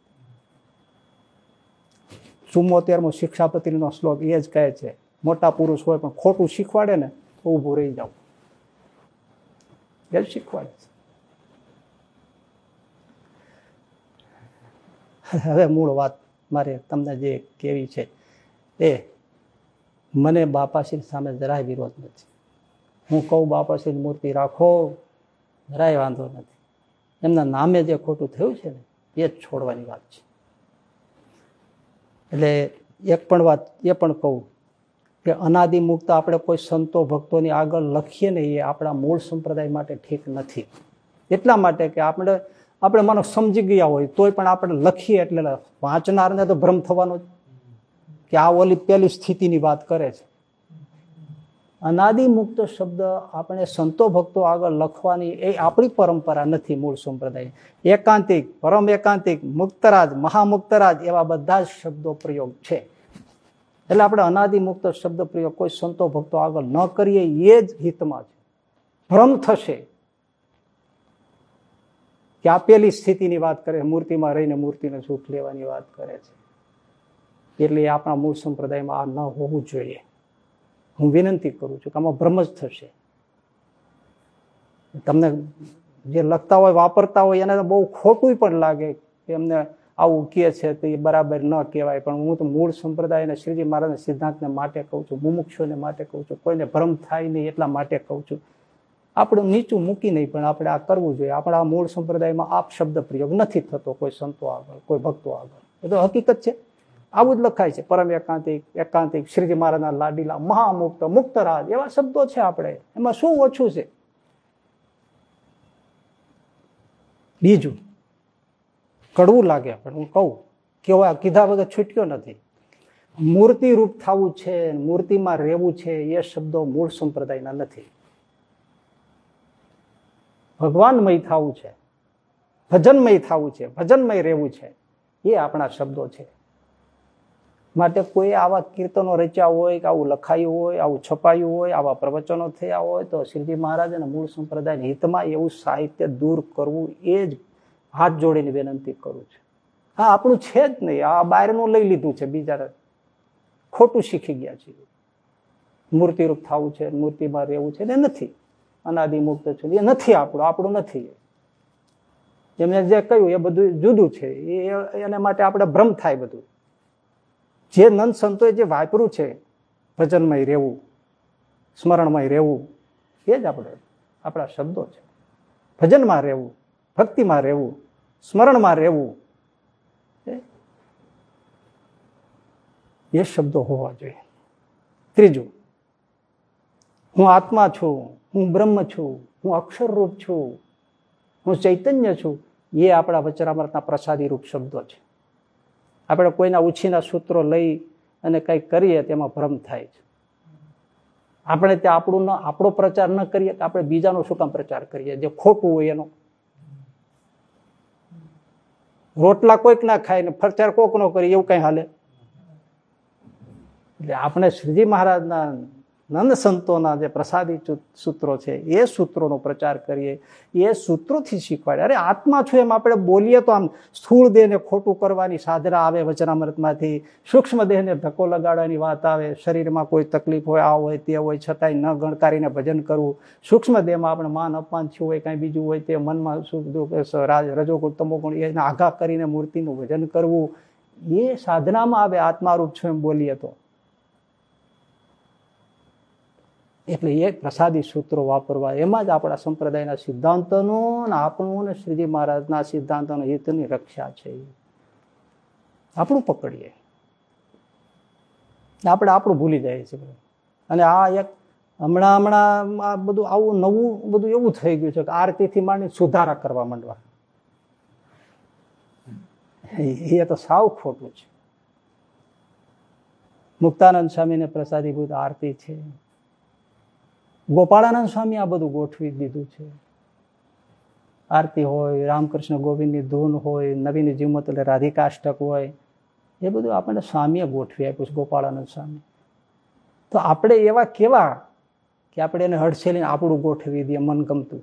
ચુમ્મોતેરમો શિક્ષાપત્રીનો શ્લોક એ જ કહે છે, મોટા પુરુષ હોય પણ ખોટું શીખવાડે ને, તો ઊભું રહી જાવ એ જ શીખવાડે છે. હવે મૂળ વાત મારે તમને જે કેવી છે, એ મને બાપાશ્રી સામે જરાય વિરોધ નથી. હું કહું બાપાશ્રી મૂર્તિ રાખો. જરાય વાંધો નથી. એમના નામે જે ખોટું થયું છે ને, એ જ છોડવાની વાત છે. એટલે એક પણ વાત એ પણ કહું કે અનાદિ મુક્ત આપણે કોઈ સંતો ભક્તોની આગળ લખીએ ને, એ આપણા મૂળ સંપ્રદાય માટે ઠીક નથી. એટલા માટે કે આપણે આપણે માનો સમજી ગયા હોય, તોય પણ આપણે લખીએ એટલે વાંચનારને તો ભ્રમ થવાનો કે આ ઓલી પહેલી સ્થિતિની વાત કરે છે. અનાદિ મુક્ત શબ્દ આપણે સંતો ભક્તો આગળ લખવાની એ આપણી પરંપરા નથી મૂળ સંપ્રદાય. એકાંતિક, પરમ એકાંતિક, મુક્તરાજ, મહામુક્તરાજ એવા બધા જ શબ્દો પ્રયોગ છે. એટલે આપણે અનાદિમુક્ત શબ્દ પ્રયોગ કોઈ સંતો ભક્તો આગળ ન કરીએ એ જ હિતમાં છે. ભ્રમ થશે. કે આપેલી સ્થિતિની વાત કરે, મૂર્તિમાં રહીને મૂર્તિને સુખ લેવાની વાત કરે છે. એટલે આપણા મૂળ સંપ્રદાયમાં આ ન હોવું જોઈએ. હું વિનંતી કરું છું કે આમાં ભ્રમ જ થશે. તમને જે લખતા હોય, વાપરતા હોય, એને બહુ ખોટું પણ લાગે કે એમને આવું કહે છે તો એ બરાબર ન કહેવાય. પણ હું તો મૂળ સંપ્રદાય અને શ્રીજી મહારાજના સિદ્ધાંતને માટે કહું છું, મુમુક્ષોને માટે કહું છું, કોઈને ભ્રમ થાય નહીં એટલા માટે કહું છું. આપણું નીચું મૂકી નહીં, પણ આપણે આ કરવું જોઈએ. આપણા મૂળ સંપ્રદાયમાં આપ શબ્દ પ્રયોગ નથી થતો કોઈ સંતો આગળ, કોઈ ભક્તો આગળ. એ તો હકીકત છે. આવું જ લખાય છે, પરમ એકાંતિક એકાંતિક શ્રીજી મહારાજના લાડીલા, મહામુક્ત, મુક્તરાજ, એવા શબ્દો છે આપણે. એમાં શું ઓછું છે? બીજું. કડવું લાગે પણ હું કહું. કેવા કીધા વગર છૂટ્યો નથી. મૂર્તિ રૂપ થવું છે, મૂર્તિમાં રહેવું છે, એ શબ્દો મૂળ સંપ્રદાયના નથી. ભગવાનમય થવું છે, ભજનમય થવું છે, ભજનમય રહેવું છે, એ આપણા શબ્દો છે. માટે કોઈ આવા કીર્તનો રચ્યા હોય કે આવું લખાયું હોય, આવું છપાયું હોય, આવા પ્રવચનો થયા હોય, તો શ્રીજી મહારાજ અને મૂળ સંપ્રદાયના હિતમાં એવું સાહિત્ય દૂર કરવું એ જ હાથ જોડીને વિનંતી કરું છું. હા, આપણું છે જ નહીં. આ બહારનું લઈ લીધું છે બીજા ખોટું શીખી ગયા છે મૂર્તિરૂપ થવું છે, મૂર્તિમાં રહેવું છે, ને નથી. અનાદિમુક્ત છે. એ નથી આપણું આપણું નથી એમને જે કહ્યું, એ બધું જુદું છે. એ એના માટે આપણે ભ્રમ થાય બધું. જે નંદ સંતોએ જે વાપર્યું છે, ભજનમય રહેવું, સ્મરણમય રહેવું, એ જ આપણે, આપણા શબ્દો છે. ભજનમાં રહેવું, ભક્તિમાં રહેવું, સ્મરણમાં રહેવું, એ શબ્દો હોવા જોઈએ. ત્રીજું, હું આત્મા છું, હું બ્રહ્મ છું, હું અક્ષરરૂપ છું, હું ચૈતન્ય છું, એ આપણા વચરામૃતના પ્રસાદી રૂપ શબ્દો છે. આપણે કોઈના ઉછીના સૂત્રો લઈ અને કંઈક કરીએ તેમાં ભ્રમ થાય છે. આપણે ત્યાં આપણું આપણો પ્રચાર ન કરીએ તો આપણે બીજાનો શું કામ પ્રચાર કરીએ? જે ખોટું હોય એનો. રોટલા કોઈક ના ખાય ને પ્રચાર કોક નો કરીએ, એવું કઈ હાલે? એટલે આપણે શ્રીજી મહારાજના નંદ સંતોના જે પ્રસાદી સૂત્રો છે, એ સૂત્રોનો પ્રચાર કરીએ, એ સૂત્રોથી શીખવાડે. અરે, આત્મા છું એમ આપણે બોલીએ તો આમ સ્થૂળ દેહને ખોટું કરવાની સાધના આવે વચનામૃતમાંથી. સૂક્ષ્મ દેહને ધક્કો લગાડવાની વાત આવે. શરીરમાં કોઈ તકલીફ હોય, આ હોય, તે હોય, છતાંય ન ગણકારીને ભજન કરવું. સૂક્ષ્મ દેહમાં આપણે માન અપમાન થયું હોય, કાંઈ બીજું હોય, તે મનમાં સુખ દુઃખ રજોગુણ તમોગુણ એને આઘા કરીને મૂર્તિનું ભજન કરવું. એ સાધનામાં આવે, આત્મારૂપ છું એમ બોલીએ તો. એટલે એ પ્રસાદી સૂત્રો વાપરવા, એમાં જ આપણા સંપ્રદાયના સિદ્ધાંતોનો અને આપણું અને શ્રીજી મહારાજના સિદ્ધાંતોનો હિતની રક્ષા છે. આપણું પકડીએ. આપણે આપણું ભૂલી જાય છે અને આ એક હમણાં હમણાં આ બધું આવું નવું બધું એવું થઈ ગયું છે કે આરતીથી માંડી સુધારા કરવા માંડવા. એ તો સાવ ખોટું છે. મુક્તાનંદ સ્વામીને પ્રસાદીભૂત આરતી છે. ગોપાળાનંદ સ્વામી આ બધું ગોઠવી દીધું છે. આરતી હોય, રામકૃષ્ણ ગોવિંદની ધૂન હોય, નવીન જીમત એટલે રાધિકાષ્ટક હોય, એ બધું આપણને સ્વામીએ ગોઠવી આપ્યું છે, ગોપાળાનંદ સ્વામી. તો આપણે એવા કેવા કે આપણે એને હડસેલીને આપણું ગોઠવી દઈએ મન ગમતું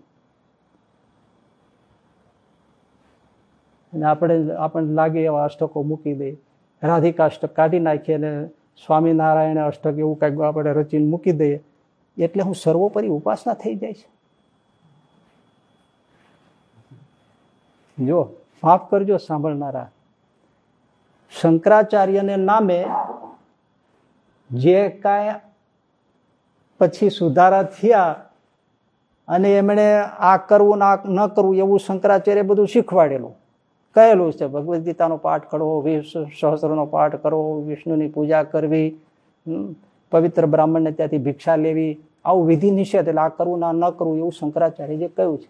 અને આપણે, આપણને લાગે એવા અષ્ટકો મૂકી દઈએ. રાધિકાષ્ટક કાઢી નાખીએ અને સ્વામિનારાયણ અષ્ટક એવું કંઈક આપણે રચીને મૂકી દઈએ. એટલે હું સર્વોપરી ઉપાસના થઈ જાય છે. જો, માફ કરજો સાંભળનારા. શંકરાચાર્યને નામે જે કાંઈ પછી સુધારા થયા અને એમણે આ કરવું ના ન કરવું એવું શંકરાચાર્ય બધું શીખવાડેલું. કહેલું છે, ભગવદ્ ગીતાનો પાઠ કરવો વિશ્વ સહસ્રનો પાઠ કરવો વિષ્ણુની પૂજા કરવી પવિત્ર બ્રાહ્મણને ત્યાંથી ભિક્ષા લેવી, આવું વિધિ નિષેધ, એટલે આ કરવું ના ન કરવું એવું શંકરાચાર્યજીએ કહ્યું છે.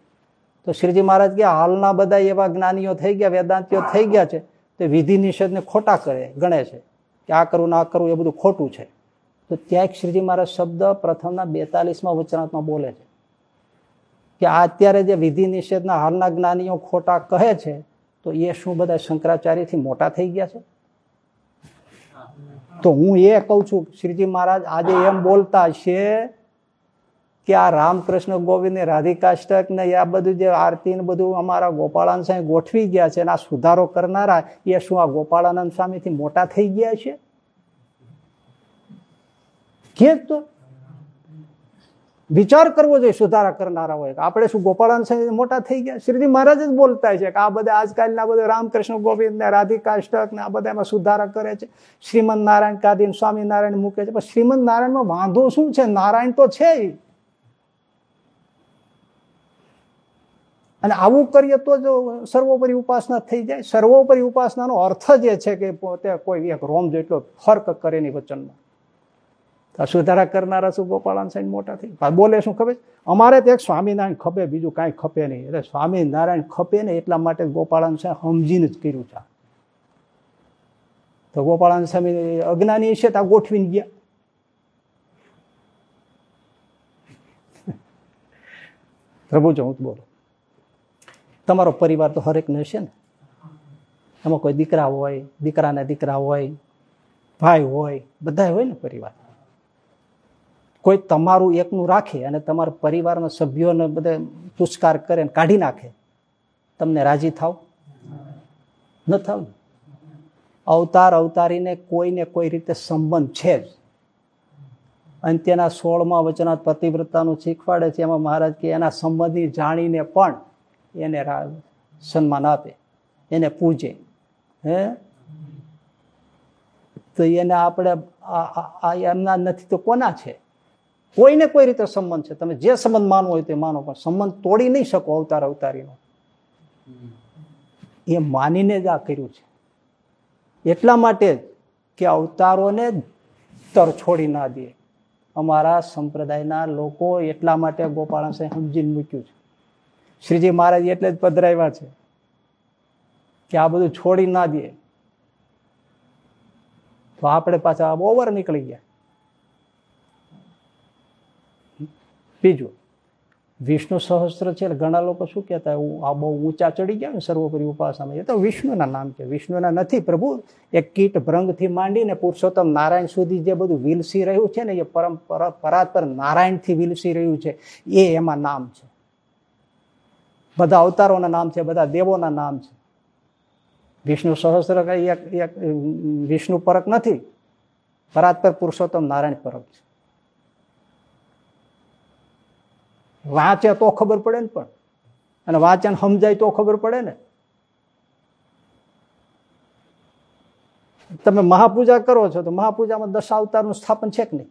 તો શ્રીજી મહારાજ કે હાલના બધા એવા જ્ઞાનીઓ થઈ ગયા, વેદાંતિઓ થઈ ગયા છે, તે વિધિ નિષેધને ખોટા કરે, ગણે છે. કે આ કરવું ના કરવું એ બધું ખોટું છે. તો ત્યાં એક શ્રીજી મહારાજ શબ્દ પ્રથમના બેતાલીસમાં વચનાત્મા બોલે છે. કે આ અત્યારે જે વિધિ નિષેધના હાલના જ્ઞાનીઓ ખોટા કહે છે, તો એ શું બધા શંકરાચાર્યથી મોટા થઈ ગયા છે? તો હું એ કહું છું, શ્રીજી મહારાજ, આજે એમ બોલતા છે કે આ રામકૃષ્ણ ગોવિંદ ને રાધિકાષ્ટક ને આ બધું જે આરતી ને બધું અમારા ગોપાળાનંદ સ્વામી ગોઠવી ગયા છે અને આ સુધારો કરનારા, એ શું આ ગોપાળાનંદ સ્વામીથી મોટા થઈ ગયા છે? કે તો વિચાર કરવો જોઈએ સુધારા કરનારા હોય આપણે શું ગોપાળાનંદ સ્વામી મોટા થઈ ગયા? શ્રીજી મહારાજ જ બોલતા છે કે આ બધા આજકાલના બધા રામકૃષ્ણ ગોવિંદ ને રાધિકાષ્ટક ને આ બધા એમાં સુધારા કરે છે. શ્રીમદ નારાયણ કાદીન સ્વામિનારાયણ મૂકે છે. પણ શ્રીમદ નારાયણમાં વાંધો શું છે? નારાયણ તો છે અને આવું કરીએ તો જ સર્વોપરી ઉપાસના થઈ જાય. સર્વોપરી ઉપાસનાનો અર્થ જે છે કે પોતે કોઈ એક રોમ જેટલો ફર્ક કરે નહીં વચનમાં. સુધારા કરનારા શું ગોપાળાન સાહેબ મોટા થઈ બોલે શું ખબર? અમારે તો એક સ્વામિનારાયણ ખપે, બીજું કાંઈ ખપે નહીં. એટલે સ્વામિનારાયણ ખપે ને એટલા માટે ગોપાળાન સાહેબ સમજીને જ કર્યું છે તો ગોપાળાન સ્વામી અજ્ઞાની છે ત્યાં ગોઠવીને ગયા. પ્રભુ જો હું બોલો. તમારો પરિવાર તો હરેકને હશે ને? એમાં કોઈ દીકરા હોય, દીકરાના દીકરા હોય, ભાઈ હોય બધા હોય ને પરિવાર. કોઈ તમારું એકનું રાખે અને તમારા પરિવારના સભ્યોને બધે પુરસ્કાર કરે કાઢી નાખે, તમને રાજી થાવ? ન થાવ અવતાર અવતારીને કોઈને કોઈ રીતે સંબંધ છે જ. અને તેના સોળમાં વચના પતિવ્રતાનું શીખવાડે છે. એમાં મહારાજ કે એના સંબંધી જાણીને પણ એને સન્માન આપે, એને પૂજે. હે? તો એને આપણે એમના નથી તો કોના છે? કોઈને કોઈ રીતે સંબંધ છે? તમે જે સંબંધ માનવો હોય તે માનો, પણ સંબંધ તોડી નહીં શકો અવતાર અવતારીનો. એ માનીને જ આ કર્યું છે. એટલા માટે કે અવતારોને તર છોડી ના દે. અમારા સંપ્રદાયના લોકો એટલા માટે ગોપાળાસે સમજીને મૂક્યું છે. શ્રીજી મહારાજ એટલે જ પધરાવ્યા છે કે આ બધું છોડી ના દે. તો આપણે પાછા ઓવર નીકળી ગયા. બીજું, વિષ્ણુ સહસ્ત્ર છે ઘણા લોકો શું કહેતા હું આ બહુ ઊંચા ચડી ગયા ને સર્વોપરી ઉપાસનામાં. એ તો વિષ્ણુના નામ છે. વિષ્ણુના નથી પ્રભુ. એ કીટ ભ્રંગથી માંડીને પુરુષોત્તમ નારાયણ સુધી જે બધું વિલસી રહ્યું છે ને, એ પરમ પરાત્પર નારાયણથી વિલસી રહ્યું છે, એ એમાં નામ છે. બધા અવતારોના નામ છે, બધા દેવોના નામ છે. વિષ્ણુ સહસ્ત્ર કઈ એક, વિષ્ણુ પરક નથી. પરાત્પર પુરુષોત્તમ નારાયણ પરક છે. વાંચે તો ખબર પડે ને પણ. અને વાંચન સમજાય તો ખબર પડે ને. તમે મહાપૂજા કરો છો તો મહાપૂજામાં દશ અવતારનું સ્થાપન છે કે નહીં?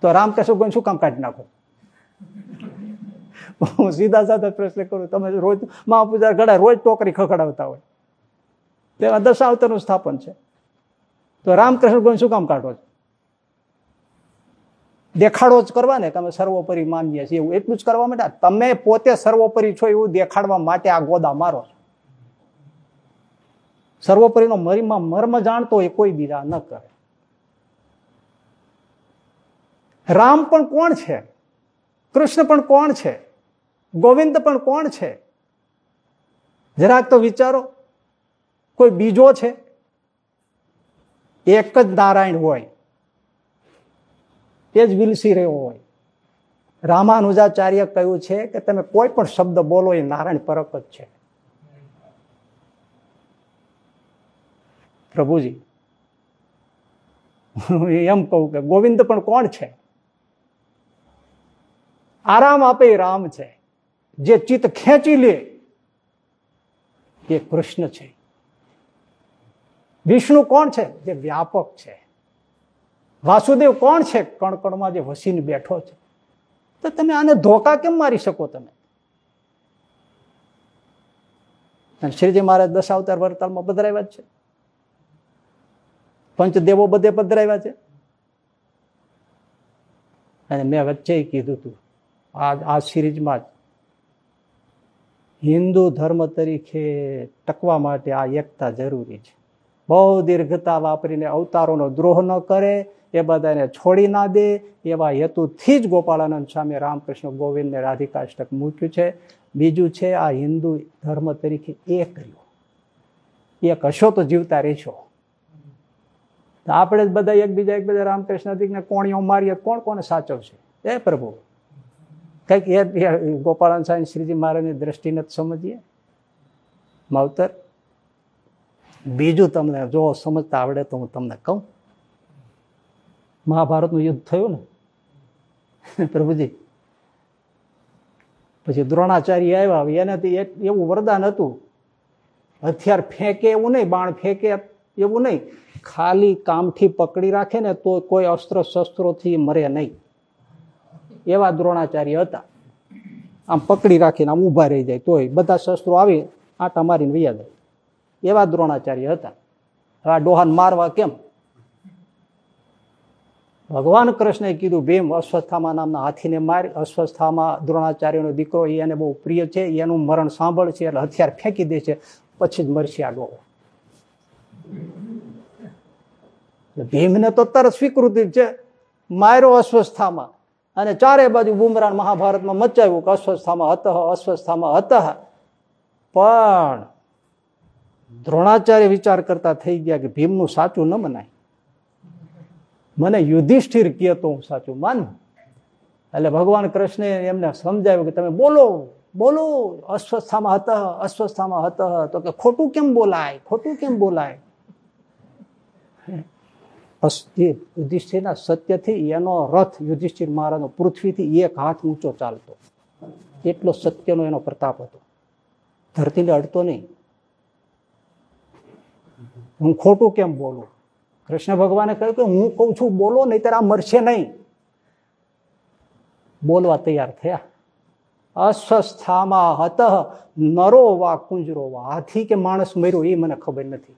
તો રામકૃષ્ણ ગોઈ શું કામ કાઢી નાખો? હું સીધા સાધા પ્રશ્ન કરું, તમે રોજ મહાપૂજા ઘડા રોજ ટોકરી ખખડાવતા હોય. તેમાં દશાવતારનું સ્થાપન છે. તો રામકૃષ્ણ ગોવિંદ શું કામ કાઢો છો? દેખાડો જ કરવા ને તમે સર્વોપરી માનીએ છીએ એવું. એટલું જ કરવા માટે તમે પોતે સર્વોપરી છો એવું દેખાડવા માટે આ ગોદા મારો છો. સર્વોપરીનો મરીમાં મર્મ જાણતો એ કોઈ બીજા ન કરે. રામ પણ કોણ છે? કૃષ્ણ પણ કોણ છે? ગોવિંદ પણ કોણ છે? જરાક તો વિચારો. કોઈ બીજો છે? એક જ નારાયણ હોય. એ જ વિલસી રહ્યો હોય. રામાનુજાચાર્ય કહ્યું છે કે તમે કોઈ પણ શબ્દ બોલો એ નારાયણ પરક જ છે. પ્રભુજી એમ કહું કે ગોવિંદ પણ કોણ છે? આરામ આપે રામ છે. જે ચિત્ત ખેંચી લે, એ કૃષ્ણ છે. વિષ્ણુ કોણ છે? જે વ્યાપક છે. વાસુદેવ કોણ છે? કણકણમાં જે વસીને બેઠો છે. તો તમે આને ધોકા કેમ મારી શકો તમે? શ્રીજી મહારાજ દસ અવતાર વરતાલમાં પધરાવ્યા છે. પંચદેવો બધે પધરાવ્યા છે. અને મેં વચ્ચે કીધું હતું આ આ સિરીજમાં જ. હિન્દુ ધર્મ તરીકે ટકવા માટે આ એકતા જરૂરી છે. બહુ દીર્ઘતા વાપરીને અવતારોનો દ્રોહ ન કરે એ બધાને છોડી ના દે એવા હેતુથી જ ગોપાળાનંદ સ્વામી રામકૃષ્ણ ગોવિંદને રાધિકાષ્ટક મૂક્યું છે. બીજું છે, આ હિન્દુ ધર્મ તરીકે એક રહ્યો એ હશો તો જીવતા રહેશો. આપણે જ બધા એકબીજા એકબીજા રામકૃષ્ણ દીકને કોણીઓ મારીએ, કોણ કોને સાચવશે? એ પ્રભુ. કંઈક એ ગોપાલન સ્વામી શ્રીજી મહારાજની દ્રષ્ટિને જ સમજીએ. માવતર, બીજું તમને જો સમજતા આવડે તો હું તમને કહું. મહાભારતનું યુદ્ધ થયું ને? પ્રભુજી, પછી દ્રોણાચાર્ય આવ્યા. એનાથી એવું વરદાન હતું. હથિયાર ફેંકે એવું નહીં, બાણ ફેંકે એવું નહીં. ખાલી કામથી પકડી રાખે ને તો કોઈ અસ્ત્ર શસ્ત્રોથી મરે નહીં. એવા દ્રોણાચાર્ય હતા. આમ પકડી રાખીને આમ ઊભા રહી જાય. તોય બધા શસ્ત્રો આવી, આટા મારીને વૈયા જાય. એવા દ્રોણાચાર્ય હતા. આ ડોહાન મારવા કેમ? ભગવાન કૃષ્ણએ કીધું, ભીમ અસ્વસ્થામાં નામના હાથીને માર. અસ્વસ્થામાં દ્રોણાચાર્યનો દીકરો એને બહુ પ્રિય છે એનું મરણ સાંભળશે એટલે હથિયાર ફેંકી દે છે, પછી જ મરશે આ ડોહો ભીમને તો તરત સ્વીકૃતિ છે, માર્યો અસ્વસ્થામાં. અને ચારે બાજુ બુમરાણ મહાભારતમાં મચાવ્યું કે અસ્વસ્થામાં હત અસ્વસ્થામાં હત. પણ દ્રોણાચાર્ય વિચાર કરતા થઈ ગયા કે ભીમનું સાચું ન મનાય. મને યુધિષ્ઠિર કહે તો હું સાચું માનું. એટલે ભગવાન કૃષ્ણે એમને સમજાવ્યું કે તમે બોલો બોલો, અસ્વસ્થામાં હતા અસ્વસ્થામાં હતા. તો કે ખોટું કેમ બોલાય, ખોટું કેમ બોલાય? યુધિષ્ઠિરના સત્યથી એનો રથ યુધિષ્ઠિર મહારાજનો પૃથ્વીથી એક હાથ ઊંચો ચાલતો. એટલો સત્યનો એનો પ્રતાપ હતો. ધરતીને અડતો નહીં. હું ખોટું કેમ બોલું? કૃષ્ણ ભગવાને કહ્યું કે હું કઉ છું, બોલો નહીં આ મરશે નહીં. બોલવા તૈયાર થયા. અસ્વસ્થામાં હત નરો વા કુંજરો વા. હાથી કે માણસ મર્યો એ મને ખબર નથી.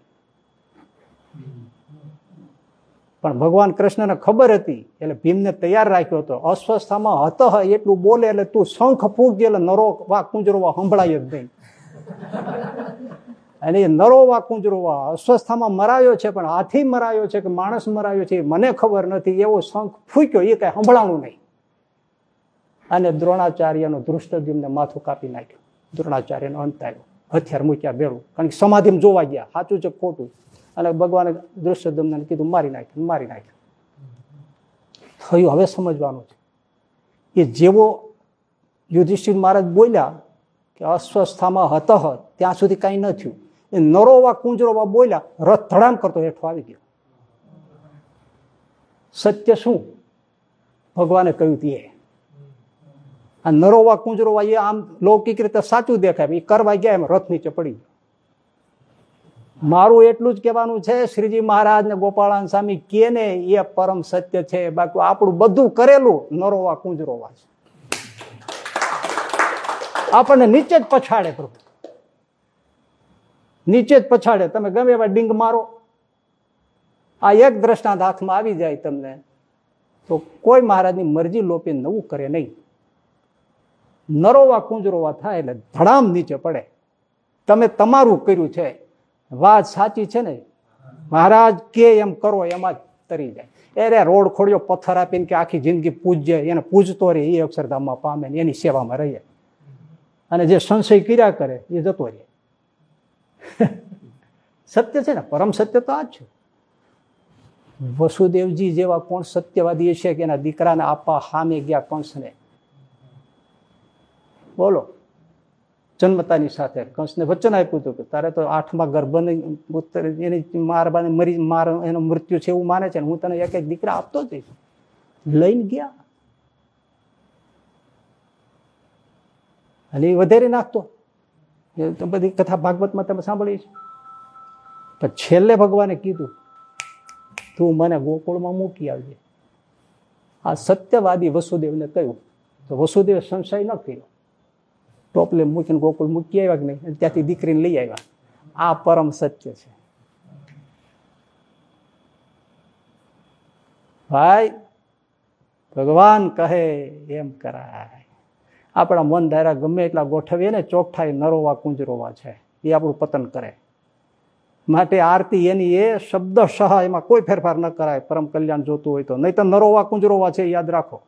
પણ ભગવાન કૃષ્ણને ખબર હતી, એટલે ભીમને તૈયાર રાખ્યો હતો. અસ્વસ્થામાં હત એટલું બોલે, એટલે તું શંખ ફૂંકજે, એટલે નરો વા કુંજરો વા સંભળાય જ નહીં. અને એ નરોવા કુંજરોવા અસ્વસ્થામાં મરાયો છે, પણ હાથી મરાયો છે કે માણસ મરાયો છે મને ખબર નથી, એવો શંખ ફૂક્યો, એ કઈ સંભળાણું નહીં. અને દ્રોણાચાર્યનો ધૃષ્ટજીમને માથું કાપી નાખ્યું. દ્રોણાચાર્યનો અંત આવ્યો. હથિયાર મૂક્યા ભેળું કારણ કે સમાધિમાં જોવા ગયા. સાચું છે ખોટું? અને ભગવાને દૃશ્યદમને કીધું, મારી નાખ્યું મારી નાખ્યું થયું. હવે સમજવાનું છે. એ જેવો યુધિષ્ઠિર મહારાજ બોલ્યા કે અસ્વસ્થામાં હત, ત્યાં સુધી કાંઈ ન થયું. એ નરોવા કુંજરોવા બોલ્યા, રથ ધડામ કરતો હેઠો આવી ગયો. સત્ય શું? ભગવાને કહ્યું તે. આ નરોવા કુંજરોવા એ આમ લૌકિક રીતે સાચું દેખાય એ કરવા ગયા એમ રથ નીચે પડી ગયો. મારું એટલું જ કહેવાનું છે, શ્રીજી મહારાજ ને ગોપાળાન સ્વામી કે ને, એ પરમ સત્ય છે. બાકી આપણું બધું કરેલું નરોવા કુંજરોવા છે. આપણને નીચે જ પછાડે પ્રભુ. નીચે જ પછાડે. તમે ગમે એવા ડીંગ મારો. આ એક દ્રષ્ટાંત હાથમાં આવી જાય તમને. તો કોઈ મહારાજની મરજી લોપી નવું કરે નહીં. નરોવા કુંજરોવા થાય એટલે ધડામ નીચે પડે. તમે તમારું કર્યું છે. વાત સાચી છે ને? મહારાજ કે એમ કરો એમાં જ તરી જાય. અરે રોડ ખોડ્યો, પથ્થર આપીને કે આખી જિંદગી પૂજ્ય. એને પૂજતો રહે, એ અક્ષરધામમાં પામે ને એની સેવામાં રહીએ. અને જે સંશય કર્યા કરે, એ જતો રહે. સત્ય છે ને? પરમ સત્ય તો આ જ છે. વસુદેવજી જેવા કોણ સત્યવાદી છે કે એના દીકરાને આપવા હામે ગયા કંસને? બોલો. જન્મતાની સાથે કંસને વચન આપ્યું હતું કે તારે તો આઠમા ગર્ભની પુત્ર એની મારબાને મરી માર એનું મૃત્યુ છે એવું માને છે હું તને એક એક દીકરા આપતો જઈશ લઈને ગયા. અને એ વધારે નાખતો. બધી કથા ભાગવતમાં તમે સાંભળી છે. પણ છેલ્લે ભગવાને કીધું, તું મને ગોકુળમાં મૂકી આવજે. આ સત્યવાદી વસુદેવને કહ્યું. તો વસુદેવે સંશય ન કર્યો. ટોપલે મૂકીને ગોકુળ મૂકી આવ્યા કે નહીં? ત્યાંથી દીકરીને લઈ આવ્યા. આ પરમ સત્ય છે. ભાઈ, ભગવાન કહે એમ કરાય. આપણા મન ધારા ગમે એટલા ગોઠવીએ ને ચોકઠાઈ નરોવા કુંજરોવા છે. એ આપણું પતન કરે. માટે આરતી એની એ શબ્દ સહ એમાં કોઈ ફેરફાર ન કરાય. પરમ કલ્યાણ જોતું હોય તો. નહીં તો નરોવા કુંજરોવા છે યાદ રાખો.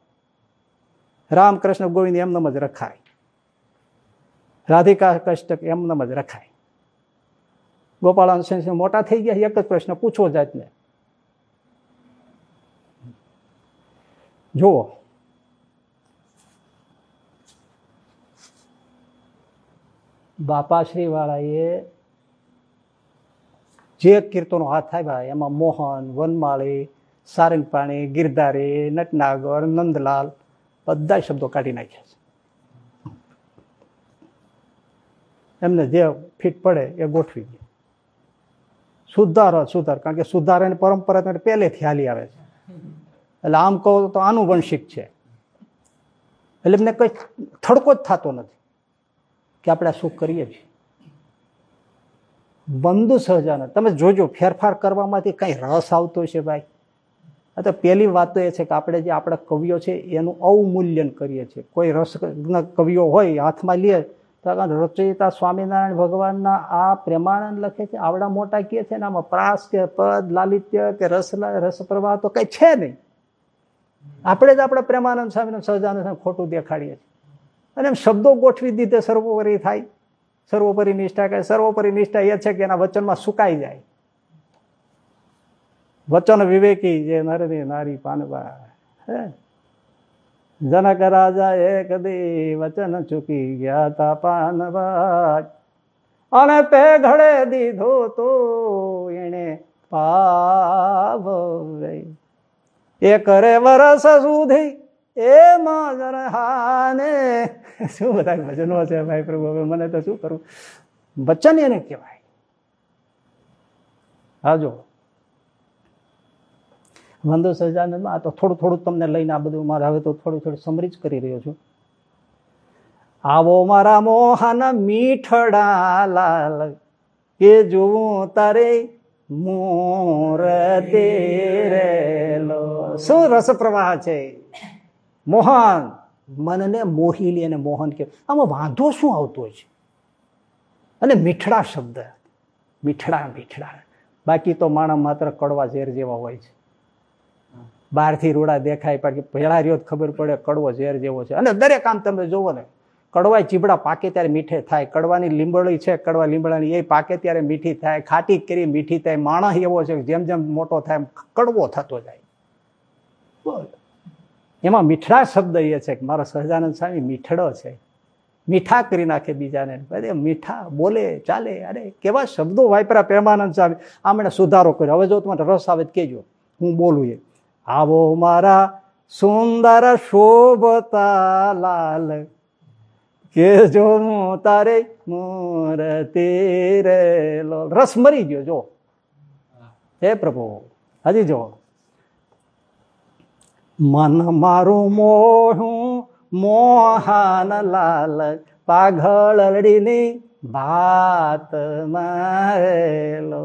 રામકૃષ્ણ ગોવિંદ એમનેમ જ રખાય. રાધિકા કષ્ટક એમનેમ જ રખાય. ગોપાલ સેન્સ મોટા થઈ ગયા એક જ પ્રશ્ન પૂછવો જાતને. જુઓ બાપાશ્રી વાળાએ જે કીર્તનો હાથ આવ્યા એમાં મોહન, વનમાળી, સારંગપાણી, ગિરધારી, નટનાગર, નંદલાલ બધા શબ્દો કાઢી નાખ્યા છે. એમને જે ફિટ પડે એ ગોઠવી દે. સુધારો, સુધાર, કારણ કે સુધારાની પરંપરા પહેલેથી હાલી આવે છે. એટલે આમ કહો તો આનુવંશિક છે. એટલે એમને કંઈ થડકો જ થતો નથી. કે આપણે શું કરીએ છીએ? બંધુ સહજાનંદ. તમે જોજો, ફેરફાર કરવામાંથી કંઈ રસ આવતો છે ભાઈ? આ તો પહેલી વાત તો એ છે કે આપણે જે આપણા કવિઓ છે, એનું અવમૂલ્યન કરીએ છીએ. કોઈ રસ કવિઓ હોય, હાથમાં લે, તો રચયિતા સ્વામિનારાયણ ભગવાનના આ પ્રેમાનંદ લખે છે, આવડા મોટા કહે છે ને, આમાં પ્રાસ કે પદ, લાલિત્ય કે રસ રસ પ્રવાહ તો કંઈ છે નહીં. આપણે જ આપણા પ્રેમાનંદ સ્વામીને સહજાનંદ ખોટું દેખાડીએ છીએ. અને એમ શબ્દો ગોઠવી દીધે સર્વોપરી થાય. સર્વોપરી નિષ્ઠા કહે. સર્વોપરી નિષ્ઠા એ છે કે એના વચનમાં સુકાઈ જાય. વચન વિવેકી જે નરની નારી પાનવા હે? જનક રાજા એક દી વચન ચૂકી ગયા તા પાનવા અને તે ઘડે દીધો તો એને પાવ એ કરે વરસ સુધી એમાં હાને. શું બધા ભજનો છે ભાઈ પ્રભુ, હવે મને તો શું કરું? વચન એને કહેવાય. હાજો વંદો સજાનંદમાં આ તો થોડું થોડું તમને લઈને આ બધું મારે હવે તો થોડું થોડું સમરી જ કરી રહ્યો છું. આવો મારા મોહન મીઠડા લાલ, કે જોવું તારે મોર તેરેલો. શું રસ પ્રવાહ છે? મોહન મનને મોહી લે અને મોહન કે આમાં વાંધો શું આવતો છે? અને મીઠડા શબ્દ. મીઠડા મીઠડા. બાકી તો માણસ માત્ર કડવા ઝેર જેવા હોય છે. બહારથી રૂડા દેખાય પણ પહેલા રહ્યો ખબર પડે કડવો ઝેર જેવો છે. અને દરેક આમ તમે જોવો ને કડવા ચીબડા પાકે ત્યારે મીઠે થાય. કડવાની લીંબડી છે, કડવા લીંબળાની એ પાકે ત્યારે મીઠી થાય. ખાટી કરી મીઠી થાય. માણસ એવો છે જેમ જેમ મોટો થાય કડવો થતો જાય. એમાં મીઠડા શબ્દ એ છે કે મારો સહજાનંદ સ્વામી મીઠડો છે. મીઠા કરી નાખે બીજાને. અરે મીઠા, બોલે, ચાલે, અરે કેવા શબ્દો વાપરા પ્રેમાનંદ સ્વામી. આમણે સુધારો કર્યો. હવે જો તમારે રસ આવે કેજો હું બોલું એ. આવો મારા સુંદર શોભતા લાલ. કે જો હું તારે મોર રે રસ મરી ગયો, જો. હે પ્રભુ, હજી જો. મન મારું મોહું મોહાન લાલ પાઘળડીની ભાત મારેલો.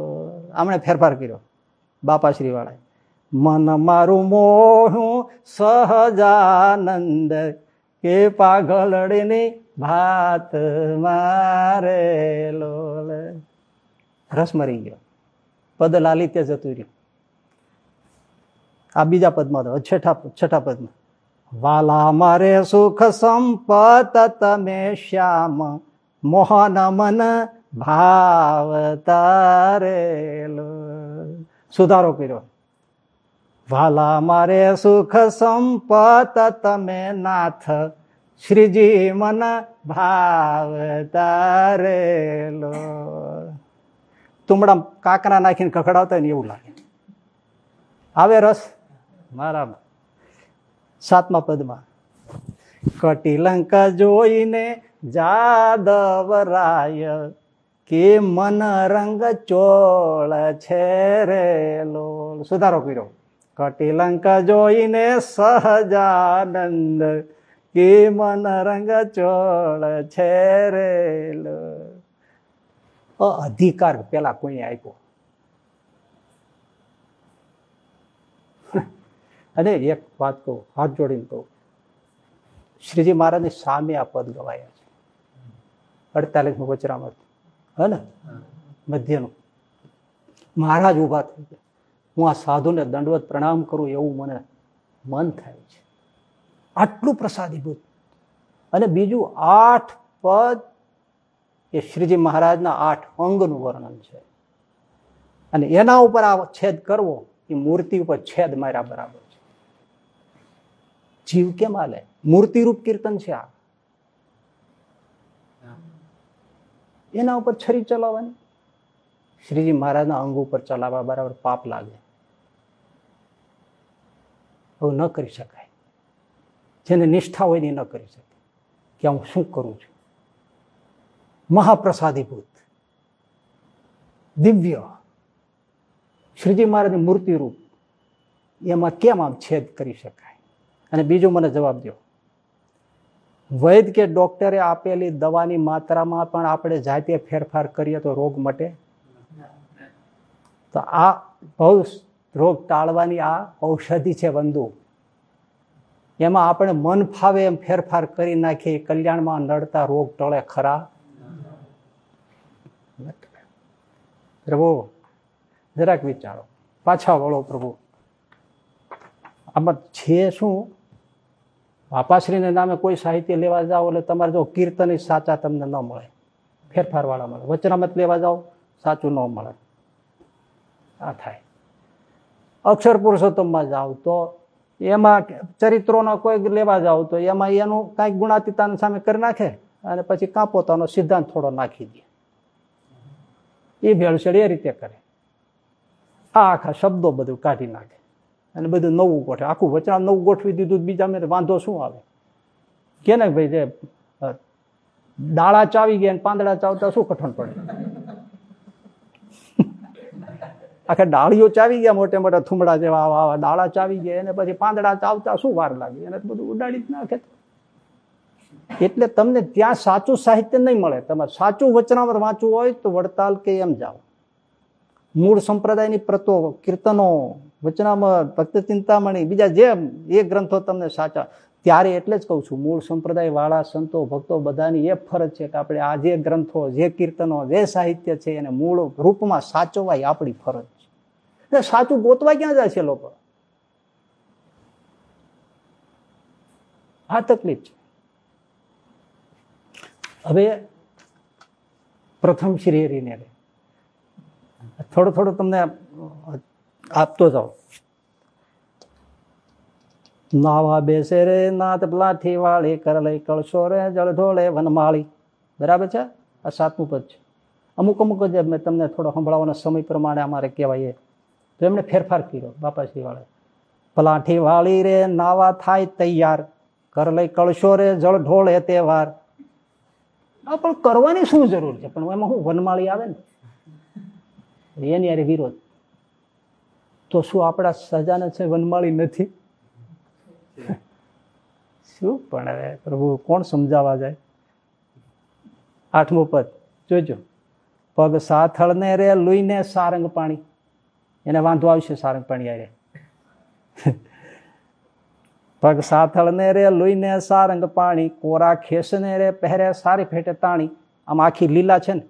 આમણે ફેરફાર કર્યો બાપાશ્રી વાળાએ મન મારું મોહું સહજાનંદ, કે પાઘળડીની ભાત મારેલો. રસ મરી ગયો. પદ લાલિત્ય જતું રહ્યું. આ બીજા પદમાં તો છઠ્ઠા છઠ્ઠા પદમાં. વાલા મારે સુખ સંપત તમે શ્યામ, મોહન મન ભાવ તારેલો. સુધારો કર્યો. વાલા મારે સુખ સંપત તમે નાથ, શ્રીજી મન ભાવ તારેલો. તુમડા કાકરા નાખીને ખખડાવતા ને એવું લાગે. આવે રસ? મારા સાતમા પદમાં. કટિલંકા જોઈને જાદવરાય કે મન રંગ ચોળ છે રે લોલ. સુધારો કર્યો. કટિલંકા જોઈને સહજાનંદ કે મન રંગ ચોળ છે રે અધિકાર પેલા કોઈ આપ્યો? અને એક વાત કહું, હાથ જોડીને કહું. શ્રીજી મહારાજની સામે આ પદ ગવાયા છે. અડતાલીસમું વચરામત હે ને? મધ્યનું. મહારાજ ઊભા થઈ ગયા. હું આ સાધુને દંડવત પ્રણામ કરું એવું મને મન થાય છે. આટલું પ્રસાદીભૂત. અને બીજું આઠ પદ એ શ્રીજી મહારાજના આઠ અંગનું વર્ણન છે. અને એના ઉપર આ છેદ કરવો, એ મૂર્તિ ઉપર છેદ માર્યા બરાબર. જીવ કેમ હાલે? મૂર્તિરૂપ કીર્તન છે આ. એના ઉપર છરી ચલાવવાની? શ્રીજી મહારાજના અંગ ઉપર ચલાવવા બરાબર પાપ લાગે. હવે ન કરી શકાય. જેને નિષ્ઠા હોય ને ન કરી શકે. કે હું શું કરું છું? મહાપ્રસાદીભૂત. દિવ્ય. શ્રીજી મહારાજની મૂર્તિરૂપ. એમાં કેમ આમ છેદ કરી શકાય? અને બીજો મને જવાબ દો વૈદ કે ડોક્ટરે આપેલી દવાની માત્રામાં પણ આપણે જાતે ફેરફાર કરીએ તો રોગ મટે? તો આ બહુ રોગ ટાળવાની આ ઔષધિ છે વંદુ એમાં આપણે મન ફાવે એમ ફેરફાર કરી નાખીએ, કલ્યાણમાં નડતા રોગ ટળે ખરા? પ્રભુ, જરાક વિચારો. પાછા વળો પ્રભુ. આમાં છે શું? બાપાશ્રીને નામે કોઈ સાહિત્ય લેવા જાઓ એટલે તમારે જો કીર્તન સાચા તમને ન મળે. ફેરફારવાળા મળે. વચનામત લેવા જાઓ, સાચું ન મળે. આ થાય. અક્ષર પુરુષોત્તમમાં જાઓ તો એમાં ચરિત્રોનો કોઈ લેવા જાઓ તો એમાં એનું કાંઈક ગુણાતીતાની સામે કરી નાખે અને પછી કાં પોતાનો સિદ્ધાંત થોડો નાખી દે. એ ભેળસેળ એ રીતે કરે. આ આખા શબ્દો બધું કાઢી નાખે. અને બધું નવું ગોઠવે. આખું વચના નવું ગોઠવી દીધું બીજા મેં વાંધો શું આવે? કે ને ભાઈ જે ડાળા ચાવી ગયા પાંદડા ચાવતા શું કઠણ પડે? આખા ડાળીઓ ચાવી ગયા મોટે મોટા થુમડા જેવા આવા આવા ડાળા ચાવી ગયા અને પછી પાંદડા ચાવતા શું વાર લાગે? એને બધું ઉડાડી જ નાખે. એટલે તમને ત્યાં સાચું સાહિત્ય નહીં મળે. તમારે સાચું વચનાવર વાંચવું હોય તો વડતાલ કે એમ જાઓ. મૂળ સંપ્રદાયની પ્રતો, કીર્તનો વચનામત ભક્ત ચિંતામણી. બીજા જે એ ગ્રંથો તમને સાચા. ત્યારે એટલે જ કહું છું, મૂળ સંપ્રદાય વાળા સંતો, ભક્તો બધાની એ ફરજ છે કે આપણે આ જે ગ્રંથો, જે કીર્તનો, જે સાહિત્ય છે એને મૂળ રૂપમાં સાચવવાય આપણી ફરજ છે. એટલે સાચું ગોતવા ક્યાં જાય છે લોકો? આ તકલીફ છે. હવે પ્રથમ શ્રી હરિને થોડું થોડું તમને આપતો જાઓ નાવા બેસે રે નાત લાઠી વાળી કરલે કળશો રે જળ ઢોળે વનમાળી બરાબર છે આ સાતમું પદ છે અમુક અમુક જ મેં તમને થોડો સંભળાવવાના સમય પ્રમાણે અમારે કહેવાય તો એમણે ફેરફાર કર્યો બાપાશ્રી વાળે પલાઠી વાળી રે નાવા થાય તૈયાર કર લઈ કળશો રે જળ ઢોળે તહેવાર આ પણ કરવાની શું જરૂર છે પણ એમાં શું વનમાળી આવે ને એની યારે વિરોધ તો શું આપણા સજાને છે વનમાળી નથી? શું? પણ હવે પ્રભુ કોણ સમજાવવા જાય? આઠમું પદ, જોજો. પગ સાથળને રે, લુઈને સારંગ પાણી. એને વાંધો આવશે સારંગ પાણી આરે પગ સાથળને રે, લુઈને સારંગ પાણી. કોરા ખેસને રે, પહેરે સારી ફેટે તાણી. આમ આખી લીલા છે ને?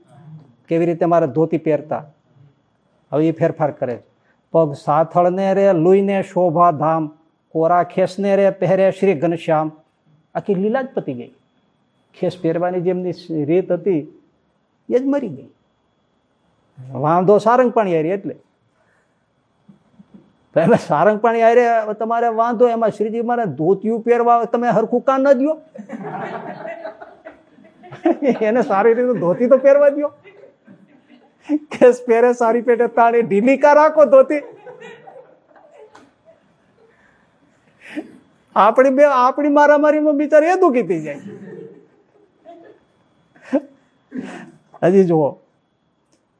કેવી રીતે મારે ધોતી પહેરતા? હવે એ ફેરફાર કરે છે. પગ સાથળને રે, લુઈને શોભા ધામ, કોરા ખેસને રે, પહેરે શ્રી ઘનશ્યામ. આખી લીલા જ પતી ગઈ. ખેસ પહેરવાની જેમની રીત હતી, એ જ મરી ગઈ. વાંધો સારંગ પાણી હારી એટલે. તો એમાં સારંગ પાણી આરે તમારે વાંધો, એમાં શ્રીજી મારે ધોતિયું પહેરવા તમે હરખું કાન ન દો એને સારી રીતે ધોતી તો પહેરવા દો કેસ પહેરે સારી પેટે તાળી ઢીલી કા રાખો ધોતી. આપણી બે આપણી મારામારીમાં બિચાર એ દુઃખી થઈ જાય. હજી જુઓ.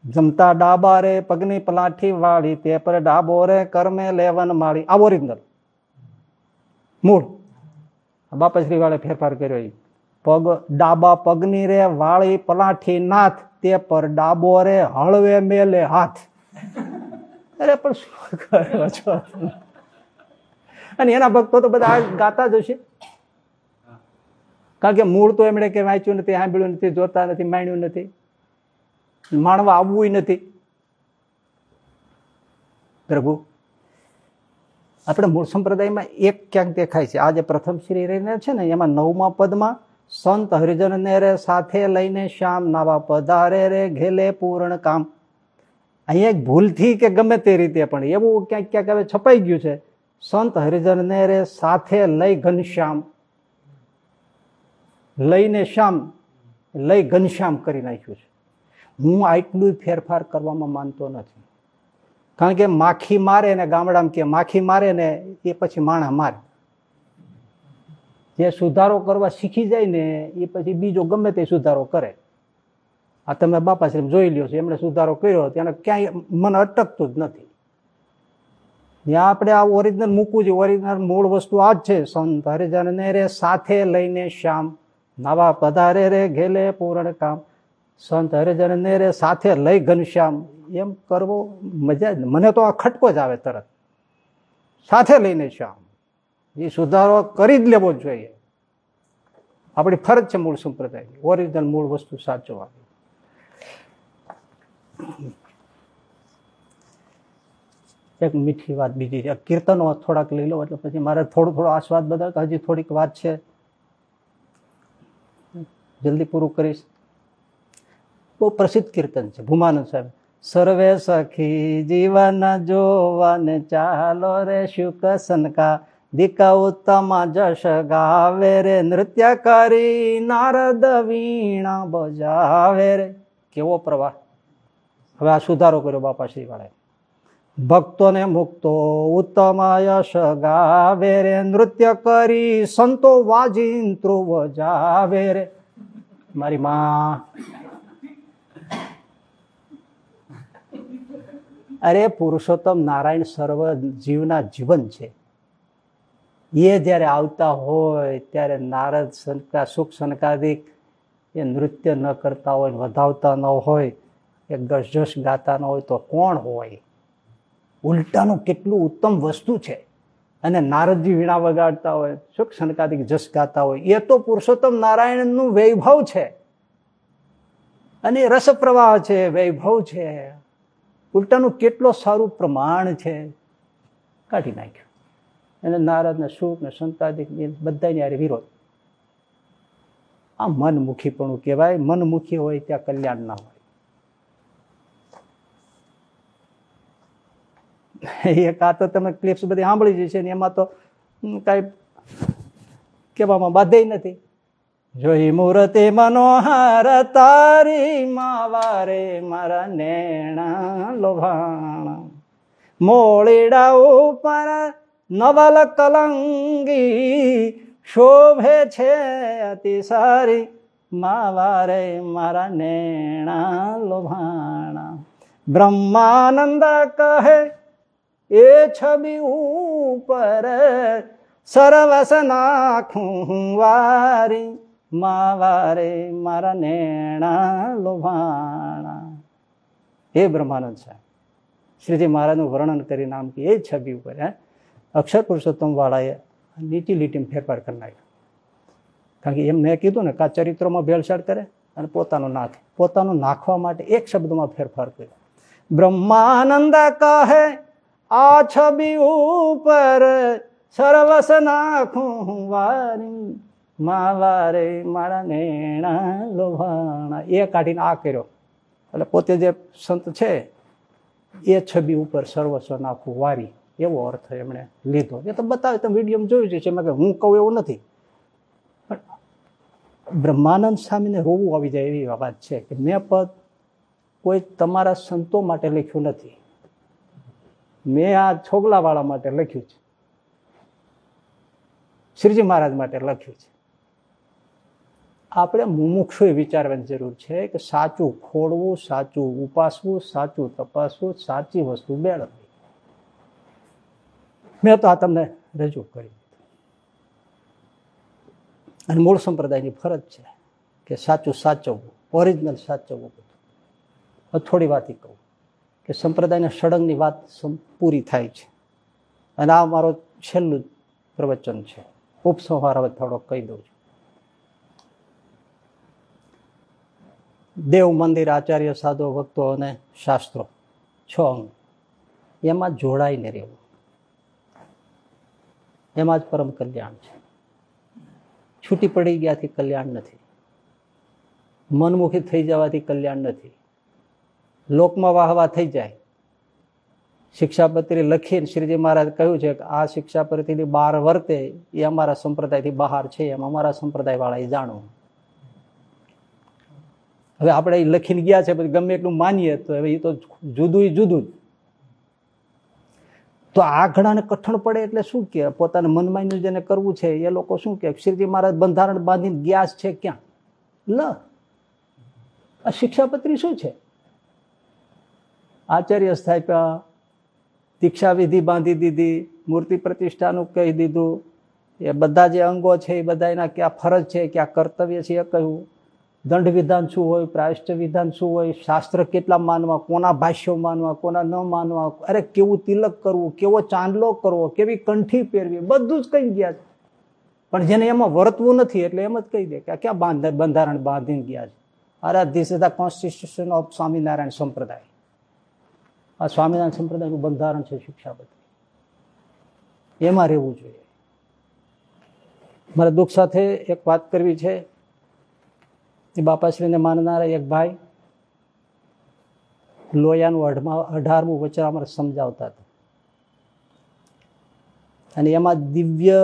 જમતા ડાબા રે, પગની પલાઠી વાળી, તે પર ડાબો રે, કરમે લેવન માળી. આ ઓરિજિનલ મૂળ. બાપાશ્રી વાળે ફેરફાર કર્યો. પગ ડાબા પગની રે વાળી પલાઠી નાથ. તે પર ડાબો રે હળવે મેલે હાથ. અરે, પણ શું કરો છો? અને એના ભક્તો તો બધા ગાતા જ હશે. કારણ કે મૂળ તો એમણે કે વાંચ્યું નથી, સાંભળ્યું નથી, જોતા નથી, માણ્યું નથી. માણવા આવવું નથી. પ્રભુ, આપણે મૂળ સંપ્રદાયમાં એક ક્યાંક દેખાય છે. આજે પ્રથમ શ્રી રહીને છે ને, એમાં નવમા પદમાં સંત હરિજન ને રે સાથે લઈને શ્યામ નાવા પધારે રે ઘેલે પૂર્ણ કામ. અહીંયા એક ભૂલથી કે ગમે તે રીતે પણ એવું ક્યાંક ક્યાંક હવે છપાઈ ગયું છે. સંત હરિજન ને રે સાથે લઈ ઘનશ્યામ લઈને શ્યામ, લઈ ઘનશ્યામ કરી નાખ્યું છે. હું આટલું ફેરફાર કરવામાં માનતો નથી. કારણ કે માખી મારે ને ગામડામાં કે માખી મારે ને એ પછી માણા મારે. જે સુધારો કરવા શીખી જાય ને, એ પછી બીજો ગમે તે સુધારો કરે. આ તમે બાપાશ્રી જોઈ લ્યો છો, એમણે સુધારો કર્યો એને ક્યાંય મન અટકતું જ નથી. જ્યાં આપણે આ ઓરિજિનલ મૂકવું જોઈએ ઓરિજિનલ મૂળ વસ્તુ આ જ છે, સંત હરિજનને રે સાથે લઈને શ્યામ, નવા પધારે રે ઘેલે પૂરણ કામ, સંત હરિજનને રે સાથે લઈ ઘનશ્યામ એમ કરવો મજા મને તો આ ખટકો જ આવે તરત. સાથે લઈને શ્યામ. એ સુધારો કરી જ લેવો જોઈએ. આપણી ફરજ છે મૂળ સંપ્રદાયની. ઓરિજિનલ મૂળ વસ્તુ સાચવવાની. એક મીઠી વાત બીજી છે. કીર્તનો થોડાક લઈ લો, એટલે પછી મારે થોડું થોડો આસ્વાદ બધા હજી થોડીક વાત છે. જલ્દી પૂરું કરીશ. બહુ પ્રસિદ્ધ કીર્તન છે. ભૂમાનંદ સાહેબ, સર્વે સખી જીવન જોવાને ચાલો રે શુક સનકા દીકા ઉત્તમ જશ ગાવે રે નૃત્ય કરી નારદ વીણા બજાવે રે. કેવો પ્રવાહ. હવે આ સુધારો કર્યો બાપાશ્રી વાળાએ ભક્તોને મુક્તો ઉત્તમ યશ ગાવે રે નૃત્ય કરી સંતો વાજીન ધ્રુવ જાવે રે. મારી માં. અરે પુરુષોત્તમ નારાયણ સર્વ જીવના જીવન છે. એ જ્યારે આવતા હોય, ત્યારે નારદ સનકા સુખ સનકાદિક એ નૃત્ય ન કરતા હોય, વધાવતા ન હોય, એ ગસજસ ગાતા ન હોય, તો કોણ હોય? ઉલટાનું કેટલું ઉત્તમ વસ્તુ છે. અને નારદજી વીણા વગાડતા હોય, સુખ સનકાદિક જસ ગાતા હોય, એ તો પુરુષોત્તમ નારાયણનું વૈભવ છે. અને રસપ્રવાહ છે, વૈભવ છે. ઉલટાનું કેટલો સારું પ્રમાણ છે. કાઢી નાખ્યું. અને નારદને સુખ ને સંતાદિક બધાની યારે વિરોધ. આ મનમુખીપણું કહેવાય. મનમુખી હોય ત્યાં કલ્યાણ ના હોય. એક આ તો તમે ક્લિપ્સ બધી સાંભળી જશે ને એમાં તો કાંઈ કહેવામાં બાધે નથી. જોઈ મૂર્તિ મનોહર તારી માવારે મારા નેણા લોભાણા. મોળીડા ઉપર નવલ કલંગી શોભે છે અતિ સારી માવારે મારા નેણા લોભાણા બ્રહ્માનંદ કહે એ છબી ઉપર સરવસ નાખું વારી માવારે મારા નેણા લોભાણા હે બ્રહ્માનંદ સાહેબ શ્રીજી મહારાજનું વર્ણન કરી નામ કે એ છબી ઉપર હે અક્ષર પુરુષોત્તમ વાળાએ નીચી લીટીમાં ફેરફાર કરી નાખ્યો. કારણ કે એમ મેં કીધું ને કા ચરિત્રોમાં ભેળસેળ કરે અને પોતાનું નાખે. પોતાનું નાખવા માટે એક શબ્દમાં ફેરફાર કર્યો. બ્રહ્માનંદ કહે, આ છબી ઉપર સરવસ નાખું વારી. માવારે મારા નેણા લોભાણા એ કાઢીને આ કર્યો. એટલે પોતે જે સંત છે, એ છબી ઉપર સર્વસ્વ નાખું વારી. એવો અર્થ એમણે લીધો. એ તો બતાવે, તમે વીડિયો જોયું છે એમાં કે હું કહું એવું નથી. પણ બ્રહ્માનંદ સ્વામીને રોવું આવી જાય એવી વાત છે કે મેં પદ કોઈ તમારા સંતો માટે લખ્યું નથી. મેં આ છોગલાવાળા માટે લખ્યું છે. શ્રીજી મહારાજ માટે લખ્યું છે. આપણે મુમુક્ષુ વિચારવાની જરૂર છે કે સાચું ખોડવું સાચું ઉપાસવું, સાચું તપાસવું, સાચી વસ્તુ મેળવવી. મેં તો આ તમને રજૂ કરી. અને મૂળ સંપ્રદાયની ફરજ છે કે સાચું સાચવવું ઓરિજિનલ સાચવવું બધું. થોડી વાત એ કહું કે સંપ્રદાયના સળંગની વાત પૂરી થાય છે. અને આ મારો છેલ્લું પ્રવચન છે. ઉપસંહાર હવે થોડો કહી દઉં છું. દેવ મંદિર, આચાર્ય, સાધુ, ભક્તો અને શાસ્ત્રો, છ અંગ. એમાં જોડાઈને રહેવું. એમાં જ પરમ કલ્યાણ છે. છૂટી પડી ગયાથી કલ્યાણ નથી. મનમુખી થઈ જવાથી કલ્યાણ નથી. લોકમાં વાહવા થઈ જાય. શિક્ષાપત્રી લખીને શ્રીજી મહારાજ કહ્યું છે કે આ શિક્ષાપત્રીની બહાર વર્તે એ અમારા સંપ્રદાયથી બહાર છે એમ અમારા સંપ્રદાય વાળા એ જાણવું. હવે આપણે લખીને ગયા છે, પછી ગમે એટલું માનીએ તો હવે એ તો જુદું જુદું તો આ ઘણાને કઠણ પડે એટલે શું કે? પોતાના મનમાયનું જેને કરવું છે, એ લોકો શું કે શ્રીજી મહારાજ, બંધારણ બાંધીને ગયા છે ક્યાં? લ આ શિક્ષાપત્રી શું છે? આચાર્ય સ્થાપ્યા દીક્ષાવિધિ બાંધી દીધી, મૂર્તિ પ્રતિષ્ઠાનું કહી દીધું. એ બધા જે અંગો છે, એ બધા એના ક્યાં ફરજ છે ક્યાં કર્તવ્ય છે એ કહ્યું. દંડ વિધાન શું હોય પ્રાયશ્ચ વિધાન શું હોય, શાસ્ત્ર કેટલા માનવા, કોના ભાષ્યો માનવા, કોના ન માનવા, અરે કેવું તિલક કરવું, કેવો ચાંદલો કરવો, કેવી કંઠી પહેરવી, બધું જ કહી ગયા છે. પણ જેને એમાં વર્તવું નથી એટલે એમ જ કહી દે કે ક્યાં બાંધ, બંધારણ બાંધીને ગયા છે. અરે this is the constitution of Swaminarayan Sampraday. આ સ્વામિનારાયણ સંપ્રદાયનું બંધારણ છે શિક્ષાપત્રી. એમાં રહેવું જોઈએ. મારે દુઃખ સાથે એક વાત કરવી છે. એ બાપાશ્રીને માનનારા એક ભાઈ લોયાનું અઢમા અઢારમું વચરામર સમજાવતા હતા. અને એમાં દિવ્ય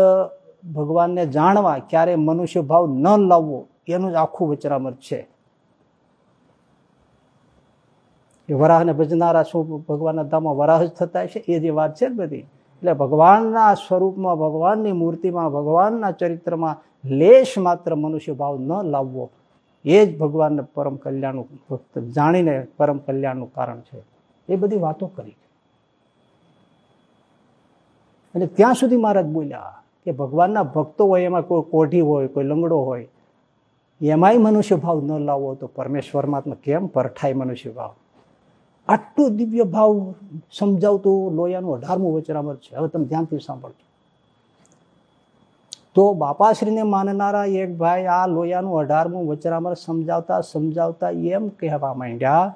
ભગવાનને જાણવા ક્યારે મનુષ્ય ભાવ ન લાવવો, એનું જ આખું વચરામર છે. વરાહને ભજનારા શું ભગવાનના ધામમાં વરાહ જ થતા છે એ જે વાત છે ને બધી. એટલે ભગવાનના સ્વરૂપમાં, ભગવાનની મૂર્તિમાં, ભગવાનના ચરિત્રમાં લેશ માત્ર મનુષ્ય ભાવ ન લાવવો. એ જ ભગવાનને પરમ કલ્યાણનું જાણીને પરમ કલ્યાણનું કારણ છે. એ બધી વાતો કરી અને ત્યાં સુધી મહારાજ બોલ્યા કે ભગવાનના ભક્તો હોય, એમાં કોઈ કોઢી હોય, કોઈ લંગડો હોય, એમાંય મનુષ્ય ભાવ ન લાવવો તો પરમેશ્વરમાં કેમ પરઠાય મનુષ્ય ભાવ આટલું દિવ્ય ભાવ સમજાવતું લોયાનું અઢારમું વચરામર છે. હવે તમે ધ્યાનથી સાંભળજો. તો બાપાશ્રીને માનનારા એક ભાઈ આ લોયાનું અઢારમું વચરામર સમજાવતા સમજાવતા એમ કહેવા માંડ્યા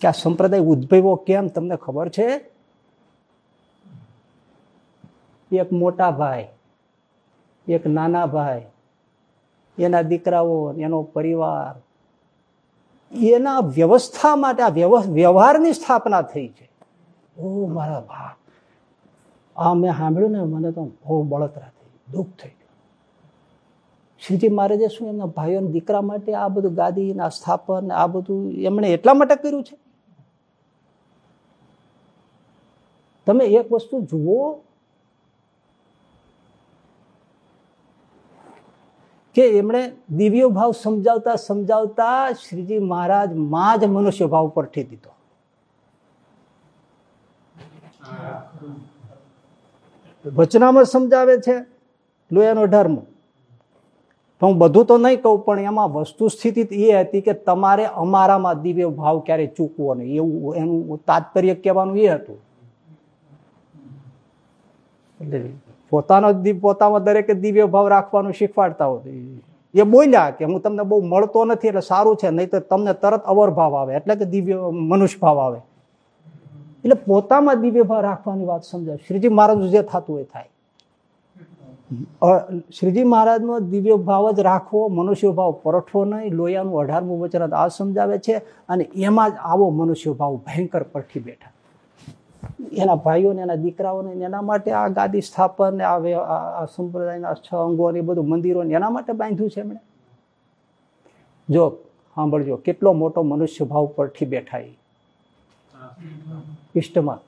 કે આ સંપ્રદાય ઉદ્ભવ્યો કેમ તમને ખબર છે? એક મોટા ભાઈ, એક નાના ભાઈ, એના દીકરાઓ, એનો પરિવાર, એના વ્યવસ્થા માટે આ વ્યવહારની સ્થાપના થઈ છે. ઓ મારા ભા આ મેં સાંભળ્યું ને, મને તો બહુ બળતરા દુઃખ થઈ ગયું. શ્રીજી મહારાજે શું એમના ભાઈઓ દીકરા માટે આ બધું ગાદીના સ્થાપન, આ બધું એમણે એટલા માટે કર્યું છે? તમે એક વસ્તુ જુઓ. કે એમણે દિવ્ય ભાવ સમજાવતા સમજાવતા શ્રીજી મહારાજમાં જ મનુષ્ય ભાવ પરથી દીધો. વચનામાં સમજાવે છે. લોયાનો ધર્મ. હું બધું તો નહીં કહું, પણ એમાં વસ્તુ સ્થિતિ એ હતી કે તમારે અમારામાં દિવ્ય ભાવ ક્યારે ચૂકવો નહીં. એવું એનું તાત્પર્ય કહેવાનું એ હતું. એટલે પોતાનો પોતામાં દરેકે દિવ્ય ભાવ રાખવાનું શીખવાડતા હોય. એ બોલ્યા કે હું તમને બહુ મળતો નથી એટલે સારું છે, નહીં તો તમને તરત અવર ભાવ આવે, એટલે કે દિવ્ય, મનુષ્ય ભાવ આવે. એટલે પોતામાં દિવ્ય ભાવ રાખવાની વાત સમજાય. શ્રીજી મહારાજનું જે થતું હોય થાય. શ્રીજી મહારાજનો દિવ્ય ભાવ જ રાખવો મનુષ્ય ભાવ પરઠવો નહીં લોયાનું અઢારમું વચન આ સમજાવે છે અને એમાં જ આવો મનુષ્ય ભાવ ભયંકર પરથી બેઠા. એના ભાઈઓને એના દીકરાઓને એના માટે આ ગાદી સ્થાપન ને આ સંપ્રદાયના છ અંગો ને બધું મંદિરોને એના માટે બાંધ્યું છે એમણે. જો સાંભળજો કેટલો મોટો મનુષ્ય ભાવ પરથી બેઠા એ. ઇષ્ટમાં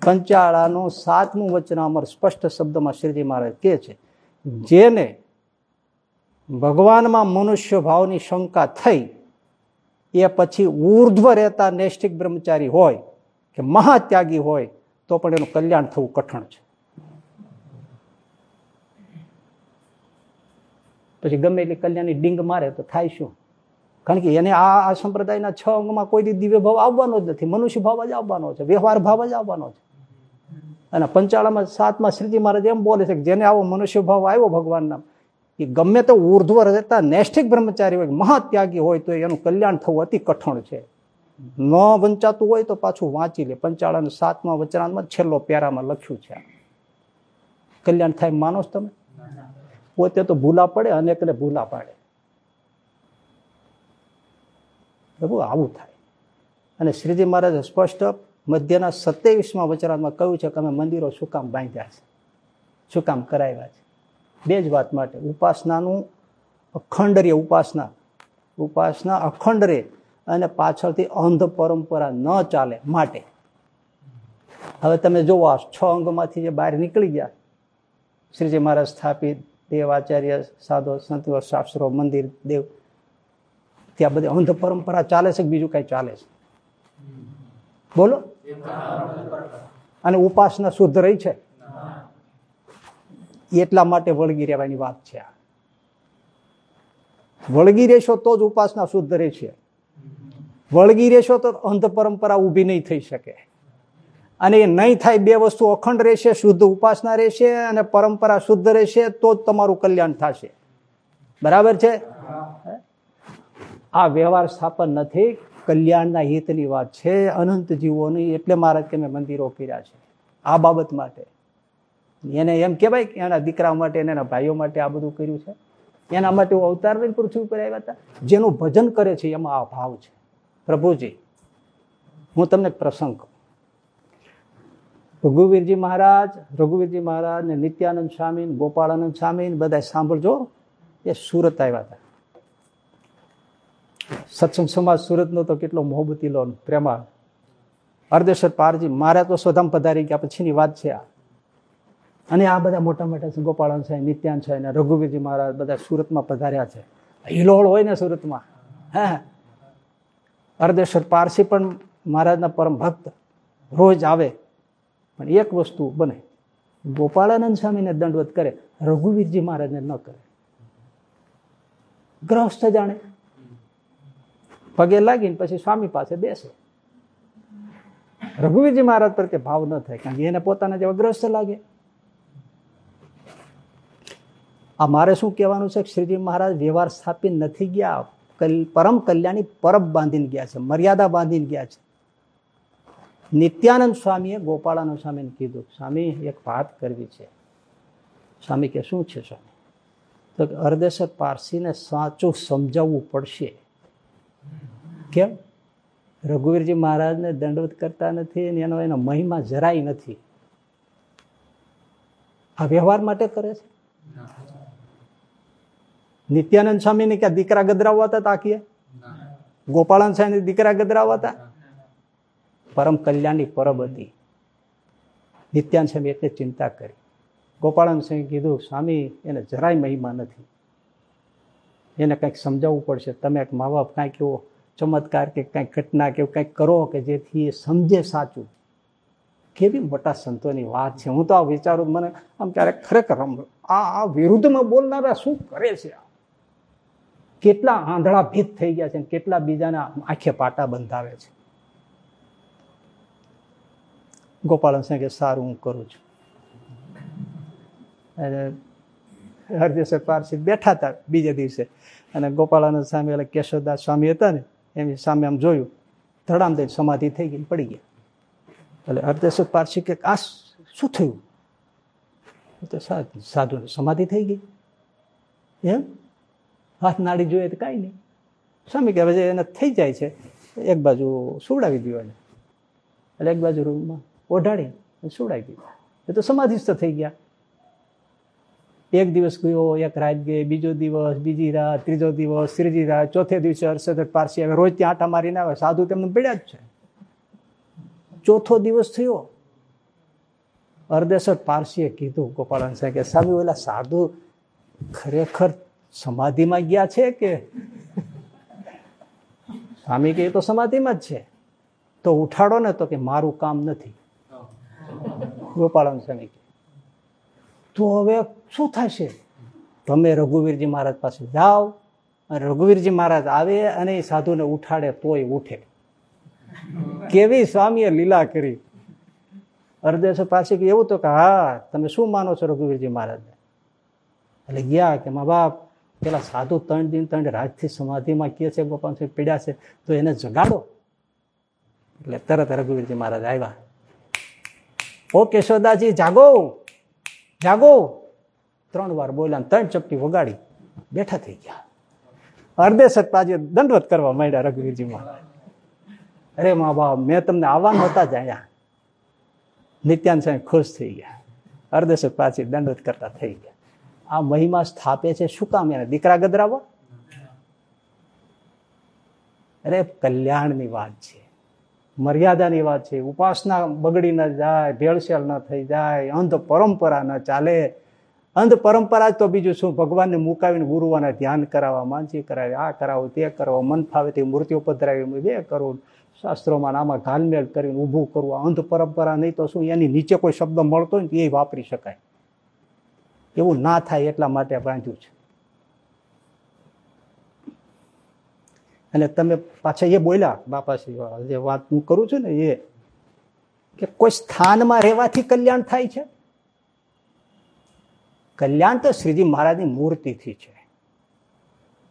પંચાળાનું સાતમું વચન અમર સ્પષ્ટ શબ્દમાં શ્રીજી મહારાજ કહે છે, જેને ભગવાનમાં મનુષ્ય ભાવની શંકા થઈ, એ પછી ઉર્ધ્વ રહેતા નૈષ્ઠિક બ્રહ્મચારી હોય કે મહાત્યાગી હોય, તો પણ એનું કલ્યાણ થવું કઠણ છે. પછી ગમે એટલી કલ્યાણની ડીંગ મારે તો થાય શું? કારણ કે એને આ આ સંપ્રદાયના છ અંગમાં કોઈ દિવ્ય ભાવ આવવાનો જ નથી. મનુષ્ય ભાવ જ આવવાનો છે. વ્યવહાર ભાવ જ આવવાનો છે. અને પંચાળામાં, સાતમાં શ્રીજી મહારાજ એમ બોલે છે કે જેને આવો મનુષ્ય ભાવ આવ્યો ભગવાનના એ ગમે તો ઉર્ધ્વ રહેતા નૈષ્ઠિક બ્રહ્મચારી હોય, મહાત્યાગી હોય, તો એનું કલ્યાણ થવું અતિ કઠણ છે. ન વંચાતું હોય તો પાછું વાંચી લે. પંચાળાના સાતમા વચનામાં છેલ્લો પ્યારામાં લખ્યું છે કલ્યાણ થાય માનો તમે? પોતે તો ભૂલા પડે, અનેકને ભૂલા પાડે. પ્રભુ, આવું થાય. અને શ્રીજી મહારાજે સ્પષ્ટ મધ્યના સત્યાવીસમાં વચરાતમાં કહ્યું છે કે અમે મંદિરો શું કામ બાંધ્યા છે? શું કામ કરાવ્યા છે? બે જ વાત માટે. ઉપાસનાનું અખંડ રે ઉપાસના. ઉપાસના અખંડ રે અને પાછળથી અંધ પરંપરા ન ચાલે માટે. હવે તમે જોવો છ અંગમાંથી જે બહાર નીકળી ગયા, શ્રીજી મહારાજ સ્થાપિત દેવ આચાર્ય સાધો, સંતો, શાસ્ત્રો, મંદિર, દેવ ત્યાં બધી અંધ પરંપરા ચાલે છે કે બીજું કઈ ચાલે છે? બોલો. અને ઉપાસના શુદ્ધ રહી છે? એટલા માટે વળગી રહેવાની વાત છે આ. વળગી રહેશો તો જ ઉપાસના શુદ્ધ રહેશે વળગી રહેશો તો અંધ પરંપરા ઊભી નહીં થઈ શકે. અને એ નહીં થાય બે વસ્તુ અખંડ રહેશે, શુદ્ધ ઉપાસના રહેશે અને પરંપરા શુદ્ધ રહેશે, તો જ તમારું કલ્યાણ થશે. બરાબર છે? આ વ્યવહાર સ્થાપન નથી, કલ્યાણના હિતની વાત છે, અનંત જીવોની, એટલે મહારાજ કે મેં મંદિરો કર્યા છે. આ બાબત માટે. એને એમ કહેવાય કે એના દીકરા માટે એના ભાઈઓ માટે આ બધું કર્યું છે. એના માટે હું અવતાર લઈને પૃથ્વી ઉપર આવ્યા હતા. જેનું ભજન કરે છે, એમાં આ ભાવ છે. પ્રભુજી, હું તમને પ્રસંગ રઘુવીરજી મહારાજ રઘુવીરજી મહારાજ ને નિત્યાનંદ સ્વામી ગોપાળાનંદ સ્વામી બધા સાંભળજો. એ સુરત આવ્યા હતા. સત્સંગ સમાજ સુરતનો તો કેટલો મોહબતીલો લોન. પ્રેમા અર્ધેશ્વર પારજી, મારા તો સ્વધામ પધારી ગયા પછીની વાત છે આ. અને આ બધા મોટા મોટા ગોપાળન છે, નિત્યાન છે, અને રઘુવીરજી મહારાજ બધા સુરતમાં પધાર્યા છે. હિલોળ હોય ને સુરતમાં. હે. અર્ધેશ્વર પારસી પણ મહારાજના પરમ ભક્ત. રોજ આવે. પણ એક વસ્તુ બને. ગોપાળાનંદ સ્વામીને દંડવત કરે, રઘુવીરજી મહારાજને ન કરે. ગ્રહસ્થ જાણે. પગે લાગીને પછી સ્વામી પાસે બેસે. રઘુવીરજી મહારાજ પર કે ભાવ ન થાય, કારણ કે એને પોતાના જેવા ગ્રસ્ત લાગે. આ મારે શું કહેવાનું છે? શ્રીજી મહારાજ વ્યવહાર સ્થાપિત નથી ગયા. પરમ કલ્યાણી પરબ બાંધીને ગયા છે, મર્યાદા બાંધીને ગયા છે. નિત્યાનંદ સ્વામીએ ગોપાળાનંદ સ્વામીને કીધું, સ્વામી, એક વાત કરવી છે. સ્વામી કે, શું છે સ્વામી? તો અર્ધેશ્વર પારસીને સાચું સમજાવવું પડશે. કેમ? રઘુવીરજી મહારાજને દંડવત કરતા નથી અને એનો એનો મહિમા જરાય નથી. આ વ્યવહાર માટે કરે છે? નિત્યાનંદ સ્વામીને ક્યાં દીકરા ગદરાવવા હતા તાકીએ? ગોપાલન સ્વામી દીકરા ગદરાવવા હતા? પરમ કલ્યાણની પરબ હતી. નિત્યાન સ્વામી એટલે ચિંતા કરી. ગોપાળન સ્વામી કીધું, સ્વામી, એને જરાય મહિમા નથી. એને કંઈક સમજાવવું પડશે. તમે એક મા બાપ કાંઈક એવો ચમત્કાર કે કંઈક ઘટના કે કંઈક કરો કે જેથી એ સમજે સાચું. કેવી મોટા સંતોની વાત છે. હું તો આ વિચારું, મને આમ ક્યારેક ખરેખર આ આ વિરુદ્ધમાં બોલનારા શું કરે છે કેટલા આંધળા ભીત થઈ ગયા છે કેટલા બીજાના આંખે પાટા બંધાવે છે. ગોપાલન સિંહ કે સારું હું કરું છું. હરદેશ્વર પારસી બેઠા હતા બીજે દિવસે. અને ગોપાળાનંદ સ્વામી એટલે કેશવદાસ સ્વામી હતા ને, એમની સામે આમ જોયું. ધડામ દઈને સમાધિ થઈ ગઈ પડી ગયા. એટલે હરદેશ્વર પારસી કે આ શું થયું? તો સાધુ સમાધિ થઈ ગઈ. એમ? હાથ નાડી જોઈએ તો કાંઈ નહીં. સ્વામી કે હવે એને થઈ જાય છે, એક બાજુ સુવડાવી દીધું એને. એટલે એક બાજુ રૂમમાં ઓઢાડી દીધું દીધા એ તો સમાધિસ્થ થઈ ગયા. એક દિવસ ગયો એક રાત ગઈ બીજો દિવસ બીજી રાત ત્રીજો દિવસ ત્રીજી રાત ચોથે દિવસે હર્ષદ પારસી આવે રોજ ત્યાં આટા મારીને આવે સાધુ તેમને પડ્યા જ છે. ચોથો દિવસ થયો. અર્ધેશ્વર પારસીએ કીધું ગોપાલ સાહેબ કે સામે ઓલા સાધુ ખરેખર સમાધિમાં ગયા છે કે? સ્વામી કે એ તો સમાધિમાં જ છે. તો ઉઠાડો ને તો કે મારું કામ નથી. ગોપાલ કે તો હવે શું થશે? તમે રઘુવીરજી મહારાજ પાસે જાઓ અને રઘુવીરજી મહારાજ આવે અને એ સાધુને ઉઠાડે તોય ઉઠે. કેવી સ્વામીએ લીલા કરી. અર્ધેશ્વર પાસે કે એવું તો કે, હા, તમે શું માનો છો રઘુવીરજી મહારાજને? એટલે ગયા કે, મા બાપ, પેલા સાધુ ત્રણ દિન ત્રણ રાજથી સમાધિમાં કે છે, ગોપાલ સિંહ પીડ્યા છે, તો એને જગાડો. એટલે તરત રઘુવીરજી મહારાજ આવ્યા. ઓ કેશોદાજી, જાગો. જાગો. ત્રણ વાર બોલ્યા ત્રણ ચપટી વગાડી. બેઠા થઈ ગયા. અર્ધે સત્તાજી દંડવત કરવા માંડ્યા રઘુવીરજીમાં. અરે મા બાપ, મેં તમને આવવા નહોતા જ અહીંયા. નિત્યાન સાહેબ ખુશ થઈ ગયા. અર્ધેશ પાછી દંડવત કરતા થઈ ગયા. આ મહિમા સ્થાપે છે શું કામ એને? દીકરા ગદરાવા અરે કલ્યાણની વાત છે. મર્યાદાની વાત છે. ઉપાસના બગડી ન જાય, ભેળસેળ ન થઈ જાય, અંધ પરંપરા ન ચાલે. અંધ પરંપરા જ તો બીજું શું? ભગવાનને મુકાવીને ગુરુવાના ધ્યાન કરાવવા માનસી કરાવે, આ કરાવો, તે કરાવો મન ફાવે તે મૂર્તિઓ પધરાવી બે કરવું શાસ્ત્રોમાં આમાં ઘાલમેલ કરીને ઊભું કરવું અંધ પરંપરા નહીં તો શું? એની નીચે કોઈ શબ્દ મળતો હોય ને એ વાપરી શકાય. એવું ના થાય એટલા માટે બાંધ્યું છે. અને તમે પાછા એ બોલ્યા બાપાશ્રી જે વાત હું કરું છું ને એ, કે કોઈ સ્થાનમાં રહેવાથી કલ્યાણ થાય છે? કલ્યાણ તો શ્રીજી મહારાજની મૂર્તિથી છે.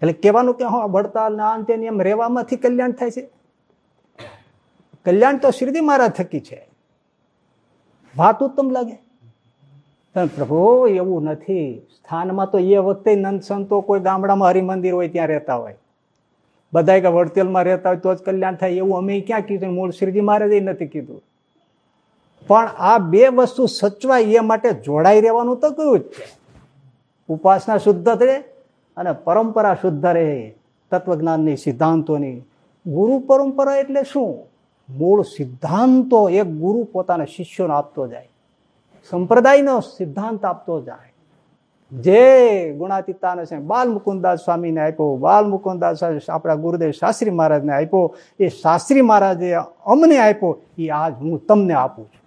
એટલે કહેવાનું કે, હા, વડતાલ ના અંતે એમ રહેવામાંથી કલ્યાણ થાય છે. કલ્યાણ તો શ્રીજી મહારાજ થકી છે. વાત ઉત્તમ લાગે. પણ પ્રભુ, એવું નથી. સ્થાનમાં તો એ વખતે નંદ સંતો કોઈ ગામડામાં હરિમંદિર હોય ત્યાં રહેતા હોય. બધા કે વડતેલમાં રહેતા હોય તો જ કલ્યાણ થાય, એવું અમે ક્યાં કીધું? મૂળ શ્રીજી મહારાજે નથી કીધું. પણ આ બે વસ્તુ સચવાય એ માટે જોડાઈ રહેવાનું તો કયું જ છે. ઉપાસના શુદ્ધ રહે અને પરંપરા શુદ્ધ રહે, તત્વજ્ઞાનની સિદ્ધાંતોની. ગુરુ પરંપરા એટલે શું? મૂળ સિદ્ધાંતો એક ગુરુ પોતાના શિષ્યોને આપતો જાય. સંપ્રદાયનો સિદ્ધાંત આપતો જાય. જે ગુણાતીતાનો છે. બાલ મુકુદાસ સ્વામીને આપ્યો. બાલ મુકુદાસ આપણા ગુરુદેવ શાસ્ત્રી મહારાજને આપ્યો. એ શાસ્ત્રી મહારાજે અમને આપ્યો. એ આજ હું તમને આપું છું.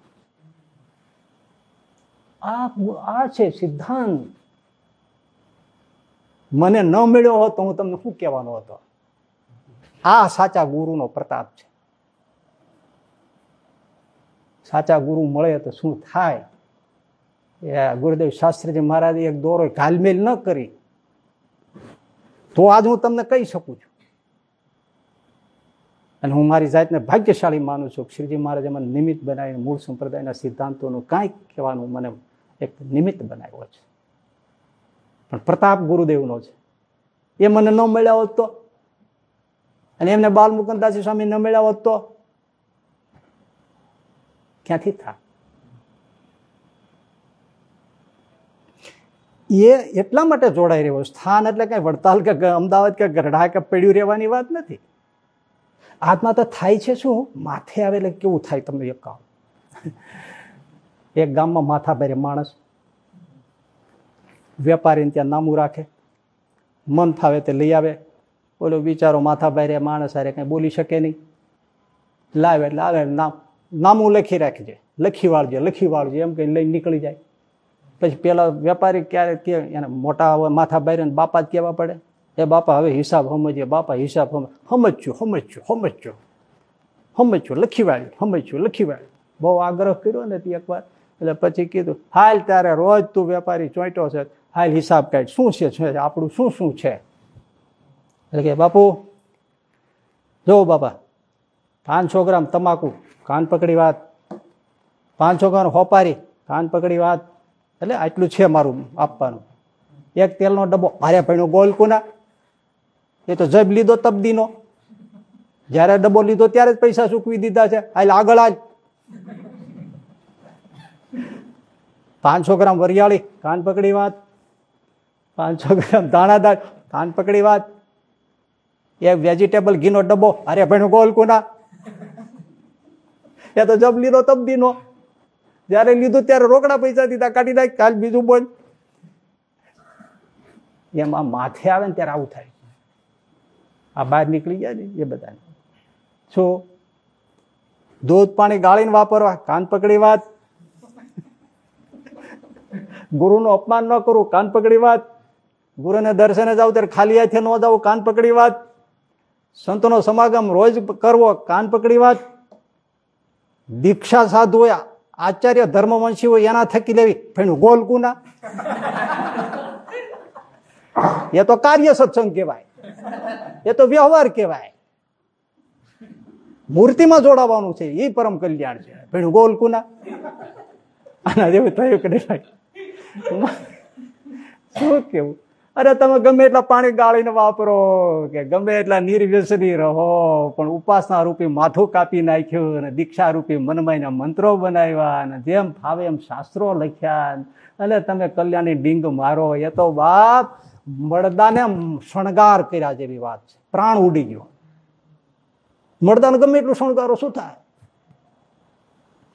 આ આ છે સિદ્ધાંત. મને ન મળ્યો હોત તો હું તમને શું કહેવાનો હતો? આ સાચા ગુરુનો પ્રતાપ છે. સાચા ગુરુ મળે તો શું થાય? ગુરુદેવ શાસ્ત્રીજી મહારાજે એક દોરો ઘાલમેલ ન કરી. તો આજ હું તમને કહી શકું છું. અને હું મારી જાતને ભાગ્યશાળી માનું છું. શ્રીજી મહારાજે મને નિમિત્ત બનાવીને, મૂળ સંપ્રદાયના સિદ્ધાંતોનું કાંઈક કહેવાનું મને એક નિમિત્ત બનાવ્યો છે. પણ પ્રતાપ ગુરુદેવનો છે. એ મને ન મળ્યા હોત તો? અને એમને બાલ મુકંદાસી સ્વામી ન મળ્યા હોત તો? ક્યાંથી થાય એ એટલા માટે જોડાઈ રહ્યો સ્થાન એટલે કઈ વડતાલ કે અમદાવાદ કે ગઢડા કે પડ્યું રહેવાની વાત નથી. આત્મા તો થાય છે શું? માથે આવે એટલે કેવું થાય તમને એક કામ? એક ગામમાં માથા પહેરે માણસ. વેપારીને ત્યાં નામું રાખે. મન ફાવે તે લઈ આવે. ઓલો બિચારો માથા પહેરે માણસ, હારે કંઈ બોલી શકે નહીં. લાવે એટલે આવે, નામ નામું લખી રાખજે. લખી વાળજે લખી વાળજે, એમ કંઈ લઈને નીકળી જાય. પછી પેલા વેપારી ક્યારે કે એને મોટા માથા બારે બાપા જ કહેવા પડે? એ બાપા હવે હિસાબ સમજીએ, બાપા હિસાબ સમજ્યું સમજ્યું સમજ્યું સમજ્યું લખી વાળ્યું સમજ્યું લખી વાળ્યું બહુ આગ્રહ કર્યો ને તે એકવાર. એટલે પછી કીધું, હાલ ત્યારે રોજ તું વેપારી ચોંટ્યો છે. હાલ હિસાબ કાઢ. શું છે, આપણું શું શું છે? એટલે કે, બાપુ, જો બાપા, પાંચસો ગ્રામ તમાકુ, કાન પકડી વાત. પાંચસો ગ્રામ હોપારી, કાન પકડી વાત. એટલે આટલું છે મારું આપવાનું. એક તેલનો ડબ્બો ભારે ભાઈનો ગોલ કોના એ તો જબ લીધો તબદીનો. જ્યારે ડબ્બો લીધો ત્યારે જ પૈસા ચૂકવી દીધા છે. હાલ આગળ આજ. પાંચસો ગ્રામ વરિયાળી, કાન પકડી વાત. પાંચસો ગ્રામ દાણાદાર કાન પકડી વાત. એક વેજીટેબલ ઘીનો ડબ્બો અરે ભાઈનો ગોલ કુના એ તો જબ લીધો તબ દીનો જયારે લીધું ત્યારે રોકડા પૈસા દીધા, કાઢી નાખ કાલ બીજું બોલ. એમાં માથે આવે ને ત્યારે આવું થાય. આ બહાર નીકળી ગયા ને એ બધા છો દૂધ પાણી ગાળીને વાપરવા, કાન પકડી વાત. ગુરુનું અપમાન ન કરવું કાન પકડી વાત. ગુરુને દર્શને જાવ ત્યારે ખાલી હાથે ન જાવ કાન પકડી વાત. સંતનો સમાગમ રોજ કરવો, કાન પકડી વાત. દીક્ષા સાધુ હોય આચાર્ય ધર્મવંશી હોય એના થકી લેવી ફેનું ગોલ કુના એ તો કાર્ય સત્સંગ કહેવાય એ તો વ્યવહાર કહેવાય મૂર્તિમાં જોડાવાનું છે એ પરમ કલ્યાણ છે ભેણું ગોલ કુના આના જેવું થયું કે નહીં શું કેવું અરે તમે ગમે એટલા પાણી ગાળીને વાપરો કે ગમે એટલા નિર્વ્યસની રહો, પણ ઉપાસના રૂપી માથું કાપી નાખ્યું અને દીક્ષા રૂપી મનમાયના મંત્રો બનાવ્યા અને જેમ ફાવે એમ શાસ્ત્રો લખ્યા. અને તમે કલ્યાણની ડીંગ મારો, એ તો બાપ મળદાને શણગાર કર્યા જેવી વાત છે. પ્રાણ ઉડી ગયો. મળદાને ગમે એટલું શણગારો, શું થાય?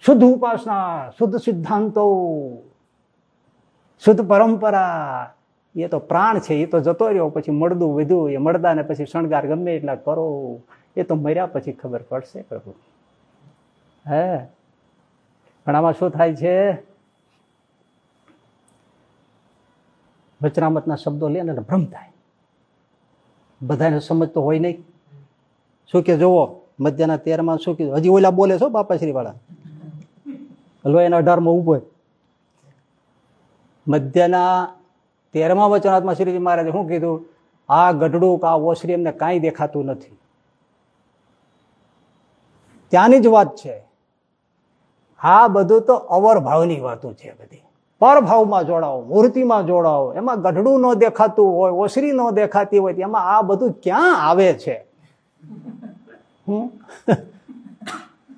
શુદ્ધ ઉપાસના, શુદ્ધ સિદ્ધાંતો, શુદ્ધ પરંપરા એ તો પ્રાણ છે, એ તો જતો રહ્યો. પછી મળદું વધ્યું, એ મળદાને પછી શણગાર ગમે એટલા કરો. એ તો મર્યા પછી ખબર પડશે પ્રભુ. હે? પણ આમાં શું થાય છે? વચરામતના શબ્દો લે ને ભ્રમ થાય. બધાને સમજ તો હોય નહીં. શું કે જુઓ, મધ્યના તેરમાં શું કીધું હજી ઓલા બોલે છો બાપાશ્રી વાળા હલો એના અઢારમાં ઊભો મધ્યના તેરમા વચનાત્મા શ્રીજી મહારાજે શું કીધું? આ ગઢડું આ ઓસરી એમને કાંઈ દેખાતું નથી. ત્યાંની જ વાત છે. આ બધું તો અવર ભાવની વાતો છે બધી. પરભાવમાં જોડાવો મૂર્તિમાં જોડાવો એમાં ગઢડું ન દેખાતું હોય, ઓસરી ન દેખાતી હોય, એમાં આ બધું ક્યાં આવે છે?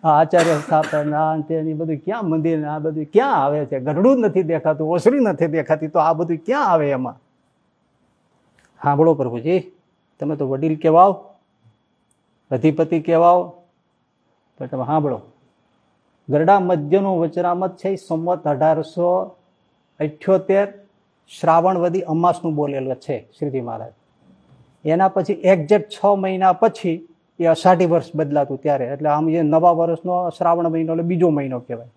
આચાર્ય સ્થાપન તેની બધું ક્યાં મંદિર આ બધું ક્યાં આવે છે? ગઢડું નથી દેખાતું, ઓસરી નથી દેખાતી, તો આ બધું ક્યાં આવે એમાં? સાંભળો પ્રભુજી, તમે તો વડીલ કહેવાઓ, અધિપતિ કહેવાઓ, પણ તમે સાંભળો. ગરડા મધ્યનું વચરામત છે સંવત અઢારસો અઠ્યોતેર શ્રાવણવદી અમાસનું બોલેલું છે શ્રીજી મહારાજ. એના પછી એક્ઝેક્ટ છ મહિના પછી એ અષાઢી વર્ષ બદલાતું ત્યારે. એટલે આમ એ નવા વર્ષનો શ્રાવણ મહિનો એટલે બીજો મહિનો કહેવાય.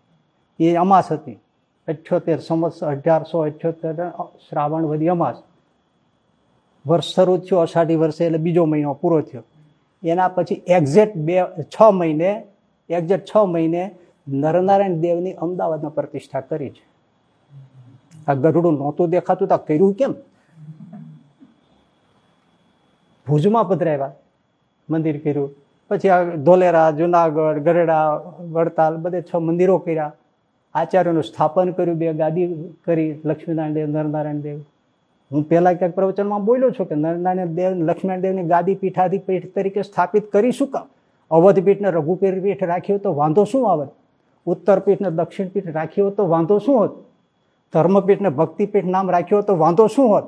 એ અમાસ હતી. અઠ્યોતેર સંવત્સ, અઢારસો અઠ્યોતેર શ્રાવણ વધી અમાસ. વર્ષ શરૂ થયો અષાઢી વર્ષે એટલે બીજો મહિનો પૂરો થયો. એના પછી એક્ઝેક્ટ બે, છ મહિને, એક્ઝેક્ટ છ મહિને નરનારાયણ દેવની અમદાવાદમાં પ્રતિષ્ઠા કરી છે. આ ગરુડું નહોતું દેખાતું, તો કર્યું કેમ? ભુજમાં પધરાવ્યા. મંદિર કર્યું. પછી આ ધોલેરા, જુનાગઢ ગરડા વડતાલ બધે છ મંદિરો કર્યા. આચાર્યનું સ્થાપન કર્યું, બે ગાદી કરી, લક્ષ્મીનારાયણ દેવ, નરનારાયણ દેવ. હું પહેલાં ક્યાંક પ્રવચનમાં બોલ્યો છું કે નરનારાયણ દેવ, લક્ષ્મીનારાયણ દેવની ગાદી પીઠાધિપીઠ તરીકે સ્થાપિત કરી શું કામ? અવધ પીઠને રઘુપીર પીઠ રાખ્યો તો વાંધો શું આવે? ઉત્તર દક્ષિણપીઠ દક્ષિણ પીઠ રાખ્યો તો વાંધો શું હોત? ધર્મપીઠને ભક્તિપીઠ નામ રાખ્યો તો વાંધો શું હોત?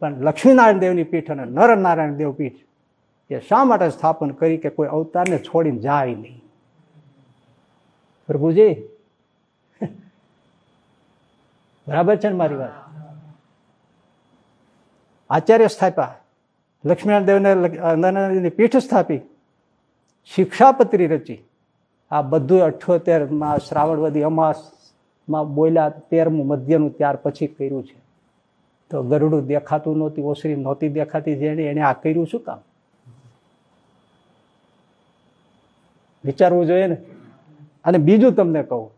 પણ લક્ષ્મીનારાયણ દેવની પીઠ અને નરનારાયણ દેવ પીઠ એ શા માટે સ્થાપન કરી કે કોઈ અવતારને છોડીને જાય નહીં? પ્રભુજી? બરાબર છે ને મારી વાત? આચાર્ય સ્થાપ્યા. લક્ષ્મીનારાયણ દેવને પીઠ સ્થાપી. શિક્ષાપત્રી રચી. આ બધું અઠ્યોતેરમાં શ્રાવણવદી અમાસમાં બોલ્યા તેરમું મધ્યનું ત્યાર પછી કર્યું છે. તો ગરુડું દેખાતું નહોતી, ઓસરી નહોતી દેખાતી, જેણે એને આ કર્યું શું કામ? વિચારવું જોઈએ ને? અને બીજું તમને કહું,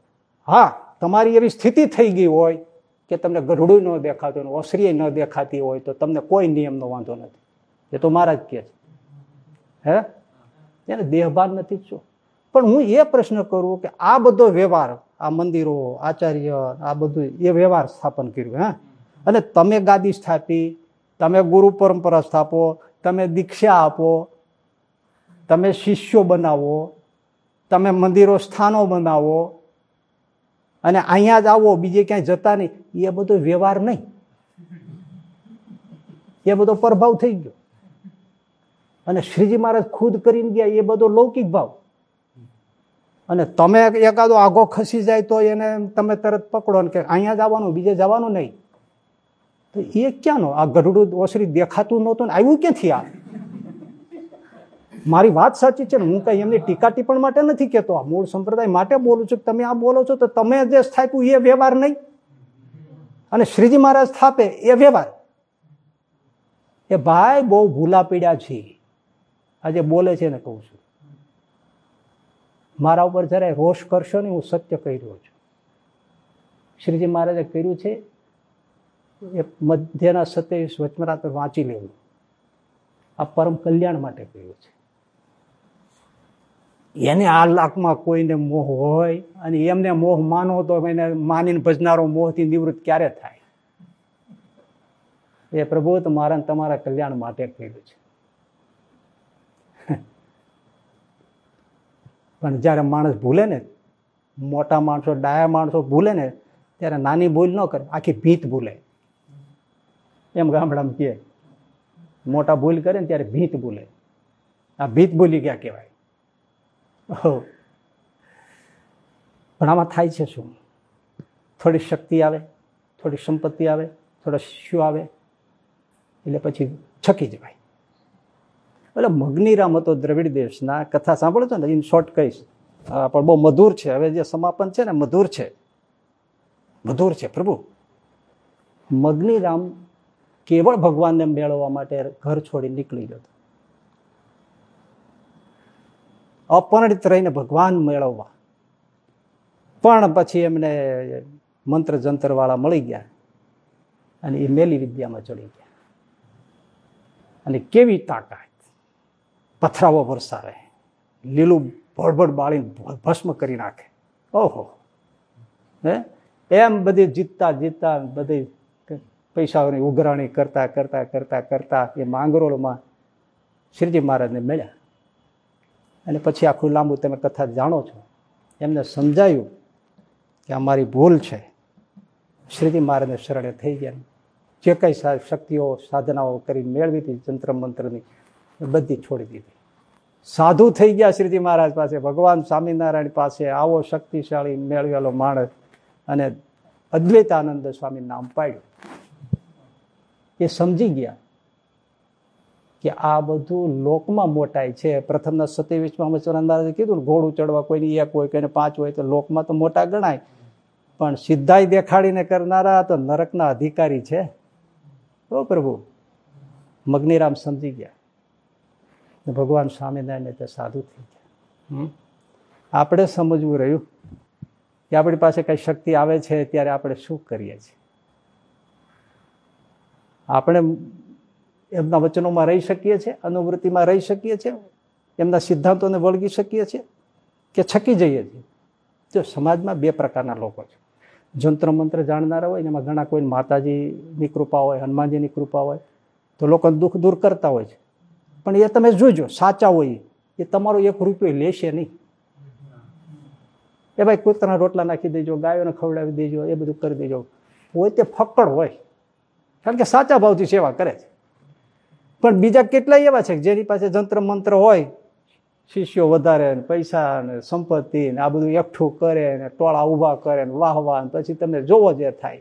હા, તમારી એવી સ્થિતિ થઈ ગઈ હોય કે તમને ગઢડું ન દેખાતું ઓસરીય ન દેખાતી હોય તો તમને કોઈ નિયમનો વાંધો નથી. એ તો મારા જ કે છે. હે? એને દેહભાન નથી શું? પણ હું એ પ્રશ્ન કરું કે આ બધો વ્યવહાર, આ મંદિરો, આચાર્ય, આ બધું એ વ્યવહાર સ્થાપન કર્યું, હા? અને તમે ગાદી સ્થાપી, તમે ગુરુ પરંપરા સ્થાપો, તમે દીક્ષા આપો, તમે શિષ્યો બનાવો તમે મંદિરો, સ્થાનો બનાવો અને અહીંયા જ આવો, બીજે ક્યાંય જતા નહીં, એ બધો વ્યવહાર નહીં. એ બધો પ્રભાવ થઈ ગયો. અને શ્રીજી મહારાજ ખુદ કરીને ગયા, એ બધો લૌકિક ભાવ. અને તમે એકાદો આગો ખસી જાય તો એને તમે તરત પકડો ને કે અહીંયા જવાનું, બીજે જવાનું નહીં. તો એ ક્યાંનો? આ ગરુડું ઓસરી દેખાતું નહોતું ને, આવ્યું ક્યાંથી આ? મારી વાત સાચી છે ને, હું કઈ એમની ટીકા ટિપ્પણ માટે નથી કહેતો. આ મૂળ સંપ્રદાય માટે બોલું છું તમે આ બોલો છો તો તમે જે સ્થાપ્યું એ વ્યવહાર નહીં. અને શ્રીજી મહારાજ સ્થાપે એ વ્યવહાર. એ ભાઈ બહુ ભૂલા પીડ્યા છે. આજે બોલે છે ને કહું છું. મારા ઉપર જરાય રોષ કરશો ને હું સત્ય કહી રહ્યો છું. શ્રીજી મહારાજે કર્યું છે, એ મધ્યના સત્યાવીસ વચમરાત્ર વાંચી લેવું. આ પરમ કલ્યાણ માટે કહ્યું છે. એને આ લાખમાં કોઈને મોહ હોય અને એમને મોહ માનો તો એને માનીને ભજનારો મોહથી નિવૃત્ત ક્યારે થાય? એ પ્રભુ, તમારા તમારા કલ્યાણ માટે કહ્યું છે. પણ જ્યારે માણસ ભૂલે ને, મોટા માણસો, ડાયા માણસો ભૂલે ને, ત્યારે નાની ભૂલ ન કરે, આખી ભીત ભૂલે. એમ ગામડામાં કહે, મોટા ભૂલ કરે ને ત્યારે ભીત ભૂલે. આ ભીત ભૂલી ગયા કહેવાય? પણ આમાં થાય છે શું? થોડી શક્તિ આવે, થોડી સંપત્તિ આવે, થોડા શિષ્યો આવે, એટલે પછી છકી જવાય. એટલે મગનીરામ હતો દ્રવિડ દેશના કથા સાંભળો છો ને ઇન શોર્ટ કહીશ. પણ બહુ મધુર છે. હવે જે સમાપન છે ને, મધુર છે. મધુર છે, પ્રભુ. મગનીરામ કેવળ ભગવાનને મેળવવા માટે ઘર છોડી નીકળી ગયો અપરિણિત રહીને ભગવાન મેળવવા. પણ પછી એમને મંત્ર જંતરવાળા મળી ગયા અને એ મેલી વિદ્યામાં ચડી ગયા. અને કેવી તાકાત. પથરાવો વરસાવે. લીલું ભડભડ બાળીને ભસ્મ કરી નાખે. ઓહો. હે? એમ બધી જીતતા જીતતા બધી પૈસાઓની ઉઘરાણી કરતા કરતા કરતા કરતા એ માંગરોળમાં શ્રીજી મહારાજને મળ્યા. અને પછી આખું લાંબુ તમે કથા જાણો છો. એમને સમજાયું કે અમારી ભૂલ છે. શ્રીજી મહારાજને શરણે થઈ ગયા. જે કંઈ શક્તિઓ, સાધનાઓ કરી મેળવી હતી, જંત્ર મંત્રની બધી છોડી દીધી. સાધુ થઈ ગયા શ્રીજી મહારાજ પાસે. ભગવાન સ્વામિનારાયણ પાસે આવો શક્તિશાળી મેળવેલો માણસ અને અદ્વૈતાનંદ સ્વામી નામ પાડ્યું. એ સમજી ગયા. કે આ બધું લોકમાં મોટાય છે. પ્રથમના સત્યાવીસમાં અમરચરણ મહારાજે કીધું ને, ઘોડું ચડવા કોઈની એક હોય કોઈને પાંચ હોય તો લોકમાં તો મોટા ગણાય. પણ સિદ્ધાઈ દેખાડીને કરનારા તો નરકના અધિકારી છે. ઓ પ્રભુ, મગ્નિરામ સમજી ગયા. ભગવાન સ્વામિનારાયણ તે સાધુ થઈ ગયા. આપણે સમજવું રહ્યું કે આપણી પાસે કઈ શક્તિ આવે છે, ત્યારે આપણે શું કરીએ છીએ? આપણે એમના વચનોમાં રહી શકીએ છીએ, અનુવૃત્તિમાં રહી શકીએ છીએ, એમના સિદ્ધાંતોને વળગી શકીએ છીએ કે છકી જઈએ છીએ. જો સમાજમાં બે પ્રકારના લોકો છે. જંત્ર મંત્ર જાણનારા હોય એમાં ઘણા કોઈ માતાજીની કૃપા હોય, હનુમાનજીની કૃપા હોય, તો લોકો દુઃખ દૂર કરતા હોય છે. પણ એ તમે જોજો, સાચા હોય એ તમારો એક રૂપિયો લેશે નહીં. એ ભાઈ કૂતરાના રોટલા નાખી દેજો, ગાયોને ખવડાવી દેજો, એ બધું કરી દેજો. હોય તે ફક્કડ હોય. કારણ કે સાચા ભાવથી સેવા કરે છે. પણ બીજા કેટલાય એવા છે જેની પાસે જંત્ર મંત્ર હોય, શિષ્યો વધારે પૈસા ને સંપત્તિ ને આ બધું એકઠું કરે ને ટોળા ઊભા કરે ને વાહ વાહ પછી તમે જોવો જે થાય.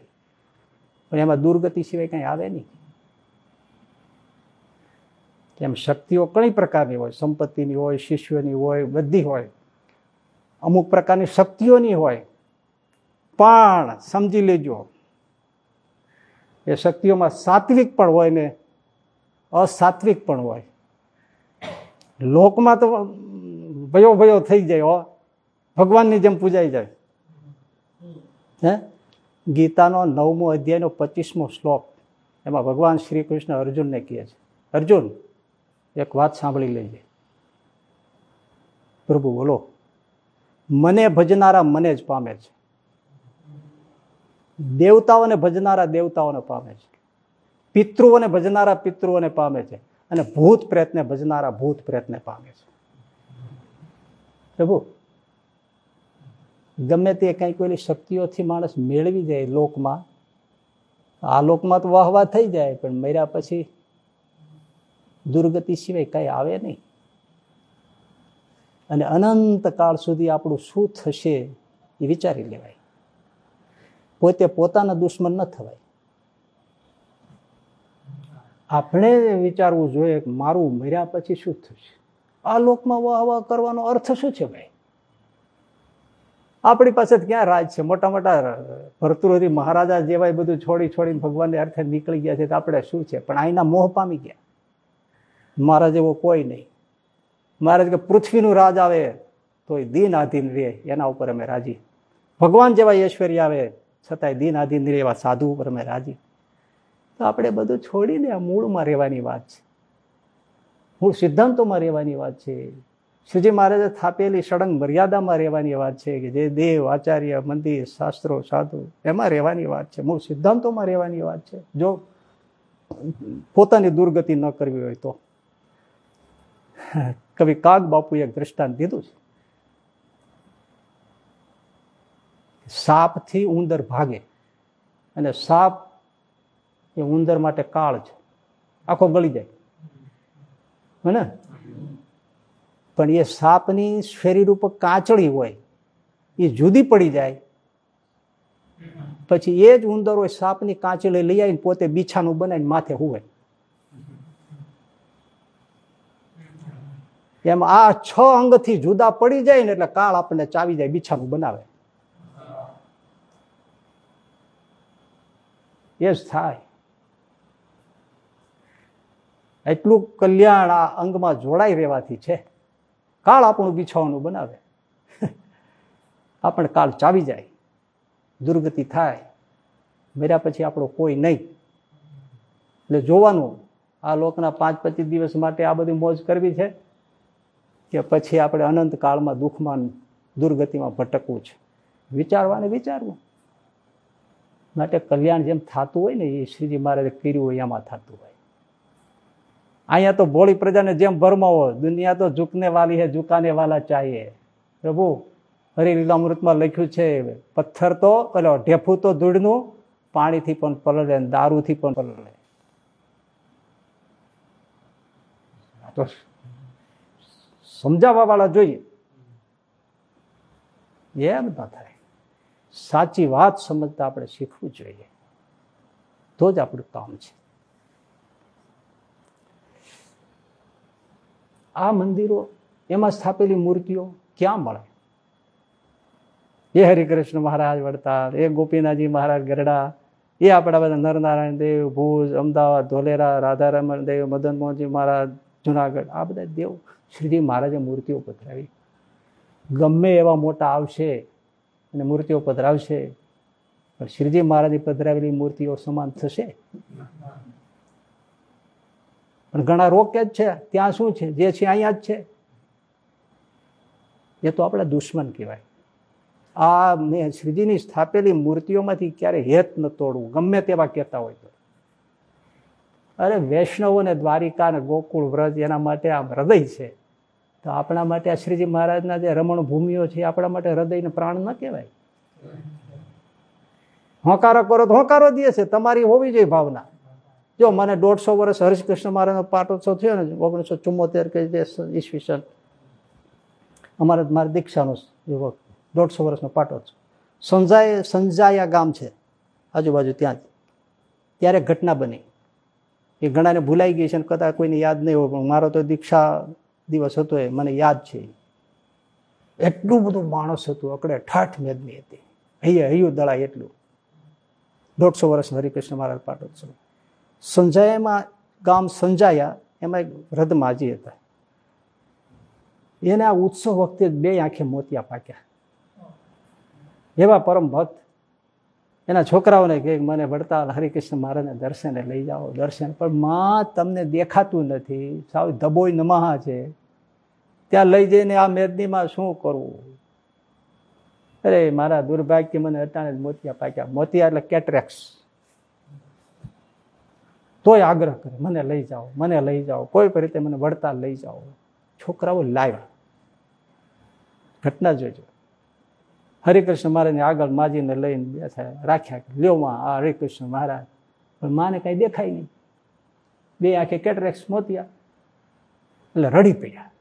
પણ એમાં દુર્ગતિ સિવાય કંઈ આવે નહીં. એમ શક્તિઓ કઈ પ્રકારની હોય, સંપત્તિની હોય, શિષ્યોની હોય, બધી હોય. અમુક પ્રકારની શક્તિઓની હોય. પણ સમજી લેજો, એ શક્તિઓમાં સાત્વિક પણ હોય ને અસાત્વિક પણ હોય. લોકમાં તો ભયો ભયો થઈ જાય હો. ભગવાનની જેમ પૂજાઈ જાય. હે? ગીતાનો નવમો અધ્યાયનો પચીસમો શ્લોક. એમાં ભગવાન શ્રી કૃષ્ણ અર્જુનને કહે છે. અર્જુન, એક વાત સાંભળી લેજે. પ્રભુ, બોલો. મને ભજનારા મને જ પામે છે. દેવતાઓને ભજનારા દેવતાઓને પામે છે. પિતૃઓને ભજનારા પિતૃઓને પામે છે અને ભૂત પ્રેતને ભજનારા ભૂત પ્રેતને પામે છે. પ્રભુ, ગમે તે કંઈક ઓલી શક્તિઓથી માણસ મેળવી જાય લોકમાં, આ લોકમાં તો વાહ વાહ થઈ જાય, પણ મર્યા પછી દુર્ગતિ સિવાય કંઈ આવે નહીં. અને અનંત કાળ સુધી આપણું શું થશે એ વિચારી લેવાય. પોતે પોતાના દુશ્મન ન થવાય. આપણે વિચારવું જોઈએ કે મારું મર્યા પછી શું થશે? આ લોકમાં વાહ વાહ કરવાનો અર્થ શું છે ભાઈ? આપણી પાસે ક્યાં રાજ છે? મોટા મોટા ભરતુરોથી મહારાજા જેવા બધું છોડી છોડીને ભગવાનને અર્થે નીકળી ગયા છે તો આપણે શું છે? પણ અહીંના મોહ પામી ગયા. મારા જેવો કોઈ નહીં. મહારાજ કે પૃથ્વીનું રાજ આવે તોય દિન આધીન રહે, એના ઉપર અમે રાજી. ભગવાન જેવા ઐશ્વર્ય આવે છતાંય દિન આધીન રહે એવા સાધુ ઉપર અમે રાજી. તો આપણે બધું છોડીને આ મૂળમાં રહેવાની વાત છે. મૂળ સિદ્ધાંતોમાં રહેવાની વાત છે. શ્રીજી મહારાજે થાપેલી સળંગ મર્યાદામાં રહેવાની વાત છે કે જે દેવ, આચાર્ય, મંદિર, શાસ્ત્રો, સાધુ એમાં રહેવાની વાત છે. મૂળ સિદ્ધાંતોમાં રહેવાની વાત છે. જો પોતાની દુર્ગતિ ન કરવી હોય તો. કવિ કાગ બાપુએ એક દ્રષ્ટાંત દીધું છે. સાપથી ઉંદર ભાગે અને સાપ એ ઉંદર માટે કાળ છે. આખો ગળી જાય. હે પણ એ સાપની શરીર ઉપર કાચળી હોય, એ જુદી પડી જાય. પછી એ જ ઉંદર હોય, સાપની કાચળી લઈ આવીને પોતે બીછાનું બનાવીને માથે હુવે. એમ આ છ અંગથી જુદા પડી જાય ને એટલે કાળ આપણને ચાવી જાય, બીછાનું બનાવે. એ જ થાય. એટલું કલ્યાણ આ અંગમાં જોડાઈ રહેવાથી છે. કાળ આપણું બિછાવાનું બનાવે. આપણે કાળ ચાવી જાય, દુર્ગતિ થાય, મર્યા પછી આપણો કોઈ નહીં. એટલે જોવાનું, આ લોકના પાંચ પચીસ દિવસ માટે આ બધી મોજ કરવી છે કે પછી આપણે અનંત કાળમાં દુઃખમાં દુર્ગતિમાં ભટકવું છે. વિચારવાને વિચારવું. માટે કલ્યાણ જેમ થતું હોય ને એ શ્રીજી મહારાજે કર્યું હોય, એમાં થતું હોય. અહીંયા તો ભોળી પ્રજાને જેમ ભરમાવો દુનિયા તો ઝુકને વાલી હે, ઝુકાને વાલા ચાહીએ. પ્રભુ, હરિલીલામૃતમાં લખ્યું છે, પથ્થર તો, એટલે ઢેફું તો ધૂળનું, પાણીથી પણ પલળે દારૂથી પણ પલળે. તો સમજાવવા વાળા જોઈએ. એમ ન થાય. સાચી વાત સમજતા આપણે શીખવું જોઈએ. તો જ આપણું કામ છે. આ મંદિરો એમાં સ્થાપેલી મૂર્તિઓ ક્યાં મળે? એ હરિકૃષ્ણ મહારાજ વડતાલ એ ગોપીનાથજી મહારાજ ગરડા, એ આપણા બધા નરનારાયણ દેવ, ભુજ, અમદાવાદ, ધોલેરા, રાધારમણ દેવ, મદન મોહનજી મહારાજ, જુનાગઢ, આ બધા દેવ શ્રીજી મહારાજે મૂર્તિઓ પધરાવી. ગમે એવા મોટા આવશે અને મૂર્તિઓ પધરાવશે, પણ શ્રીજી મહારાજે પધરાવેલી મૂર્તિઓ સમાન થશે? પણ ઘણા રોકે જ છે. ત્યાં શું છે? જે છે અહીંયા જ છે. એ તો આપણા દુશ્મન કહેવાય. આ મેં શ્રીજીની સ્થાપેલી મૂર્તિઓમાંથી ક્યારે હેત ન તોડવું. ગમે તેવા કહેતા હોય તો. અરે વૈષ્ણવોને દ્વારિકા અને ગોકુળ વ્રજ એના માટે આમ હૃદય છે. તો આપણા માટે આ શ્રીજી મહારાજના જે રમણ ભૂમિઓ છે આપણા માટે હૃદયને પ્રાણ ન કહેવાય. હોંકારો કરો તો હોંકારો દે છે. તમારી હોવી જોઈએ ભાવના. જો મને દોઢસો વર્ષ હરિકૃષ્ણ મહારાજનો પાટોત્સવ થયો ને ઓગણીસો ચુમ્મોતેર કે ઈસવીસન અમારે મારી દીક્ષાનો યુવક દોઢસો વર્ષનો પાટોત્સવ. સંજાય સંજાયા ગામ છે, આજુબાજુ ત્યાં જ. ત્યારે ઘટના બની. એ ઘણાને ભૂલાઈ ગઈ છે અને કદાચ કોઈને યાદ નહીં હોય, પણ મારો તો દીક્ષા દિવસ હતો એ, મને યાદ છે. એટલું બધું માણસ હતું અકડે ઠાઠ મેદની હતી. હૈયે, હૈયું દળાય એટલું. દોઢસો વર્ષ હરિકૃષ્ણ મહારાજ પાટોત્સવ. સંજાયામાં ગામ સંજાયા, એમાં એક વૃદ્ધ માજી હતા. એને આ ઉત્સવ વખતે બે આંખે મોતિયા પાક્યા. એવા પરમ ભક્ત. એના છોકરાઓને કહે મને વડતાલ હરિકૃષ્ણ મહારાજને દર્શને લઈ જાઓ, દર્શન. પણ માં તમને દેખાતું નથી. સાવ ધબોય નમહા છે. ત્યાં લઈ જઈને આ મેદનીમાં શું કરવું? અરે મારા દુર્ભાગ્ય મને અટાણે મોતિયા પાક્યા. મોતિયા એટલે કેટરેક્સ. તોય આગ્રહ કરે, મને લઈ જાઓ, મને લઈ જાઓ. કોઈ પણ રીતે મને વળતા લઈ જાઓ. છોકરાઓ લાવ્યા ઘટના જોજો. હરિકૃષ્ણ મહારાજને આગળ માજીને લઈને બેઠા રાખ્યા લ્યો માં, આ હરિકૃષ્ણ મહારાજ. પણ માને કાંઈ દેખાય નહીં. બે આંખે કેટરેક્સ મોતિયા એટલે રડી પડ્યા.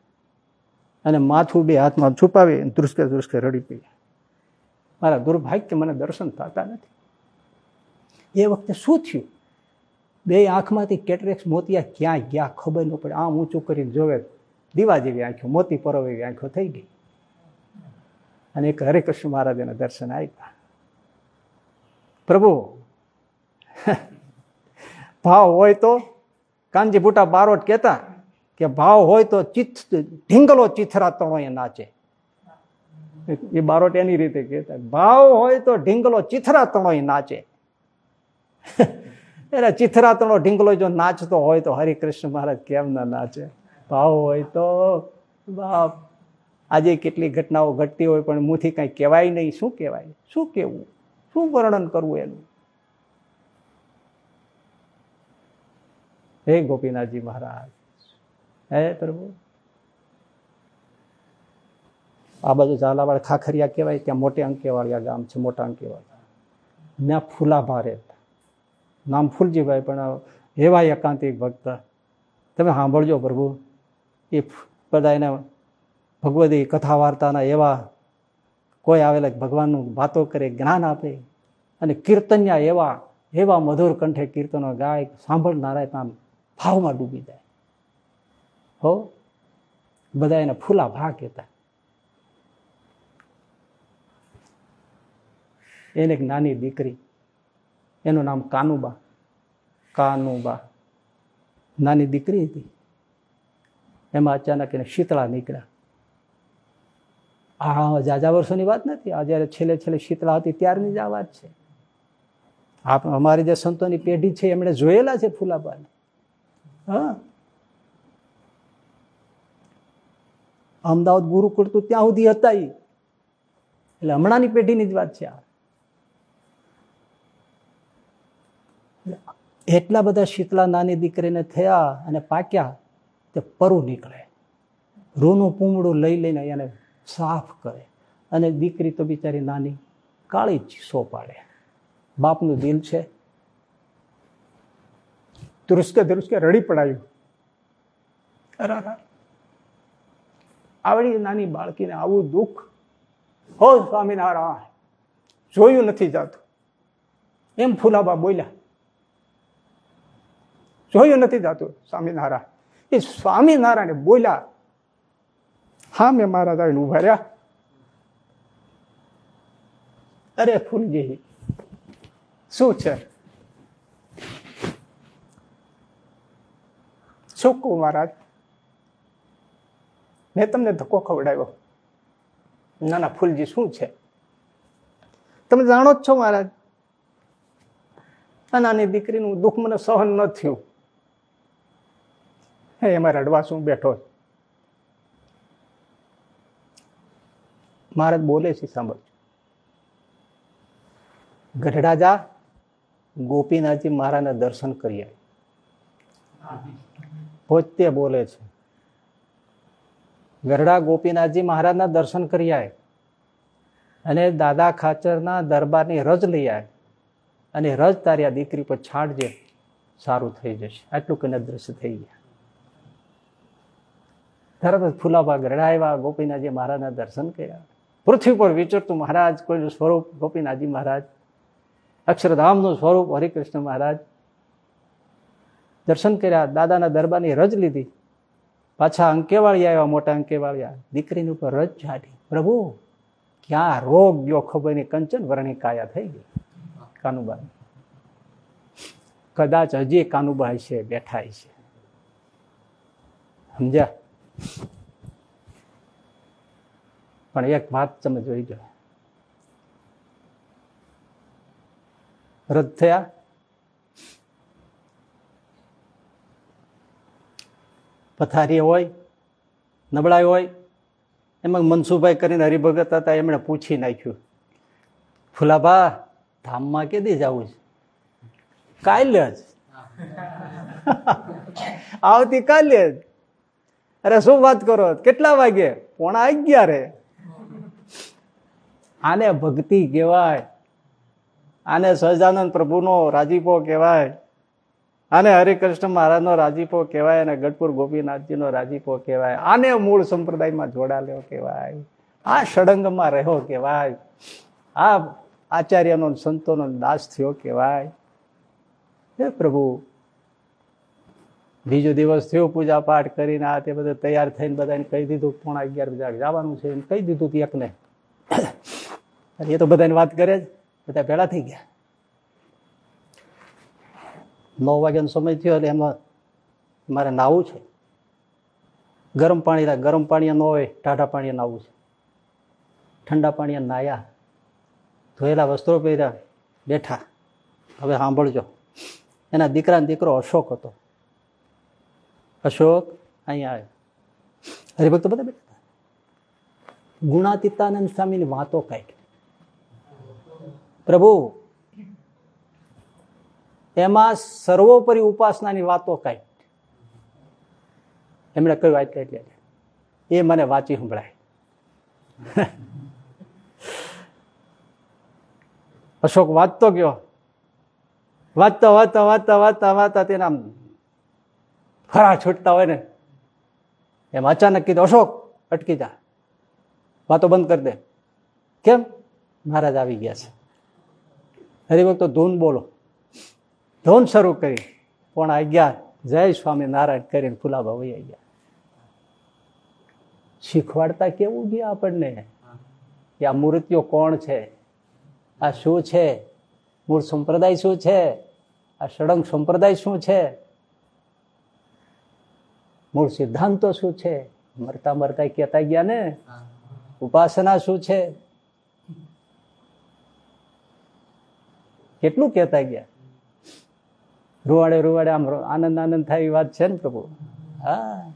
અને માથું બે હાથમાં છુપાવી ધ્રુસકે ધ્રુસકે રડી પડ્યા. મારા દુર્ભાગ્ય મને દર્શન થતા નથી. એ વખતે શું થયું? બે આંખમાંથી કેટરેક્સ મોતિયા ક્યાં ગયા ખબર ન પડે. આમ ઊંચું કરીને જોવે, દીવા જેવી આંખો, મોતી પરોવ એવી આંખો થઈ ગઈ. અને એક હરિકૃષ્ણ મહારાજના દર્શન આપ્યા. પ્રભુ, ભાવ હોય તો કાનજી બુટા બારોટ કહેતા કે ભાવ હોય તો ચિત ઢીંગલો ચિથરા તણો એ નાચે. એ બારોટ એની રીતે કહેતા, ભાવ હોય તો ઢીંગલો ચિથરા તણો નાચે. એટલે ચિથરાતણો ઢીંગલો જો નાચતો હોય તો હરિકૃષ્ણ મહારાજ કેમ ના નાચે? ભાવ હોય તો બાપ. આજે કેટલી ઘટનાઓ ઘટતી હોય પણ મુથી કાંઈ કહેવાય નહીં. શું કહેવાય? શું કહેવું? શું વર્ણન કરવું એનું? હે ગોપીનાથજી મહારાજ. હે પ્રભુ. આ બાજુ ઝાલાવાડ ખાખરિયા કહેવાય, ત્યાં મોટે અંકેવાળિયા ગામ છે, મોટા અંકેવાળા ત્યાં ફૂલાભા રહેતા નામ ફૂલજીભાઈ પણ એવા એકાંતિક ભક્ત. તમે સાંભળજો પ્રભુ. એ બધા એના ભગવદી કથા વાર્તાના એવા કોઈ આવેલા ભગવાનનું વાતો કરે, જ્ઞાન આપે અને કીર્તન્યા એવા એવા મધુર કંઠે કીર્તનો ગાય સાંભળનારા આમ ભાવમાં ડૂબી જાય. હો? બધા એને ફૂલા ભા કહેતા. એને એક નાની દીકરી એનું નામ કાનુબા. કાનુબા. નાની દીકરી હતી. એમાં અચાનક એને શીતળા નીકળ્યા. આ જાજા વર્ષોની વાત નથી. આ જ્યારે છેલ્લે છેલ્લે શીતળા હતી ત્યારની જ આ વાત છે. આપ અમારી જે સંતોની પેઢી છે, એમણે જોયેલા છે ફૂલાબાને. હા. અમદાવાદ ગુરુકુળ તો ત્યાં સુધી હતા એટલે હમણાંની પેઢીની જ વાત છે આ. એટલા બધા શીતલા નાની દીકરીને થયા અને પાક્યા તે પરું નીકળે. રૂનું પૂમડું લઈ લઈને એને સાફ કરે. અને દીકરી તો બિચારી નાની કાળી જ સોપાડે બાપનું દિલ છે. ધ્રુસકે ધ્રુસકે રડી પડાયું. આવડી નાની બાળકીને આવું દુઃખ? હો સ્વામિનારાયણ, જોયું નથી જાતું. એમ ફૂલાબા બોલ્યા જોયું નથી જાતું સ્વામિનારાયણ. એ સ્વામિનારાયણ બોલ્યા, હા, મેં મારા આવીને ઊભા રહ્યા. અરે, ફૂલજી, શું છે? શું કહું મહારાજ? મેં તમને ધક્કો ખવડાવ્યો. ના ના, ફૂલજી, શું છે? તમે જાણો જ છો મહારાજ. આ નાની દીકરીનું દુઃખ મને સહન ન થયું. એમાં રડવા શું બેઠો મહારાજ બોલે છે, સાંભળજો. ગઢડા જા, ગોપીનાથજી મહારાજના દર્શન કરી પોતે બોલે છે ગરડા ગોપીનાથજી મહારાજના દર્શન કરી આવે અને દાદા ખાચરના દરબારની રજ લઈ આય અને રજ તારી આ દીકરી પર છાંટજે, સારું થઈ જશે. આટલું કને દ્રશ્ય થઈ ગયા. તરત જ ફૂલાભા ગરડા ગોપીનાથજી મહારાજના દર્શન કર્યા. પૃથ્વી પર વિચરતું મહારાજ, કોઈનું સ્વરૂપ ગોપીનાથજી મહારાજ, અક્ષરધામનું સ્વરૂપ હરિકૃષ્ણ મહારાજ દર્શન કર્યા. દાદાના દરબારની રજ લીધી. પાછા અંકેવાળી આવ્યા, મોટા અંકેવાળિયા. દીકરીની ઉપર રજ છાટી પ્રભુ, ક્યાં રોગ ગયો? ખબરની કંચન વર્ણી કાયા થઈ ગઈ. કાનુબાઈ કદાચ હજી કાનુબાઈ છે બેઠા છે સમજ્યા? પણ એક વાત તમે જોઈ જો રદ થયા? પથારી હોય નબળાઈ હોય એમાં મનસુભાઈ કરીને હરિભગત હતા એમણે પૂછી નાખ્યું. ફુલાભા ધામમાં કેદી જવું છે? કાલે જ. આવતી કાલે જ. અરે શું વાત કરો? કેટલા વાગે? પોણા અગિયારે આને ભક્તિ કહેવાય. આને સહજાનંદ પ્રભુનો રાજીપો કહેવાય. આને હરિકૃષ્ણ મહારાજનો રાજીપો કહેવાય અને ગઢપુર ગોપીનાથજીનો રાજીપો કહેવાય. આને મૂળ સંપ્રદાયમાં જોડાયેલો કહેવાય. આ ષડંગમાં રહ્યો કહેવાય. આ આચાર્યનો સંતોનો દાસ થયો કહેવાય. હે પ્રભુ બીજો દિવસ થયો પૂજા પાઠ કરીને આ તે બધું તૈયાર થઈને બધાને કહી દીધું, પોણા અગિયાર બધા જવાનું છે. એમ કહી દીધું હતું એકને એ તો બધાને વાત કરે જ. બધા ભેળા થઈ ગયા. નવ વાગ્યાનો સમય થયો એટલે એમાં મારે નાવું છે. ગરમ પાણી ગરમ પાણી ન હોય, ટાઢા પાણીએ નાવું છે. ઠંડા પાણીએ નાયા. ધોયેલા વસ્ત્રો પહેર્યા, બેઠા. હવે સાંભળજો. એના દીકરાને દીકરો અશોક હતો. અશોક? અહીંયા આવ્યો હરિભક્તો બધા બેઠા ગુણાતીતાનંદ સ્વામીની વાતો કંઈક. પ્રભુ એમાં સર્વોપરી ઉપાસનાની વાતો કાંઈ એમણે કહ્યું એટલે એટલે એ મને વાંચી સંભળાય. અશોક વાંચતો ગયો. વાંચતા વાંચતા વાંચતા વાંચતા વાંચતા તેના ફરા છૂટતા હોય ને, એમ અચાનક કીધું, અશોક, અટકી જા. વાતો બંધ કરી દે. કેમ? મહારાજ આવી ગયા છે. હરિભક્તો, ધૂન બોલો. ધૂન શરૂ કરી. પણ અગિયાર, જય સ્વામી નારાયણ કરીને ફુલાબા વહી ગયા. શીખવાડતા કેવું ગયા આપણને? કે આ મૂર્તિઓ કોણ છે? આ શું છે? મૂળ સંપ્રદાય શું છે? આ સળંગ સંપ્રદાય શું છે? મૂળ સિદ્ધાંતો શું છે? મરતા મરતા કહેતા ગયા ને? ઉપાસના શું છે? કેટલું કહેતા ગયા? રૂવાડે રૂવાડે આમ આનંદ આનંદ થાય એવી વાત છે ને પ્રભુ? હા.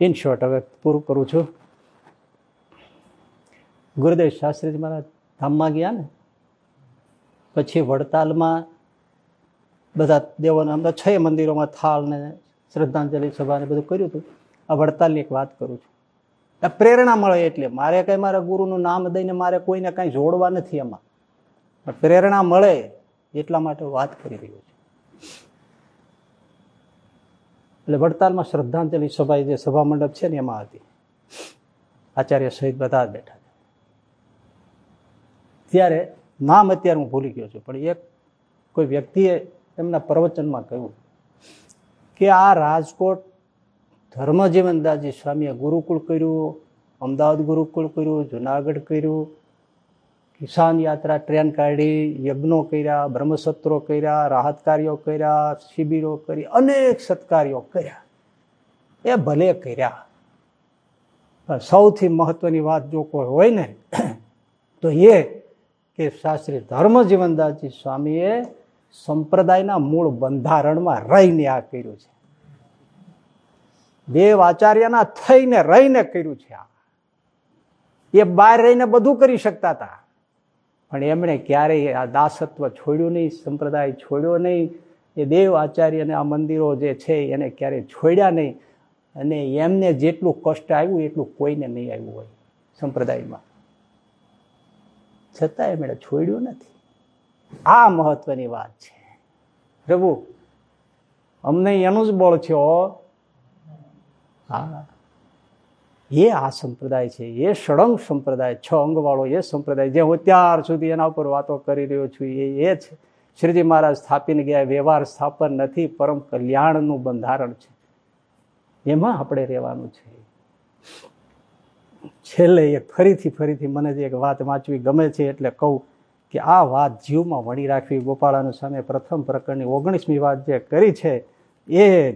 ઇન શોર્ટ હવે પૂરું કરું છું. ગુરુદેવ શાસ્ત્રીજી મારા ધામમાં ગયા ને? પછી વડતાલમાં બધા દેવોના અમદાવાદ છ મંદિરોમાં થાળ ને શ્રદ્ધાંજલિ સભા ને બધું કર્યું હતું. આ વડતાલની એક વાત કરું છું. પ્રેરણા મળે એટલે મારે કઈ મારા ગુરુનું નામ દઈને મારે કોઈને કાંઈ જોડવા નથી એમાં. પ્રેરણા મળે એટલા માટે વાત કરી રહ્યો છું. એટલે વડતાલમાં શ્રદ્ધાંજલિ સભા જે સભા મંડપ છે ને એમાં હતી. આચાર્ય સહિત બધા જ બેઠા ત્યારે નામ અત્યારે હું ભૂલી ગયો છું, પણ એક કોઈ વ્યક્તિએ એમના પ્રવચનમાં કહ્યું કે આ રાજકોટ ધર્મજીવનદાસજી સ્વામીએ ગુરુકુળ કર્યું, અમદાવાદ ગુરુકુળ કર્યું, જુનાગઢ કર્યું, કિસાન યાત્રા ટ્રેન કાઢી, યજ્ઞો કર્યા, બ્રહ્મસત્રો કર્યા, રાહત કાર્યો કર્યા, શિબિરો કરી, અનેક સત્કાર્યો કર્યા. એ ભલે કર્યા. સૌથી મહત્વની વાત જો કોઈ હોય ને, તો એ કે શાસ્ત્રી ધર્મ જીવનદાસજી સ્વામીએ સંપ્રદાયના મૂળ બંધારણમાં રહીને આ કર્યું છે. દેવ આચાર્યના થઈને રહીને કર્યું છે આ. એ બહાર રહીને બધું કરી શકતા હતા. પણ એમણે ક્યારેય આ દાસત્વ છોડ્યું નહીં, સંપ્રદાય છોડ્યો નહીં. એ દેવ આચાર્યને આ મંદિરો જે છે એને ક્યારેય છોડ્યા નહીં. અને એમને જેટલું કષ્ટ આવ્યું, એટલું કોઈને નહીં આવ્યું હોય સંપ્રદાયમાં. છતાં એમણે છોડ્યું નથી. આ મહત્વની વાત છે. પ્રભુ, અમને એનું જ બળ થયો હા. એ આ સંપ્રદાય છે, એ સળંગ સંપ્રદાય, છ અંગવાળો એ સંપ્રદાય જે હું ત્યાર સુધી એના ઉપર વાતો કરી રહ્યો છું, એ એ છે. શ્રીજી મહારાજ સ્થાપીને ગયા, વ્યવહાર સ્થાપન નથી, પરમ કલ્યાણનું બંધારણ છે. એમાં આપણે રહેવાનું છે. છેલ્લે એક ફરીથી ફરીથી મને જે એક વાત વાંચવી ગમે છે એટલે કહું. કે આ વાત જીવમાં વણી રાખવી ગોપાળાનું સામે પ્રથમ પ્રકરણની ઓગણીસમી વાત જે કરી છે એ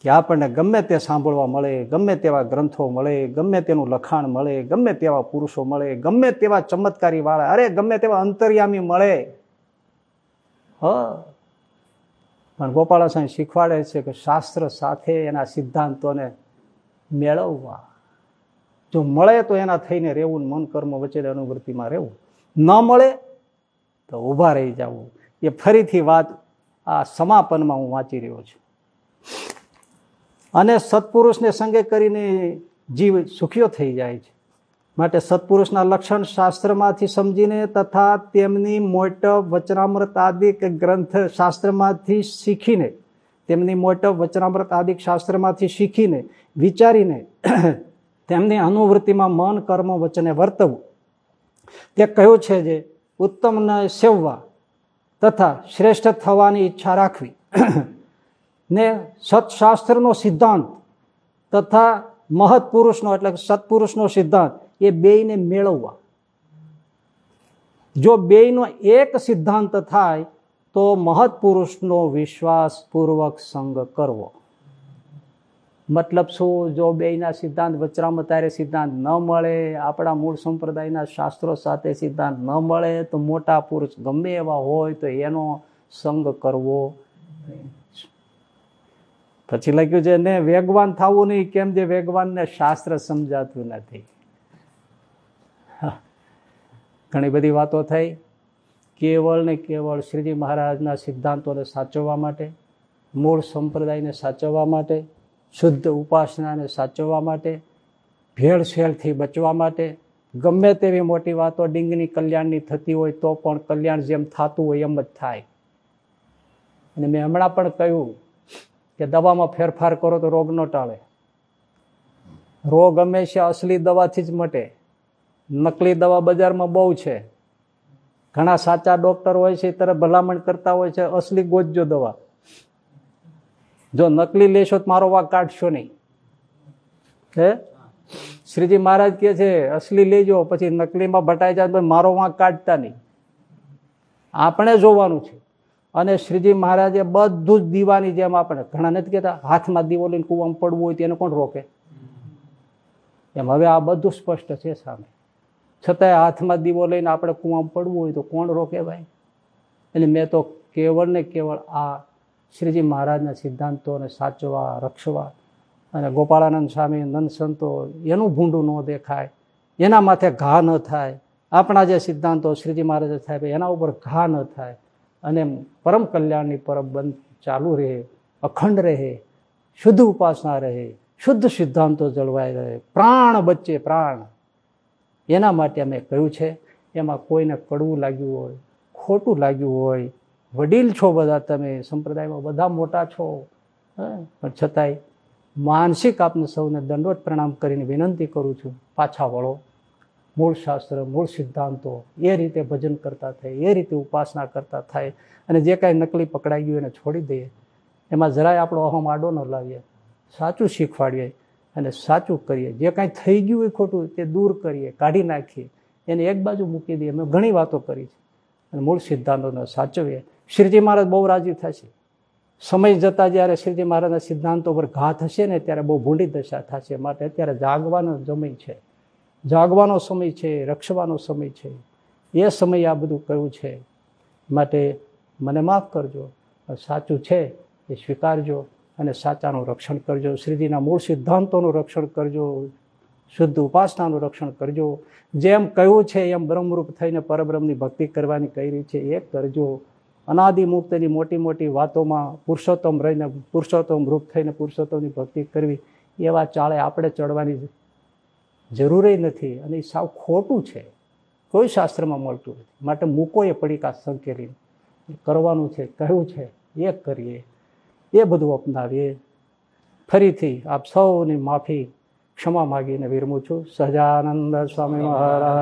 કે આપણને ગમે તે સાંભળવા મળે, ગમે તેવા ગ્રંથો મળે, ગમે તેનું લખાણ મળે, ગમે તેવા પુરુષો મળે, ગમે તેવા ચમત્કારી વાળા અરે ગમે તેવા અંતર્યામી મળે. હ. પણ ગોપાલ સાંઈ શીખવાડે છે કે શાસ્ત્ર સાથે એના સિદ્ધાંતોને મેળવવા. જો મળે તો એના થઈને રહેવું મન કર્મ વચ્ચે અનુવૃત્તિમાં રહેવું. ન મળે તો ઊભા રહી જવું. એ ફરીથી વાત આ સમાપનમાં હું વાંચી રહ્યો છું. અને સત્પુરુષને સંગે કરીને જીવ સુખીઓ થઈ જાય છે. માટે સત્પુરુષના લક્ષણ શાસ્ત્રમાંથી સમજીને તથા તેમની મોટપ વચનામૃત આદિ ગ્રંથ શાસ્ત્રમાંથી શીખીને, તેમની મોટપ વચનામૃત આદિ શાસ્ત્રમાંથી શીખીને વિચારીને, તેમની અનુવૃત્તિમાં મન કર્મ વચને વર્તવું. તે કહ્યું છે જે ઉત્તમને સેવવા તથા શ્રેષ્ઠ થવાની ઈચ્છા રાખવી. ને સત્શાસ્ત્રનો સિદ્ધાંત તથા મહત્પુરુષનો એટલે સત્પુરુષનો સિદ્ધાંત એ બેયને મેળવવા. જો બેયનો એક સિદ્ધાંત થાય તો મહત્પુરુષનો વિશ્વાસપૂર્વક સંગ કરવો. મતલબ શું? જો બેયના સિદ્ધાંત વચરામતારે સિદ્ધાંત ન મળે, આપણા મૂળ સંપ્રદાયના શાસ્ત્રો સાથે સિદ્ધાંત ન મળે, તો મોટા પુરુષ ગમે એવા હોય તો એનો સંગ કરવો. પછી લખ્યું છે, ને વેગવાન થવું નહીં, કેમ જે વેગવાનને શાસ્ત્ર સમજાતું નથી? ઘણી બધી વાતો થઈ. કેવળ ને કેવળ શ્રીજી મહારાજના સિદ્ધાંતોને સાચવવા માટે, મૂળ સંપ્રદાયને સાચવવા માટે શુદ્ધ ઉપાસનાને સાચવવા માટે ભેળસેળથી બચવા માટે, ગમે તેવી મોટી વાતો ડીંગની કલ્યાણની થતી હોય તો પણ કલ્યાણ જેમ થતું હોય એમ જ થાય. અને મેં હમણાં પણ કહ્યું કે દવામાં ફેરફાર કરો તો રોગ ન ટાળે. રોગ હંમેશા અસલી દવાથી જ મટે. નકલી દવા બજારમાં બહુ છે. ઘણા સાચા ડૉક્ટર હોય છે ત્યારે ભલામણ કરતા હોય છે, અસલી ગોજો દવા. જો નકલી લેશો તો મારો વાઘ કાઢશો નહીં. હે? શ્રીજી મહારાજ કે છે, અસલી લેજો, પછી નકલીમાં ભટાઈ જાય મારો વાંક કાઢતા નહીં. આપણે જોવાનું છે. અને શ્રીજી મહારાજે બધું જ દીવાની જેમ આપણે ઘણા નથી કહેતા, હાથમાં દીવો લઈને કુવામાં પડવું હોય તેને કોણ રોકે? એમ હવે આ બધું સ્પષ્ટ છે સામે. છતાંય હાથમાં દીવો લઈને આપણે કુવામાં પડવું હોય તો કોણ રોકે ભાઈ? એટલે મેં તો કેવળ ને કેવળ આ શ્રીજી મહારાજના સિદ્ધાંતોને સાચવા રક્ષવા અને ગોપાળાનંદ સ્વામી નંદ સંતો એનું ભૂંડું ન દેખાય, એના માથે ઘા ન થાય, આપણા જે સિદ્ધાંતો શ્રીજી મહારાજે થાય એના ઉપર ઘા ન થાય અને પરમ કલ્યાણની પરમ બંધ ચાલુ રહે, અખંડ રહે, શુદ્ધ ઉપાસના રહે, શુદ્ધ સિદ્ધાંતો જળવાઈ રહે, પ્રાણ બચ્ચે પ્રાણ. એના માટે અમે કહ્યું છે, એમાં કોઈને કડવું લાગ્યું હોય, ખોટું લાગ્યું હોય વડીલ છો બધા તમે, સંપ્રદાયમાં બધા મોટા છો પણ છતાંય માનસિક આપને સૌને દંડવત પ્રણામ કરીને વિનંતી કરું છું, પાછા વળો. મૂળ શાસ્ત્ર, મૂળ સિદ્ધાંતો એ રીતે ભજન કરતા થાય, એ રીતે ઉપાસના કરતા થાય અને જે કાંઈ નકલી પકડાઈ ગયું એને છોડી દઈએ. એમાં જરાય આપણો અહમ આડો ન લાવીએ. સાચું શીખવાડીએ અને સાચું કરીએ. જે કાંઈ થઈ ગયું હોય ખોટું તે દૂર કરીએ, કાઢી નાખીએ. એને એક બાજુ મૂકી દઈએ. અમે ઘણી વાતો કરી છે. અને મૂળ સિદ્ધાંતોને સાચવીએ. શ્રીજી મહારાજ બહુ રાજી થશે. સમય જતાં જ્યારે શ્રીજી મહારાજના સિદ્ધાંતો પર ઘા થશે ને ત્યારે બહુ ભૂંડી દશા થશે. માટે અત્યારે જાગવાનો સમય છે. જાગવાનો સમય છે, રક્ષવાનો સમય છે. એ સમયે આ બધું કહ્યું છે. માટે મને માફ કરજો. સાચું છે, એ સ્વીકારજો અને સાચાનું રક્ષણ કરજો. શ્રીજીના મૂળ સિદ્ધાંતોનું રક્ષણ કરજો. શુદ્ધ ઉપાસનાનું રક્ષણ કરજો. જેમ કહ્યું છે, એમ બ્રહ્મરૂપ થઈને પરબ્રહ્મની ભક્તિ કરવાની કહી રહી છે, એ કરજો. અનાદિ મુક્તની મોટી મોટી વાતોમાં પુરુષોત્તમ રહીને પુરુષોત્તમ રૂપ થઈને પુરુષોત્તમની ભક્તિ કરવી, એવા ચાળે આપણે ચડવાની જરૂરય નથી અને એ સાવ ખોટું છે. કોઈ શાસ્ત્રમાં મળતું નથી. માટે મૂકો એ પડીકા સંકેલીને કરવાનું છે, કહ્યું છે, એ કરીએ. એ બધું અપનાવીએ. ફરીથી આપ સૌની માફી ક્ષમા માગીને વિરમું છું. સહજાનંદ સ્વામી મહારાજની